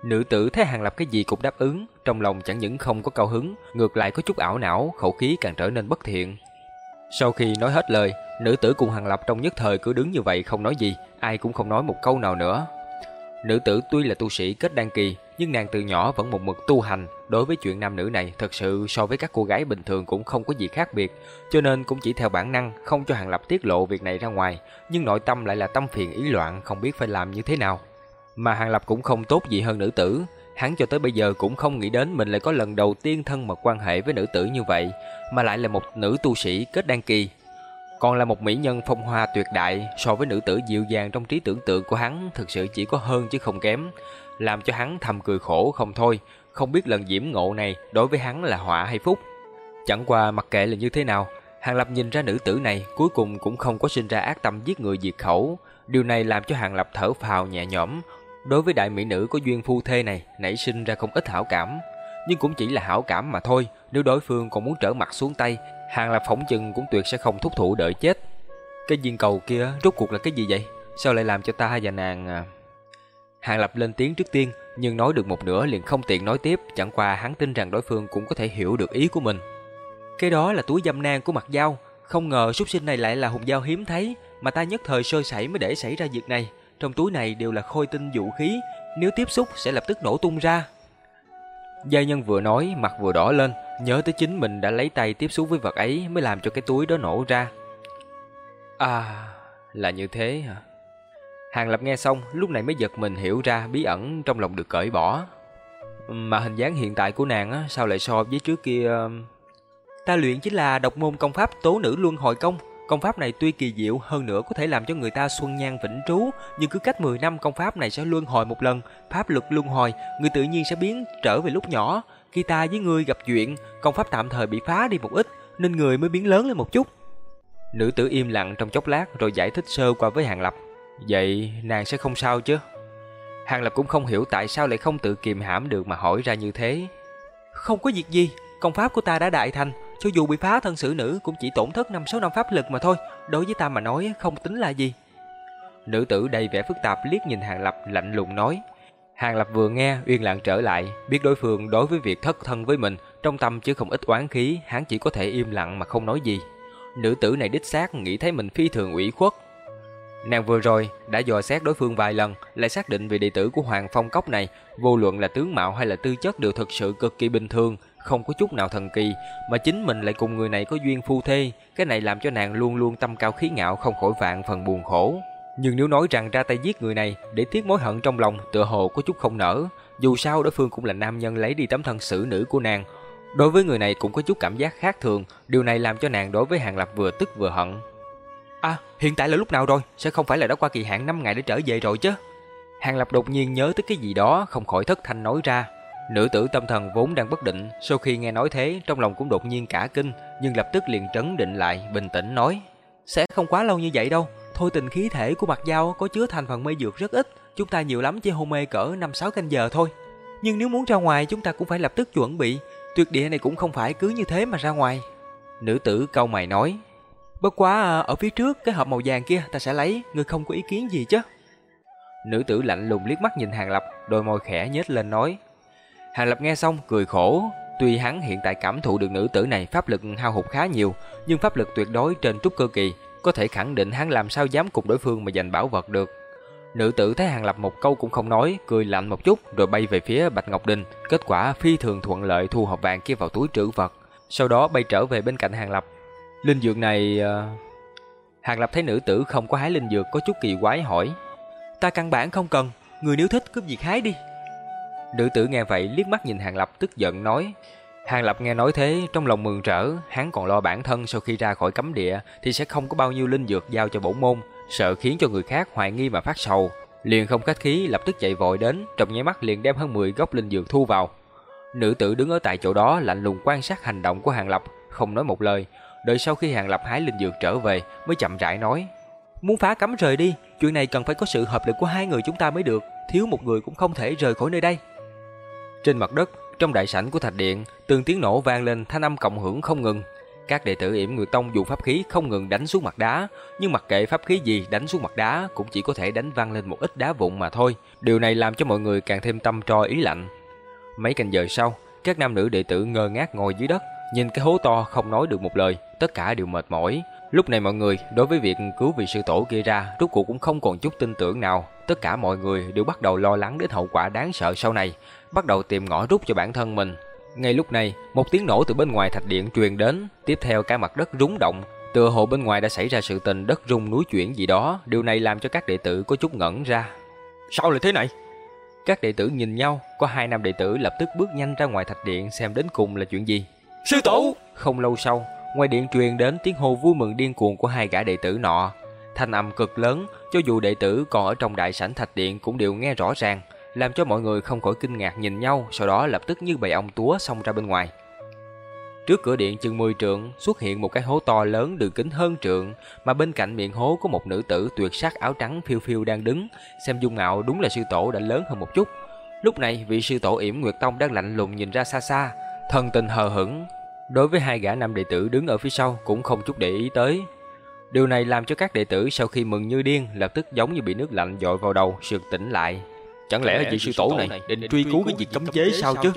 Nữ tử thấy Hàng Lập cái gì cũng đáp ứng, trong lòng chẳng những không có cao hứng, ngược lại có chút ảo não, khẩu khí càng trở nên bất thiện. Sau khi nói hết lời, nữ tử cùng Hàng Lập trong nhất thời cứ đứng như vậy không nói gì, ai cũng không nói một câu nào nữa. Nữ tử tuy là tu sĩ kết đan kỳ, nhưng nàng từ nhỏ vẫn một mực tu hành, đối với chuyện nam nữ này thật sự so với các cô gái bình thường cũng không có gì khác biệt, cho nên cũng chỉ theo bản năng không cho Hàng Lập tiết lộ việc này ra ngoài, nhưng nội tâm lại là tâm phiền ý loạn không biết phải làm như thế nào. Mà Hàng Lập cũng không tốt gì hơn nữ tử, hắn cho tới bây giờ cũng không nghĩ đến mình lại có lần đầu tiên thân mật quan hệ với nữ tử như vậy, mà lại là một nữ tu sĩ kết đan kỳ. Còn là một mỹ nhân phong hoa tuyệt đại, so với nữ tử dịu dàng trong trí tưởng tượng của hắn thực sự chỉ có hơn chứ không kém, làm cho hắn thầm cười khổ không thôi, không biết lần diễm ngộ này đối với hắn là họa hay phúc. Chẳng qua mặc kệ là như thế nào, Hàng Lập nhìn ra nữ tử này cuối cùng cũng không có sinh ra ác tâm giết người diệt khẩu, điều này làm cho Hàng Lập thở phào nhẹ nhõm, đối với đại mỹ nữ có duyên phu thê này nảy sinh ra không ít hảo cảm, nhưng cũng chỉ là hảo cảm mà thôi, nếu đối phương còn muốn trở mặt xuống tay, Hàng Lập phỏng chừng cũng tuyệt sẽ không thúc thủ đợi chết. Cái viên cầu kia rốt cuộc là cái gì vậy? Sao lại làm cho ta và nàng à... Hàng Lập lên tiếng trước tiên, nhưng nói được một nửa liền không tiện nói tiếp, chẳng qua hắn tin rằng đối phương cũng có thể hiểu được ý của mình. Cái đó là túi dâm nang của mặt dao, không ngờ súc sinh này lại là hùng dao hiếm thấy, mà ta nhất thời sơ sẩy mới để xảy ra việc này. Trong túi này đều là khôi tinh vũ khí, nếu tiếp xúc sẽ lập tức nổ tung ra. Gia nhân vừa nói, mặt vừa đỏ lên, nhớ tới chính mình đã lấy tay tiếp xúc với vật ấy mới làm cho cái túi đó nổ ra. À, là như thế hả? Hàng Lập nghe xong, lúc này mới giật mình hiểu ra bí ẩn trong lòng được cởi bỏ. Mà hình dáng hiện tại của nàng á, sao lại so với trước kia... Ta luyện chính là độc môn công pháp tố nữ luân hồi công. Công pháp này tuy kỳ diệu hơn nữa có thể làm cho người ta xuân nhan vĩnh trú, nhưng cứ cách 10 năm công pháp này sẽ luân hồi một lần, pháp lực luân hồi, người tự nhiên sẽ biến trở về lúc nhỏ. Khi ta với ngươi gặp chuyện, công pháp tạm thời bị phá đi một ít, nên người mới biến lớn lên một chút. Nữ tử im lặng trong chốc lát rồi giải thích sơ qua với Hàng Lập. Vậy nàng sẽ không sao chứ? Hàng Lập cũng không hiểu tại sao lại không tự kiềm hãm được mà hỏi ra như thế. Không có việc gì, công pháp của ta đã đại thành, cho dù bị phá thân xử nữ cũng chỉ tổn thất 5-6 năm pháp lực mà thôi, đối với ta mà nói không tính là gì. Nữ tử đầy vẻ phức tạp liếc nhìn Hàng Lập lạnh lùng nói. Hàng Lập vừa nghe uyên lặng trở lại, biết đối phương đối với việc thất thân với mình, trong tâm chứ không ít oán khí, hắn chỉ có thể im lặng mà không nói gì. Nữ tử này đích xác nghĩ thấy mình phi thường ủy khuất, Nàng vừa rồi đã dò xét đối phương vài lần, lại xác định vị đệ tử của Hoàng Phong Cốc này, vô luận là tướng mạo hay là tư chất đều thực sự cực kỳ bình thường, không có chút nào thần kỳ, mà chính mình lại cùng người này có duyên phu thê, cái này làm cho nàng luôn luôn tâm cao khí ngạo không khỏi vạn phần buồn khổ. Nhưng nếu nói rằng ra tay giết người này để tiếc mối hận trong lòng, tựa hồ có chút không nở, dù sao đối phương cũng là nam nhân lấy đi tấm thân xử nữ của nàng. Đối với người này cũng có chút cảm giác khác thường, điều này làm cho nàng đối với Hàng Lập vừa tức vừa hận. À, hiện tại là lúc nào rồi? Sẽ không phải là đã qua kỳ hạn 5 ngày để trở về rồi chứ? Hàng Lập đột nhiên nhớ tới cái gì đó, không khỏi thất thanh nói ra. Nữ tử tâm thần vốn đang bất định, sau khi nghe nói thế, trong lòng cũng đột nhiên cả kinh, nhưng lập tức liền trấn định lại, bình tĩnh nói. Sẽ không quá lâu như vậy đâu, thôi tình khí thể của mặt dao có chứa thành phần mê dược rất ít, chúng ta nhiều lắm chỉ hôn mê cỡ 5-6 canh giờ thôi. Nhưng nếu muốn ra ngoài chúng ta cũng phải lập tức chuẩn bị, tuyệt địa này cũng không phải cứ như thế mà ra ngoài. Nữ tử câu mày nói, Bất quá à, ở phía trước cái hộp màu vàng kia ta sẽ lấy, ngươi không có ý kiến gì chứ? Nữ tử lạnh lùng liếc mắt nhìn Hàng Lập, đôi môi khẽ nhếch lên nói. Hàng Lập nghe xong cười khổ, tuy hắn hiện tại cảm thụ được nữ tử này pháp lực hao hụt khá nhiều, nhưng pháp lực tuyệt đối trên trúc cơ kỳ, có thể khẳng định hắn làm sao dám cùng đối phương mà giành bảo vật được. Nữ tử thấy Hàng Lập một câu cũng không nói, cười lạnh một chút rồi bay về phía Bạch Ngọc Đình, kết quả phi thường thuận lợi thu hộp vàng kia vào túi trữ vật, sau đó bay trở về bên cạnh Hàng Lập, Linh dược này... Ờ, Hàng Lập thấy nữ tử không có hái linh dược có chút kỳ quái hỏi. Ta căn bản không cần, người nếu thích cướp việc hái đi. Nữ tử nghe vậy liếc mắt nhìn Hàng Lập tức giận nói. Hàng Lập nghe nói thế, trong lòng mừng rỡ, hắn còn lo bản thân sau khi ra khỏi cấm địa thì sẽ không có bao nhiêu linh dược giao cho bổn môn, sợ khiến cho người khác hoài nghi mà phát sầu. Liền không khách khí lập tức chạy vội đến, trong nháy mắt liền đem hơn 10 gốc linh dược thu vào. Nữ tử đứng ở tại chỗ đó lạnh lùng quan sát hành động của Hàng Lập, không nói một lời, đợi sau khi Hàng Lập hái linh dược trở về mới chậm rãi nói: "Muốn phá cấm rời đi, chuyện này cần phải có sự hợp lực của hai người chúng ta mới được, thiếu một người cũng không thể rời khỏi nơi đây." Trên mặt đất, trong đại sảnh của thạch điện, từng tiếng nổ vang lên thanh âm cộng hưởng không ngừng. Các đệ tử Yểm Nguyệt Tông dùng pháp khí không ngừng đánh xuống mặt đá, nhưng mặc kệ pháp khí gì đánh xuống mặt đá cũng chỉ có thể đánh văng lên một ít đá vụn mà thôi. Điều này làm cho mọi người càng thêm tâm tro ý lạnh. Mấy canh giờ sau, các nam nữ đệ tử ngơ ngác ngồi dưới đất, nhìn cái hố to không nói được một lời, tất cả đều mệt mỏi. Lúc này mọi người đối với việc cứu vị sư tổ kia ra, rốt cuộc cũng không còn chút tin tưởng nào. Tất cả mọi người đều bắt đầu lo lắng đến hậu quả đáng sợ sau này, bắt đầu tìm ngõ rút cho bản thân mình. Ngay lúc này, một tiếng nổ từ bên ngoài thạch điện truyền đến, tiếp theo cả mặt đất rung động, tựa hồ bên ngoài đã xảy ra sự tình đất rung núi chuyển gì đó, điều này làm cho các đệ tử có chút ngẩn ra. Sao lại thế này? Các đệ tử nhìn nhau, có hai nam đệ tử lập tức bước nhanh ra ngoài thạch điện xem đến cùng là chuyện gì. Sư tổ! Không lâu sau, ngoài điện truyền đến tiếng hô vui mừng điên cuồng của hai gã đệ tử nọ. Thanh âm cực lớn, cho dù đệ tử còn ở trong đại sảnh thạch điện cũng đều nghe rõ ràng, làm cho mọi người không khỏi kinh ngạc nhìn nhau, sau đó lập tức như bầy ong túa xông ra bên ngoài. Trước cửa điện chừng 10 trượng xuất hiện một cái hố to lớn đường kính hơn trượng, mà bên cạnh miệng hố có một nữ tử tuyệt sắc áo trắng phiêu phiêu đang đứng, xem dung mạo đúng là sư tổ đã lớn hơn một chút. Lúc này, vị sư tổ Yểm Nguyệt Tông đang lạnh lùng nhìn ra xa xa, thần tình hờ hững. Đối với hai gã nam đệ tử đứng ở phía sau cũng không chút để ý tới. Điều này làm cho các đệ tử sau khi mừng như điên lập tức giống như bị nước lạnh dội vào đầu, sực tỉnh lại. Chẳng lẽ vị sư tổ này định truy cứu cái việc cấm chế sao chứ?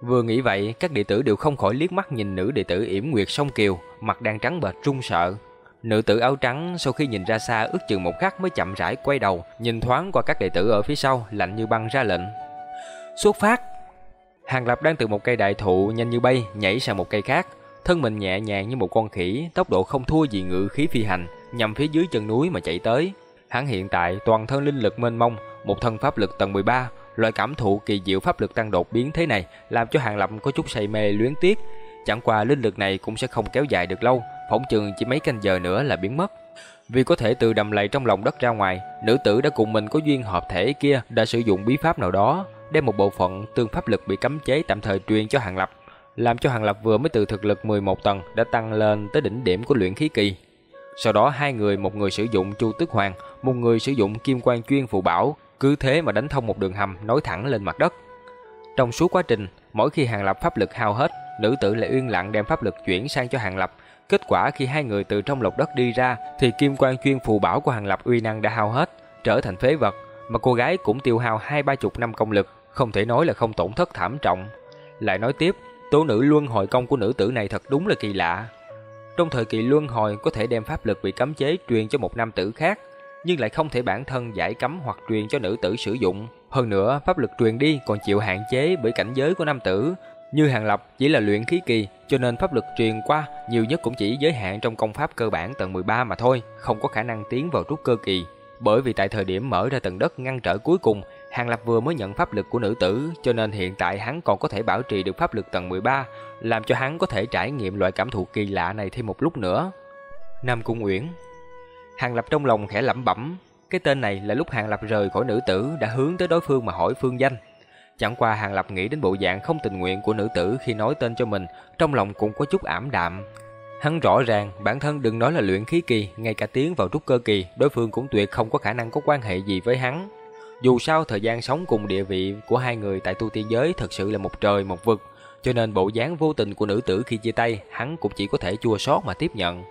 Vừa nghĩ vậy, các đệ tử đều không khỏi liếc mắt nhìn nữ đệ tử Yểm Nguyệt Song Kiều, mặt đang trắng bệch run sợ. Nữ tử áo trắng sau khi nhìn ra xa ước chừng một khắc mới chậm rãi quay đầu, nhìn thoáng qua các đệ tử ở phía sau, lạnh như băng ra lệnh. Xuất phát! Hàng Lập đang từ một cây đại thụ nhanh như bay nhảy sang một cây khác, thân mình nhẹ nhàng như một con khỉ, tốc độ không thua gì ngự khí phi hành, nhằm phía dưới chân núi mà chạy tới. Hắn hiện tại toàn thân linh lực mênh mông, một thân pháp lực tầng 13, loại cảm thụ kỳ diệu pháp lực tăng đột biến thế này làm cho Hàng Lập có chút say mê luyến tiếc. Chẳng qua linh lực này cũng sẽ không kéo dài được lâu, phỏng chừng chỉ mấy canh giờ nữa là biến mất. Vì có thể từ đầm lầy trong lòng đất ra ngoài, nữ tử đã cùng mình có duyên hợp thể kia đã sử dụng bí pháp nào đó, đem một bộ phận tương pháp lực bị cấm chế tạm thời truyền cho Hàng Lập, làm cho Hàng Lập vừa mới từ thực lực 11 tầng đã tăng lên tới đỉnh điểm của luyện khí kỳ. Sau đó hai người, một người sử dụng Chu Tức Hoàng, một người sử dụng Kim Quan Chuyên Phù Bảo, cứ thế mà đánh thông một đường hầm nối thẳng lên mặt đất. Trong suốt quá trình, mỗi khi Hàng Lập pháp lực hao hết, nữ tử lại uyên lặng đem pháp lực chuyển sang cho Hàng Lập. Kết quả khi hai người từ trong lục đất đi ra, thì kim quan chuyên phù bảo của Hàng Lập uy năng đã hao hết, trở thành phế vật, mà cô gái cũng tiêu hao hai ba chục năm công lực, không thể nói là không tổn thất thảm trọng. Lại nói tiếp, tố nữ luân hồi công của nữ tử này thật đúng là kỳ lạ. Trong thời kỳ luân hồi có thể đem pháp lực bị cấm chế truyền cho một nam tử khác, nhưng lại không thể bản thân giải cấm hoặc truyền cho nữ tử sử dụng. Hơn nữa, pháp lực truyền đi còn chịu hạn chế bởi cảnh giới của nam tử. Như Hàng Lập chỉ là luyện khí kỳ, cho nên pháp lực truyền qua nhiều nhất cũng chỉ giới hạn trong công pháp cơ bản tầng 13 mà thôi, không có khả năng tiến vào trúc cơ kỳ. Bởi vì tại thời điểm mở ra tầng đất ngăn trở cuối cùng, Hàng Lập vừa mới nhận pháp lực của nữ tử, cho nên hiện tại hắn còn có thể bảo trì được pháp lực tầng 13, làm cho hắn có thể trải nghiệm loại cảm thụ kỳ lạ này thêm một lúc nữa. Nam Cung Uyển Hàng Lập trong lòng khẽ lẩm bẩm, cái tên này là lúc Hàng Lập rời khỏi nữ tử đã hướng tới đối phương mà hỏi phương danh. Chẳng qua Hàng Lập nghĩ đến bộ dạng không tình nguyện của nữ tử khi nói tên cho mình, trong lòng cũng có chút ảm đạm. Hắn rõ ràng bản thân đừng nói là luyện khí kỳ, ngay cả tiến vào trúc cơ kỳ, đối phương cũng tuyệt không có khả năng có quan hệ gì với hắn. Dù sao thời gian sống cùng địa vị của hai người tại tu tiên giới thật sự là một trời một vực, cho nên bộ dáng vô tình của nữ tử khi chia tay, hắn cũng chỉ có thể chua xót mà tiếp nhận.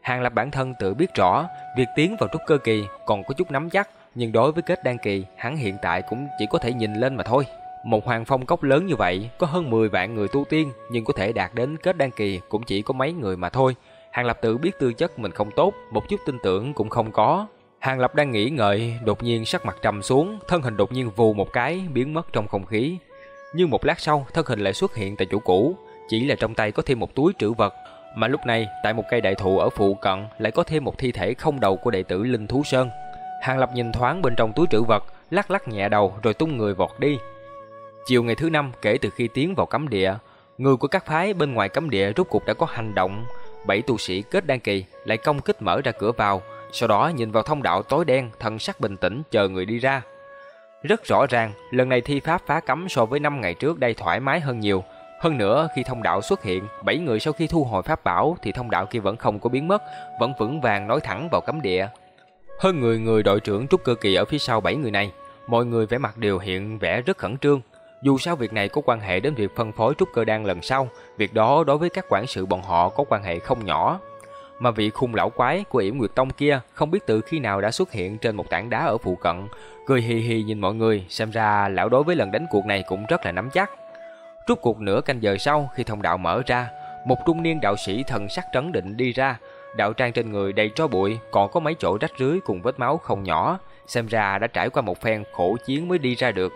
Hàng Lập bản thân tự biết rõ, việc tiến vào trúc cơ kỳ còn có chút nắm chắc, nhưng đối với kết đan kỳ, hắn hiện tại cũng chỉ có thể nhìn lên mà thôi. Một hoàng phong cốc lớn như vậy, có hơn 10 vạn người tu tiên, nhưng có thể đạt đến kết đan kỳ cũng chỉ có mấy người mà thôi. Hàng Lập tự biết tư chất mình không tốt, một chút tin tưởng cũng không có. Hàng Lập đang nghĩ ngợi, đột nhiên sắc mặt trầm xuống, thân hình đột nhiên vù một cái, biến mất trong không khí. Nhưng một lát sau, thân hình lại xuất hiện tại chỗ cũ, chỉ là trong tay có thêm một túi trữ vật, mà lúc này, tại một cây đại thụ ở phụ cận lại có thêm một thi thể không đầu của đệ tử Linh Thú Sơn. Hàng Lập nhìn thoáng bên trong túi trữ vật, lắc lắc nhẹ đầu rồi tung người vọt đi. Chiều ngày thứ năm kể từ khi tiến vào cấm địa, người của các phái bên ngoài cấm địa rốt cuộc đã có hành động. Bảy tu sĩ kết đan kỳ lại công kích mở ra cửa vào, sau đó nhìn vào thông đạo tối đen, thần sắc bình tĩnh chờ người đi ra. Rất rõ ràng, lần này thi pháp phá cấm so với 5 ngày trước đây thoải mái hơn nhiều. Hơn nữa, khi thông đạo xuất hiện, bảy người sau khi thu hồi pháp bảo thì thông đạo kia vẫn không có biến mất, vẫn vững vàng nói thẳng vào cấm địa. Hơn người người đội trưởng trúc cơ kỳ ở phía sau bảy người này, mọi người vẻ mặt đều hiện vẻ rất khẩn trương. Dù sao việc này có quan hệ đến việc phân phối trúc cơ đan lần sau, việc đó đối với các quản sự bọn họ có quan hệ không nhỏ. Mà vị khung lão quái của Yểm Nguyệt Tông kia không biết từ khi nào đã xuất hiện trên một tảng đá ở phụ cận, cười hì hì nhìn mọi người, xem ra lão đối với lần đánh cuộc này cũng rất là nắm chắc. Rút cuộc nửa canh giờ sau khi thông đạo mở ra, một trung niên đạo sĩ thần sắc trấn định đi ra, đạo trang trên người đầy tro bụi, còn có mấy chỗ rách rưới cùng vết máu không nhỏ, xem ra đã trải qua một phen khổ chiến mới đi ra được.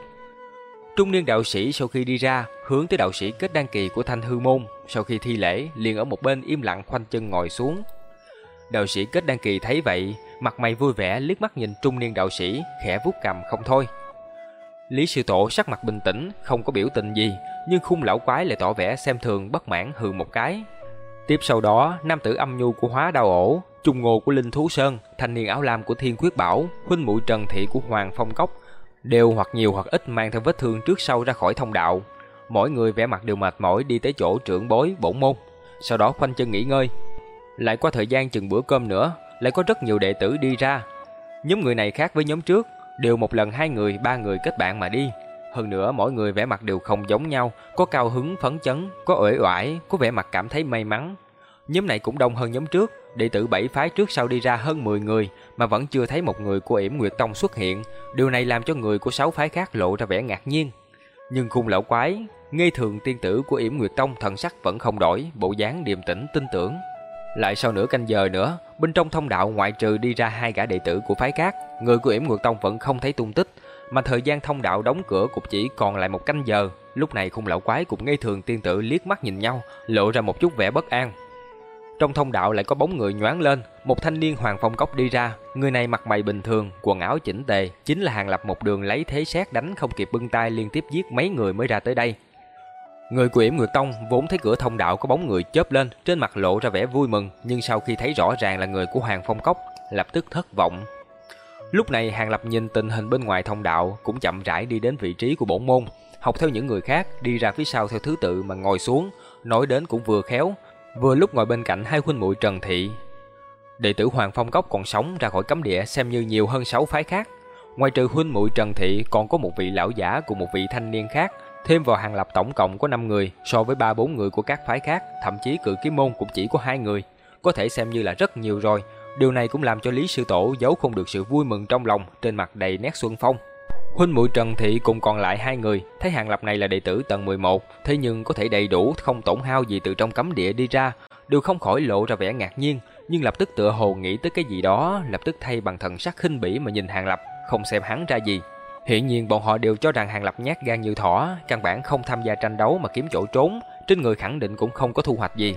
Trung niên đạo sĩ sau khi đi ra, hướng tới đạo sĩ kết đăng kỳ của Thanh Hư Môn, sau khi thi lễ, liền ở một bên im lặng khoanh chân ngồi xuống. Đạo sĩ kết đăng kỳ thấy vậy, mặt mày vui vẻ liếc mắt nhìn trung niên đạo sĩ, khẽ vuốt cằm không thôi. Lý sư tổ sắc mặt bình tĩnh, không có biểu tình gì, nhưng khung lão quái lại tỏ vẻ xem thường bất mãn hừ một cái. Tiếp sau đó, nam tử âm nhu của hóa đào ổ, trung ngô của Linh Thú Sơn, thanh niên áo lam của Thiên Quyết Bảo, huynh muội Trần Thị của Hoàng Phong Cốc, đều hoặc nhiều hoặc ít mang theo vết thương trước sau ra khỏi thông đạo. Mỗi người vẻ mặt đều mệt mỏi đi tới chỗ trưởng bối bổn môn, sau đó khoanh chân nghỉ ngơi. Lại qua thời gian chừng bữa cơm nữa, lại có rất nhiều đệ tử đi ra. Nhóm người này khác với nhóm trước, đều một lần hai người, ba người kết bạn mà đi. Hơn nữa mỗi người vẻ mặt đều không giống nhau, có cao hứng phấn chấn, có uể oải, có vẻ mặt cảm thấy may mắn. Nhóm này cũng đông hơn nhóm trước, đệ tử bảy phái trước sau đi ra hơn 10 người mà vẫn chưa thấy một người của Yểm Nguyệt Tông xuất hiện, điều này làm cho người của sáu phái khác lộ ra vẻ ngạc nhiên. Nhưng khung lão quái, ngây thường tiên tử của Yểm Nguyệt Tông thần sắc vẫn không đổi, bộ dáng điềm tĩnh tin tưởng. Lại sau nửa canh giờ nữa, bên trong thông đạo ngoại trừ đi ra hai gã đệ tử của phái cát, người của Yểm Nguyệt Tông vẫn không thấy tung tích, mà thời gian thông đạo đóng cửa cũng chỉ còn lại một canh giờ. Lúc này khung lão quái cùng ngây thường tiên tử liếc mắt nhìn nhau, lộ ra một chút vẻ bất an. Trong thông đạo lại có bóng người nhoáng lên, một thanh niên hoàng phong cốc đi ra, người này mặt mày bình thường, quần áo chỉnh tề, chính là hàng lập một đường lấy thế xét đánh không kịp bưng tay liên tiếp giết mấy người mới ra tới đây. Người của Yểm Nguyệt Tông vốn thấy cửa thông đạo có bóng người chớp lên, trên mặt lộ ra vẻ vui mừng, nhưng sau khi thấy rõ ràng là người của Hoàng Phong Cốc, lập tức thất vọng. Lúc này Hàng Lập nhìn tình hình bên ngoài thông đạo, cũng chậm rãi đi đến vị trí của bổn môn, học theo những người khác, đi ra phía sau theo thứ tự mà ngồi xuống, nói đến cũng vừa khéo, vừa lúc ngồi bên cạnh hai huynh muội Trần Thị. Đệ tử Hoàng Phong Cốc còn sống ra khỏi cấm địa xem như nhiều hơn sáu phái khác. Ngoài trừ huynh muội Trần Thị còn có một vị lão giả cùng một vị thanh niên khác, thêm vào hàng lập tổng cộng có 5 người so với 3-4 người của các phái khác, thậm chí cự kiếm môn cũng chỉ có hai người, có thể xem như là rất nhiều rồi. Điều này cũng làm cho Lý Sư Tổ giấu không được sự vui mừng trong lòng, trên mặt đầy nét xuân phong. Huynh muội Trần Thị cùng còn lại hai người, thấy hàng lập này là đệ tử tầng 11, thế nhưng có thể đầy đủ không tổn hao gì từ trong cấm địa đi ra, đều không khỏi lộ ra vẻ ngạc nhiên, nhưng lập tức tựa hồ nghĩ tới cái gì đó, lập tức thay bằng thần sắc khinh bỉ mà nhìn hàng lập, không xem hắn ra gì. Hiện nhiên bọn họ đều cho rằng Hàng Lập nhát gan như thỏ, căn bản không tham gia tranh đấu mà kiếm chỗ trốn, trên người khẳng định cũng không có thu hoạch gì.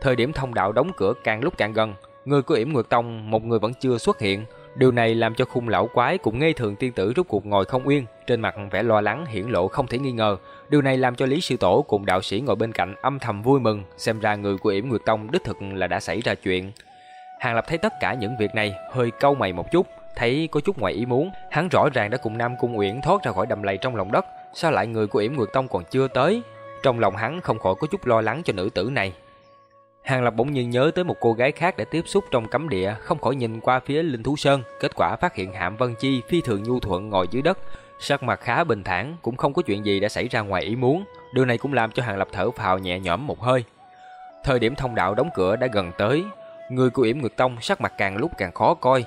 Thời điểm thông đạo đóng cửa càng lúc càng gần, người của Yểm Nguyệt Tông một người vẫn chưa xuất hiện, điều này làm cho khung lão quái cũng ngây thường tiên tử rút cuộc ngồi không yên, trên mặt vẻ lo lắng hiển lộ không thể nghi ngờ. Điều này làm cho Lý Sư Tổ cùng đạo sĩ ngồi bên cạnh âm thầm vui mừng, xem ra người của Yểm Nguyệt Tông đích thực là đã xảy ra chuyện. Hàng Lập thấy tất cả những việc này hơi câu mày một chút, thấy có chút ngoài ý muốn, hắn rõ ràng đã cùng Nam Cung Uyển thoát ra khỏi đầm lầy trong lòng đất, sao lại người của Yểm Nguyệt Tông còn chưa tới? Trong lòng hắn không khỏi có chút lo lắng cho nữ tử này. Hàng Lập bỗng nhiên nhớ tới một cô gái khác đã tiếp xúc trong cấm địa, không khỏi nhìn qua phía Linh Thú Sơn, kết quả phát hiện Hạm Vân Chi phi thường nhu thuận ngồi dưới đất, sắc mặt khá bình thản, cũng không có chuyện gì đã xảy ra ngoài ý muốn. Điều này cũng làm cho Hàng Lập thở phào nhẹ nhõm một hơi. Thời điểm thông đạo đóng cửa đã gần tới, người của Yểm Nguyệt Tông sắc mặt càng lúc càng khó coi,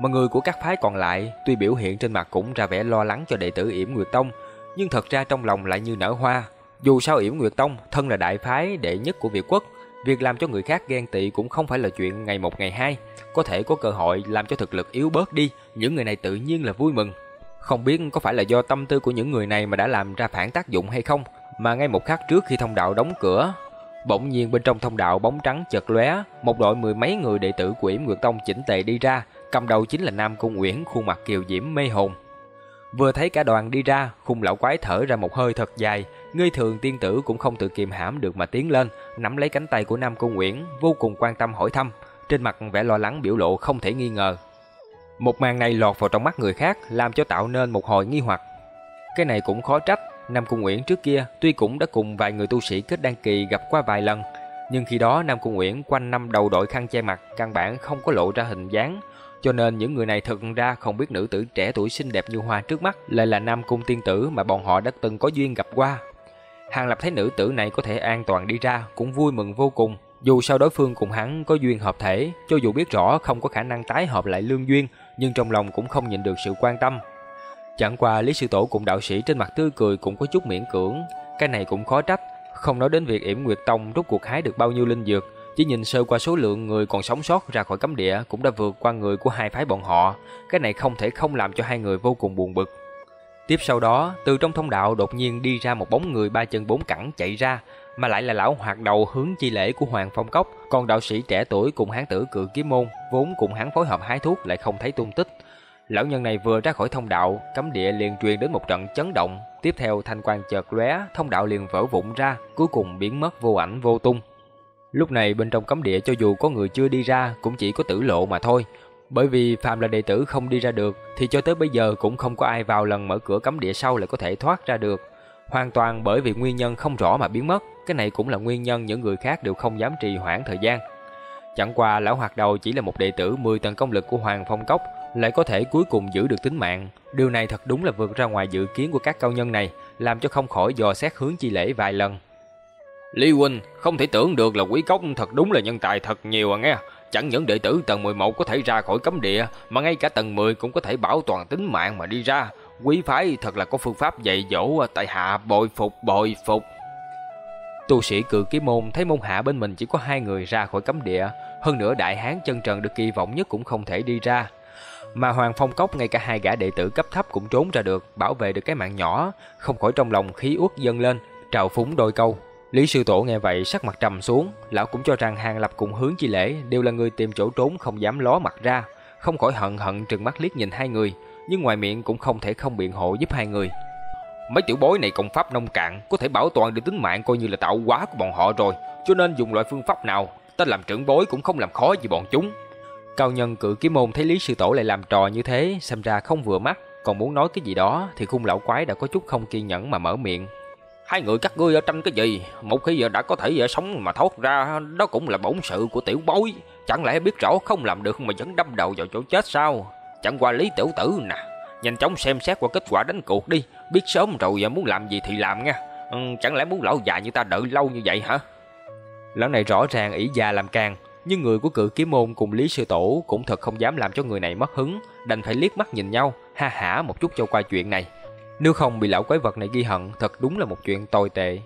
mà người của các phái còn lại tuy biểu hiện trên mặt cũng ra vẻ lo lắng cho đệ tử Yểm Nguyệt Tông, nhưng thật ra trong lòng lại như nở hoa. Dù sao Yểm Nguyệt Tông thân là đại phái đệ nhất của Việt quốc, việc làm cho người khác ghen tị cũng không phải là chuyện ngày một ngày hai, có thể có cơ hội làm cho thực lực yếu bớt đi, những người này tự nhiên là vui mừng. Không biết có phải là do tâm tư của những người này mà đã làm ra phản tác dụng hay không, mà ngay một khắc trước khi thông đạo đóng cửa, bỗng nhiên bên trong thông đạo bóng trắng chợt lóe, một đội mười mấy người đệ tử của Yểm Nguyệt Tông chỉnh tề đi ra, cầm đầu chính là Nam Cung Uyển khuôn mặt kiều diễm mê hồn. Vừa thấy cả đoàn đi ra, khung lão quái thở ra một hơi thật dài, Ngươi thường tiên tử cũng không tự kiềm hãm được mà tiến lên, nắm lấy cánh tay của Nam Cung Uyển, vô cùng quan tâm hỏi thăm, trên mặt vẻ lo lắng biểu lộ không thể nghi ngờ. Một màn này lọt vào trong mắt người khác, làm cho tạo nên một hồi nghi hoặc. Cái này cũng khó trách, Nam Cung Uyển trước kia tuy cũng đã cùng vài người tu sĩ kết đăng kỳ gặp qua vài lần, nhưng khi đó Nam Cung Uyển quanh năm đầu đội khăn che mặt, căn bản không có lộ ra hình dáng, cho nên những người này thực ra không biết nữ tử trẻ tuổi xinh đẹp như hoa trước mắt lại là Nam Cung tiên tử mà bọn họ đã từng có duyên gặp qua. Hàng Lập thấy nữ tử này có thể an toàn đi ra cũng vui mừng vô cùng. Dù sao đối phương cùng hắn có duyên hợp thể, cho dù biết rõ không có khả năng tái hợp lại lương duyên, nhưng trong lòng cũng không nhịn được sự quan tâm. Chẳng qua Lý Sư Tổ cùng đạo sĩ trên mặt tươi cười cũng có chút miễn cưỡng, cái này cũng khó trách, không nói đến việc Yểm Nguyệt Tông rút cuộc hái được bao nhiêu linh dược, chỉ nhìn sơ qua số lượng người còn sống sót ra khỏi cấm địa cũng đã vượt qua người của hai phái bọn họ, cái này không thể không làm cho hai người vô cùng buồn bực. Tiếp sau đó, từ trong thông đạo đột nhiên đi ra một bóng người ba chân bốn cẳng chạy ra, mà lại là lão hoạt đầu hướng chi lễ của Hoàng Phong Cốc, còn đạo sĩ trẻ tuổi cùng hán tử cự kiếm môn, vốn cùng hắn phối hợp hái thuốc lại không thấy tung tích. Lão nhân này vừa ra khỏi thông đạo, cấm địa liền truyền đến một trận chấn động, tiếp theo thanh quang chợt lóe, thông đạo liền vỡ vụn ra, cuối cùng biến mất vô ảnh vô tung. Lúc này bên trong cấm địa cho dù có người chưa đi ra cũng chỉ có tử lộ mà thôi. Bởi vì phàm là đệ tử không đi ra được thì cho tới bây giờ cũng không có ai vào lần mở cửa cấm địa sau lại có thể thoát ra được. Hoàn toàn bởi vì nguyên nhân không rõ mà biến mất, cái này cũng là nguyên nhân những người khác đều không dám trì hoãn thời gian. Chẳng qua lão hoạt đầu chỉ là một đệ tử 10 tầng công lực của Hoàng Phong Cốc, lại có thể cuối cùng giữ được tính mạng. Điều này thật đúng là vượt ra ngoài dự kiến của các cao nhân này, làm cho không khỏi dò xét hướng chi lễ vài lần. Lý Huynh, không thể tưởng được là quý cốc thật đúng là nhân tài thật nhiều à nghe. Chẳng những đệ tử tầng 11 có thể ra khỏi cấm địa, mà ngay cả tầng 10 cũng có thể bảo toàn tính mạng mà đi ra. Quý phái thật là có phương pháp dạy dỗ, tại hạ bội phục bội phục. Tu sĩ cự ký môn thấy môn hạ bên mình chỉ có hai người ra khỏi cấm địa, hơn nữa đại hán chân trần được kỳ vọng nhất cũng không thể đi ra. Mà Hoàng Phong Cốc ngay cả hai gã đệ tử cấp thấp cũng trốn ra được, bảo vệ được cái mạng nhỏ, không khỏi trong lòng khí uất dâng lên, trào phúng đôi câu. Lý sư tổ nghe vậy sắc mặt trầm xuống, lão cũng cho rằng Hàng Lập cùng hướng chi lễ đều là người tìm chỗ trốn không dám ló mặt ra, không khỏi hận hận trừng mắt liếc nhìn hai người, nhưng ngoài miệng cũng không thể không biện hộ giúp hai người. Mấy tiểu bối này công pháp nông cạn, có thể bảo toàn được tính mạng coi như là tạo hóa của bọn họ rồi, cho nên dùng loại phương pháp nào, ta làm trưởng bối cũng không làm khó gì bọn chúng. Cao nhân cự kiếm môn thấy Lý sư tổ lại làm trò như thế, xem ra không vừa mắt, còn muốn nói cái gì đó thì khung lão quái đã có chút không kiên nhẫn mà mở miệng. Hai người các ngươi ở tranh cái gì? Một khi giờ đã có thể giờ sống mà thoát ra, đó cũng là bổn sự của tiểu bối. Chẳng lẽ biết rõ không làm được mà vẫn đâm đầu vào chỗ chết sao? Chẳng qua lý tiểu tử nè. Nhanh chóng xem xét qua kết quả đánh cuộc đi. Biết sớm rồi giờ muốn làm gì thì làm nha. Ừ, chẳng lẽ muốn lão già như ta đợi lâu như vậy hả? Lão này rõ ràng ý già làm càng. Nhưng người của cự kiếm môn cùng Lý Sư Tổ cũng thật không dám làm cho người này mất hứng. Đành phải liếc mắt nhìn nhau, ha hả một chút cho qua chuyện này. Nếu không bị lão quái vật này ghi hận, thật đúng là một chuyện tồi tệ.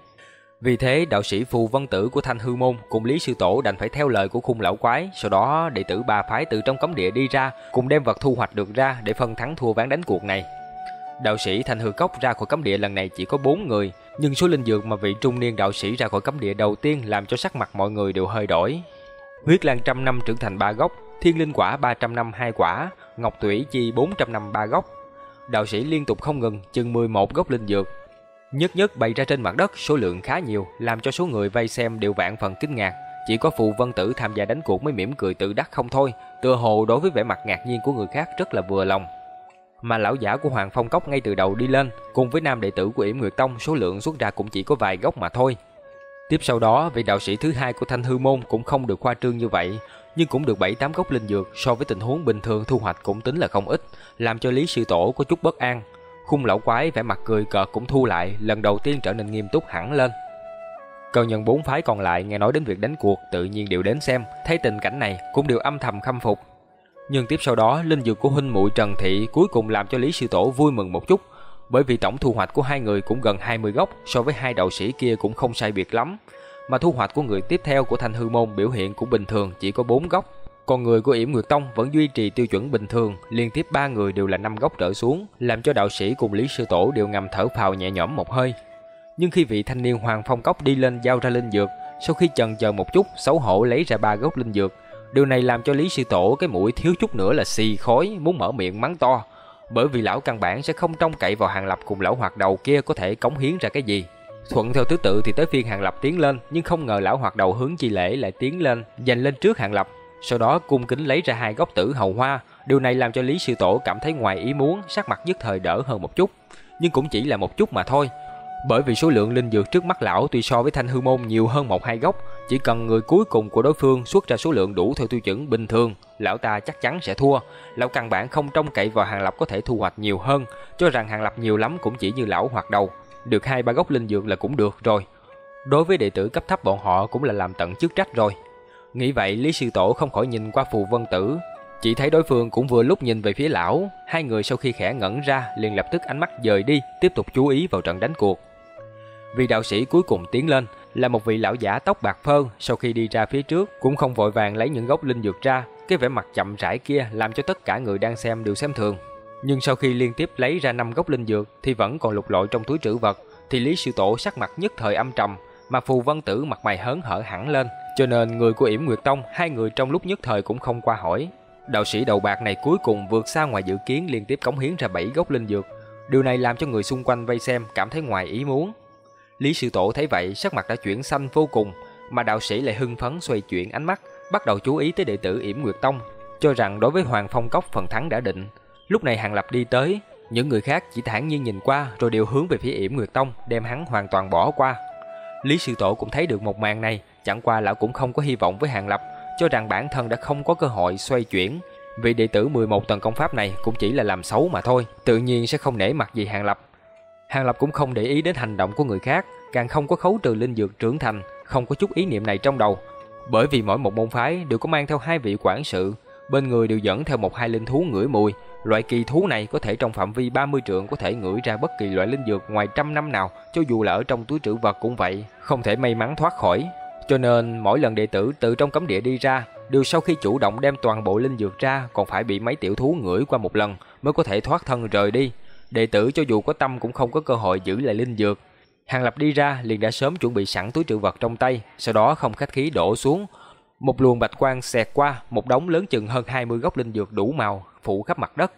Vì thế, đạo sĩ phù văn tử của Thanh Hư Môn cùng Lý Sư Tổ đành phải theo lời của khung lão quái, sau đó đệ tử ba phái từ trong cấm địa đi ra, cùng đem vật thu hoạch được ra để phân thắng thua ván đánh cuộc này. Đạo sĩ Thanh Hư Cốc ra khỏi cấm địa lần này chỉ có 4 người, nhưng số linh dược mà vị trung niên đạo sĩ ra khỏi cấm địa đầu tiên làm cho sắc mặt mọi người đều hơi đổi. Huyết lan trăm năm trưởng thành ba gốc, thiên linh quả 300 năm hai quả, ngọc tuỷ chi 400 năm ba gốc, đạo sĩ liên tục không ngừng chừng 11 gốc linh dược. Nhất nhất bày ra trên mặt đất số lượng khá nhiều, làm cho số người vây xem đều vạn phần kinh ngạc. Chỉ có phụ vân tử tham gia đánh cuộc mới mỉm cười tự đắc không thôi, tựa hồ đối với vẻ mặt ngạc nhiên của người khác rất là vừa lòng. Mà lão giả của Hoàng Phong Cốc ngay từ đầu đi lên, cùng với nam đệ tử của Yểm Nguyệt Tông số lượng xuất ra cũng chỉ có vài gốc mà thôi. Tiếp sau đó, vị đạo sĩ thứ hai của Thanh Hư Môn cũng không được khoa trương như vậy, nhưng cũng được 7-8 gốc linh dược so với tình huống bình thường thu hoạch cũng tính là không ít, làm cho Lý Sư Tổ có chút bất an. Khung lão quái vẻ mặt cười cợt cũng thu lại, lần đầu tiên trở nên nghiêm túc hẳn lên. Cao nhân bốn phái còn lại nghe nói đến việc đánh cuộc tự nhiên đều đến xem, thấy tình cảnh này cũng đều âm thầm khâm phục. Nhưng tiếp sau đó, linh dược của huynh muội Trần Thị cuối cùng làm cho Lý Sư Tổ vui mừng một chút, bởi vì tổng thu hoạch của hai người cũng gần 20 gốc, so với hai đạo sĩ kia cũng không sai biệt lắm mà thu hoạch của người tiếp theo của Thanh Hư Môn biểu hiện cũng bình thường chỉ có 4 gốc. Còn người của Yểm Nguyệt Tông vẫn duy trì tiêu chuẩn bình thường, liên tiếp ba người đều là năm gốc trở xuống, làm cho đạo sĩ cùng Lý Sư Tổ đều ngầm thở phào nhẹ nhõm một hơi. Nhưng khi vị thanh niên Hoàng Phong Cốc đi lên giao ra linh dược, sau khi chần chờ một chút, xấu hổ lấy ra ba gốc linh dược, điều này làm cho Lý Sư Tổ cái mũi thiếu chút nữa là xì khói, muốn mở miệng mắng to, bởi vì lão căn bản sẽ không trông cậy vào hàng lập cùng lão hoạt đầu kia có thể cống hiến ra cái gì. Thuận theo thứ tự thì tới phiên Hàng Lập tiến lên, nhưng không ngờ lão hoạt đầu hướng chi lễ lại tiến lên, giành lên trước Hàng Lập, sau đó cung kính lấy ra hai gốc tử hầu hoa. Điều này làm cho Lý Sư Tổ cảm thấy ngoài ý muốn, sắc mặt nhất thời đỡ hơn một chút, nhưng cũng chỉ là một chút mà thôi. Bởi vì số lượng linh dược trước mắt lão tuy so với thanh hư môn nhiều hơn một hai gốc, chỉ cần người cuối cùng của đối phương xuất ra số lượng đủ theo tiêu chuẩn bình thường, lão ta chắc chắn sẽ thua. Lão căn bản không trông cậy vào Hàng Lập có thể thu hoạch nhiều hơn, cho rằng Hàng Lập nhiều lắm cũng chỉ như lão hoạt đầu, được hai ba gốc linh dược là cũng được rồi. Đối với đệ tử cấp thấp bọn họ cũng là làm tận chức trách rồi. Nghĩ vậy Lý Sư Tổ không khỏi nhìn qua phù vân tử, chỉ thấy đối phương cũng vừa lúc nhìn về phía lão, hai người sau khi khẽ ngẩn ra liền lập tức ánh mắt dời đi, tiếp tục chú ý vào trận đánh cuộc. Vị đạo sĩ cuối cùng tiến lên là một vị lão giả tóc bạc phơ, sau khi đi ra phía trước cũng không vội vàng lấy những gốc linh dược ra, cái vẻ mặt chậm rãi kia làm cho tất cả người đang xem đều xem thường. Nhưng sau khi liên tiếp lấy ra năm gốc linh dược thì vẫn còn lục lọi trong túi trữ vật, thì Lý Sư Tổ sắc mặt nhất thời âm trầm, mà Phù Vân Tử mặt mày hớn hở hẳn lên, cho nên người của Yểm Nguyệt Tông hai người trong lúc nhất thời cũng không qua hỏi. Đạo sĩ đầu bạc này cuối cùng vượt xa ngoài dự kiến liên tiếp cống hiến ra bảy gốc linh dược. Điều này làm cho người xung quanh vây xem cảm thấy ngoài ý muốn. Lý Sư Tổ thấy vậy, sắc mặt đã chuyển xanh vô cùng, mà đạo sĩ lại hưng phấn xoay chuyển ánh mắt, bắt đầu chú ý tới đệ tử Yểm Nguyệt Tông, cho rằng đối với Hoàng Phong Cốc phần thắng đã định. Lúc này Hàng Lập đi tới, những người khác chỉ thản nhiên nhìn qua rồi đều hướng về phía Yểm Nguyệt Tông, đem hắn hoàn toàn bỏ qua. Lý Sư Tổ cũng thấy được một màn này, chẳng qua lão cũng không có hy vọng với Hàng Lập, cho rằng bản thân đã không có cơ hội xoay chuyển. Vị đệ tử 11 tầng công pháp này cũng chỉ là làm xấu mà thôi, tự nhiên sẽ không nể mặt gì Hàng Lập. Hàng Lập cũng không để ý đến hành động của người khác, càng không có khấu trừ linh dược trưởng thành, không có chút ý niệm này trong đầu. Bởi vì mỗi một môn phái đều có mang theo hai vị quản sự, bên người đều dẫn theo một hai linh thú ngửi mùi. Loại kỳ thú này có thể trong phạm vi 30 trượng có thể ngửi ra bất kỳ loại linh dược ngoài trăm năm nào, cho dù là ở trong túi trữ vật cũng vậy, không thể may mắn thoát khỏi. Cho nên mỗi lần đệ tử từ trong cấm địa đi ra, đều sau khi chủ động đem toàn bộ linh dược ra, còn phải bị mấy tiểu thú ngửi qua một lần mới có thể thoát thân rời đi. Đệ tử cho dù có tâm cũng không có cơ hội giữ lại linh dược. Hàng Lập đi ra liền đã sớm chuẩn bị sẵn túi trữ vật trong tay, sau đó không khách khí đổ xuống. Một luồng bạch quang xẹt qua, một đống lớn chừng hơn 20 gốc linh dược đủ màu phủ khắp mặt đất.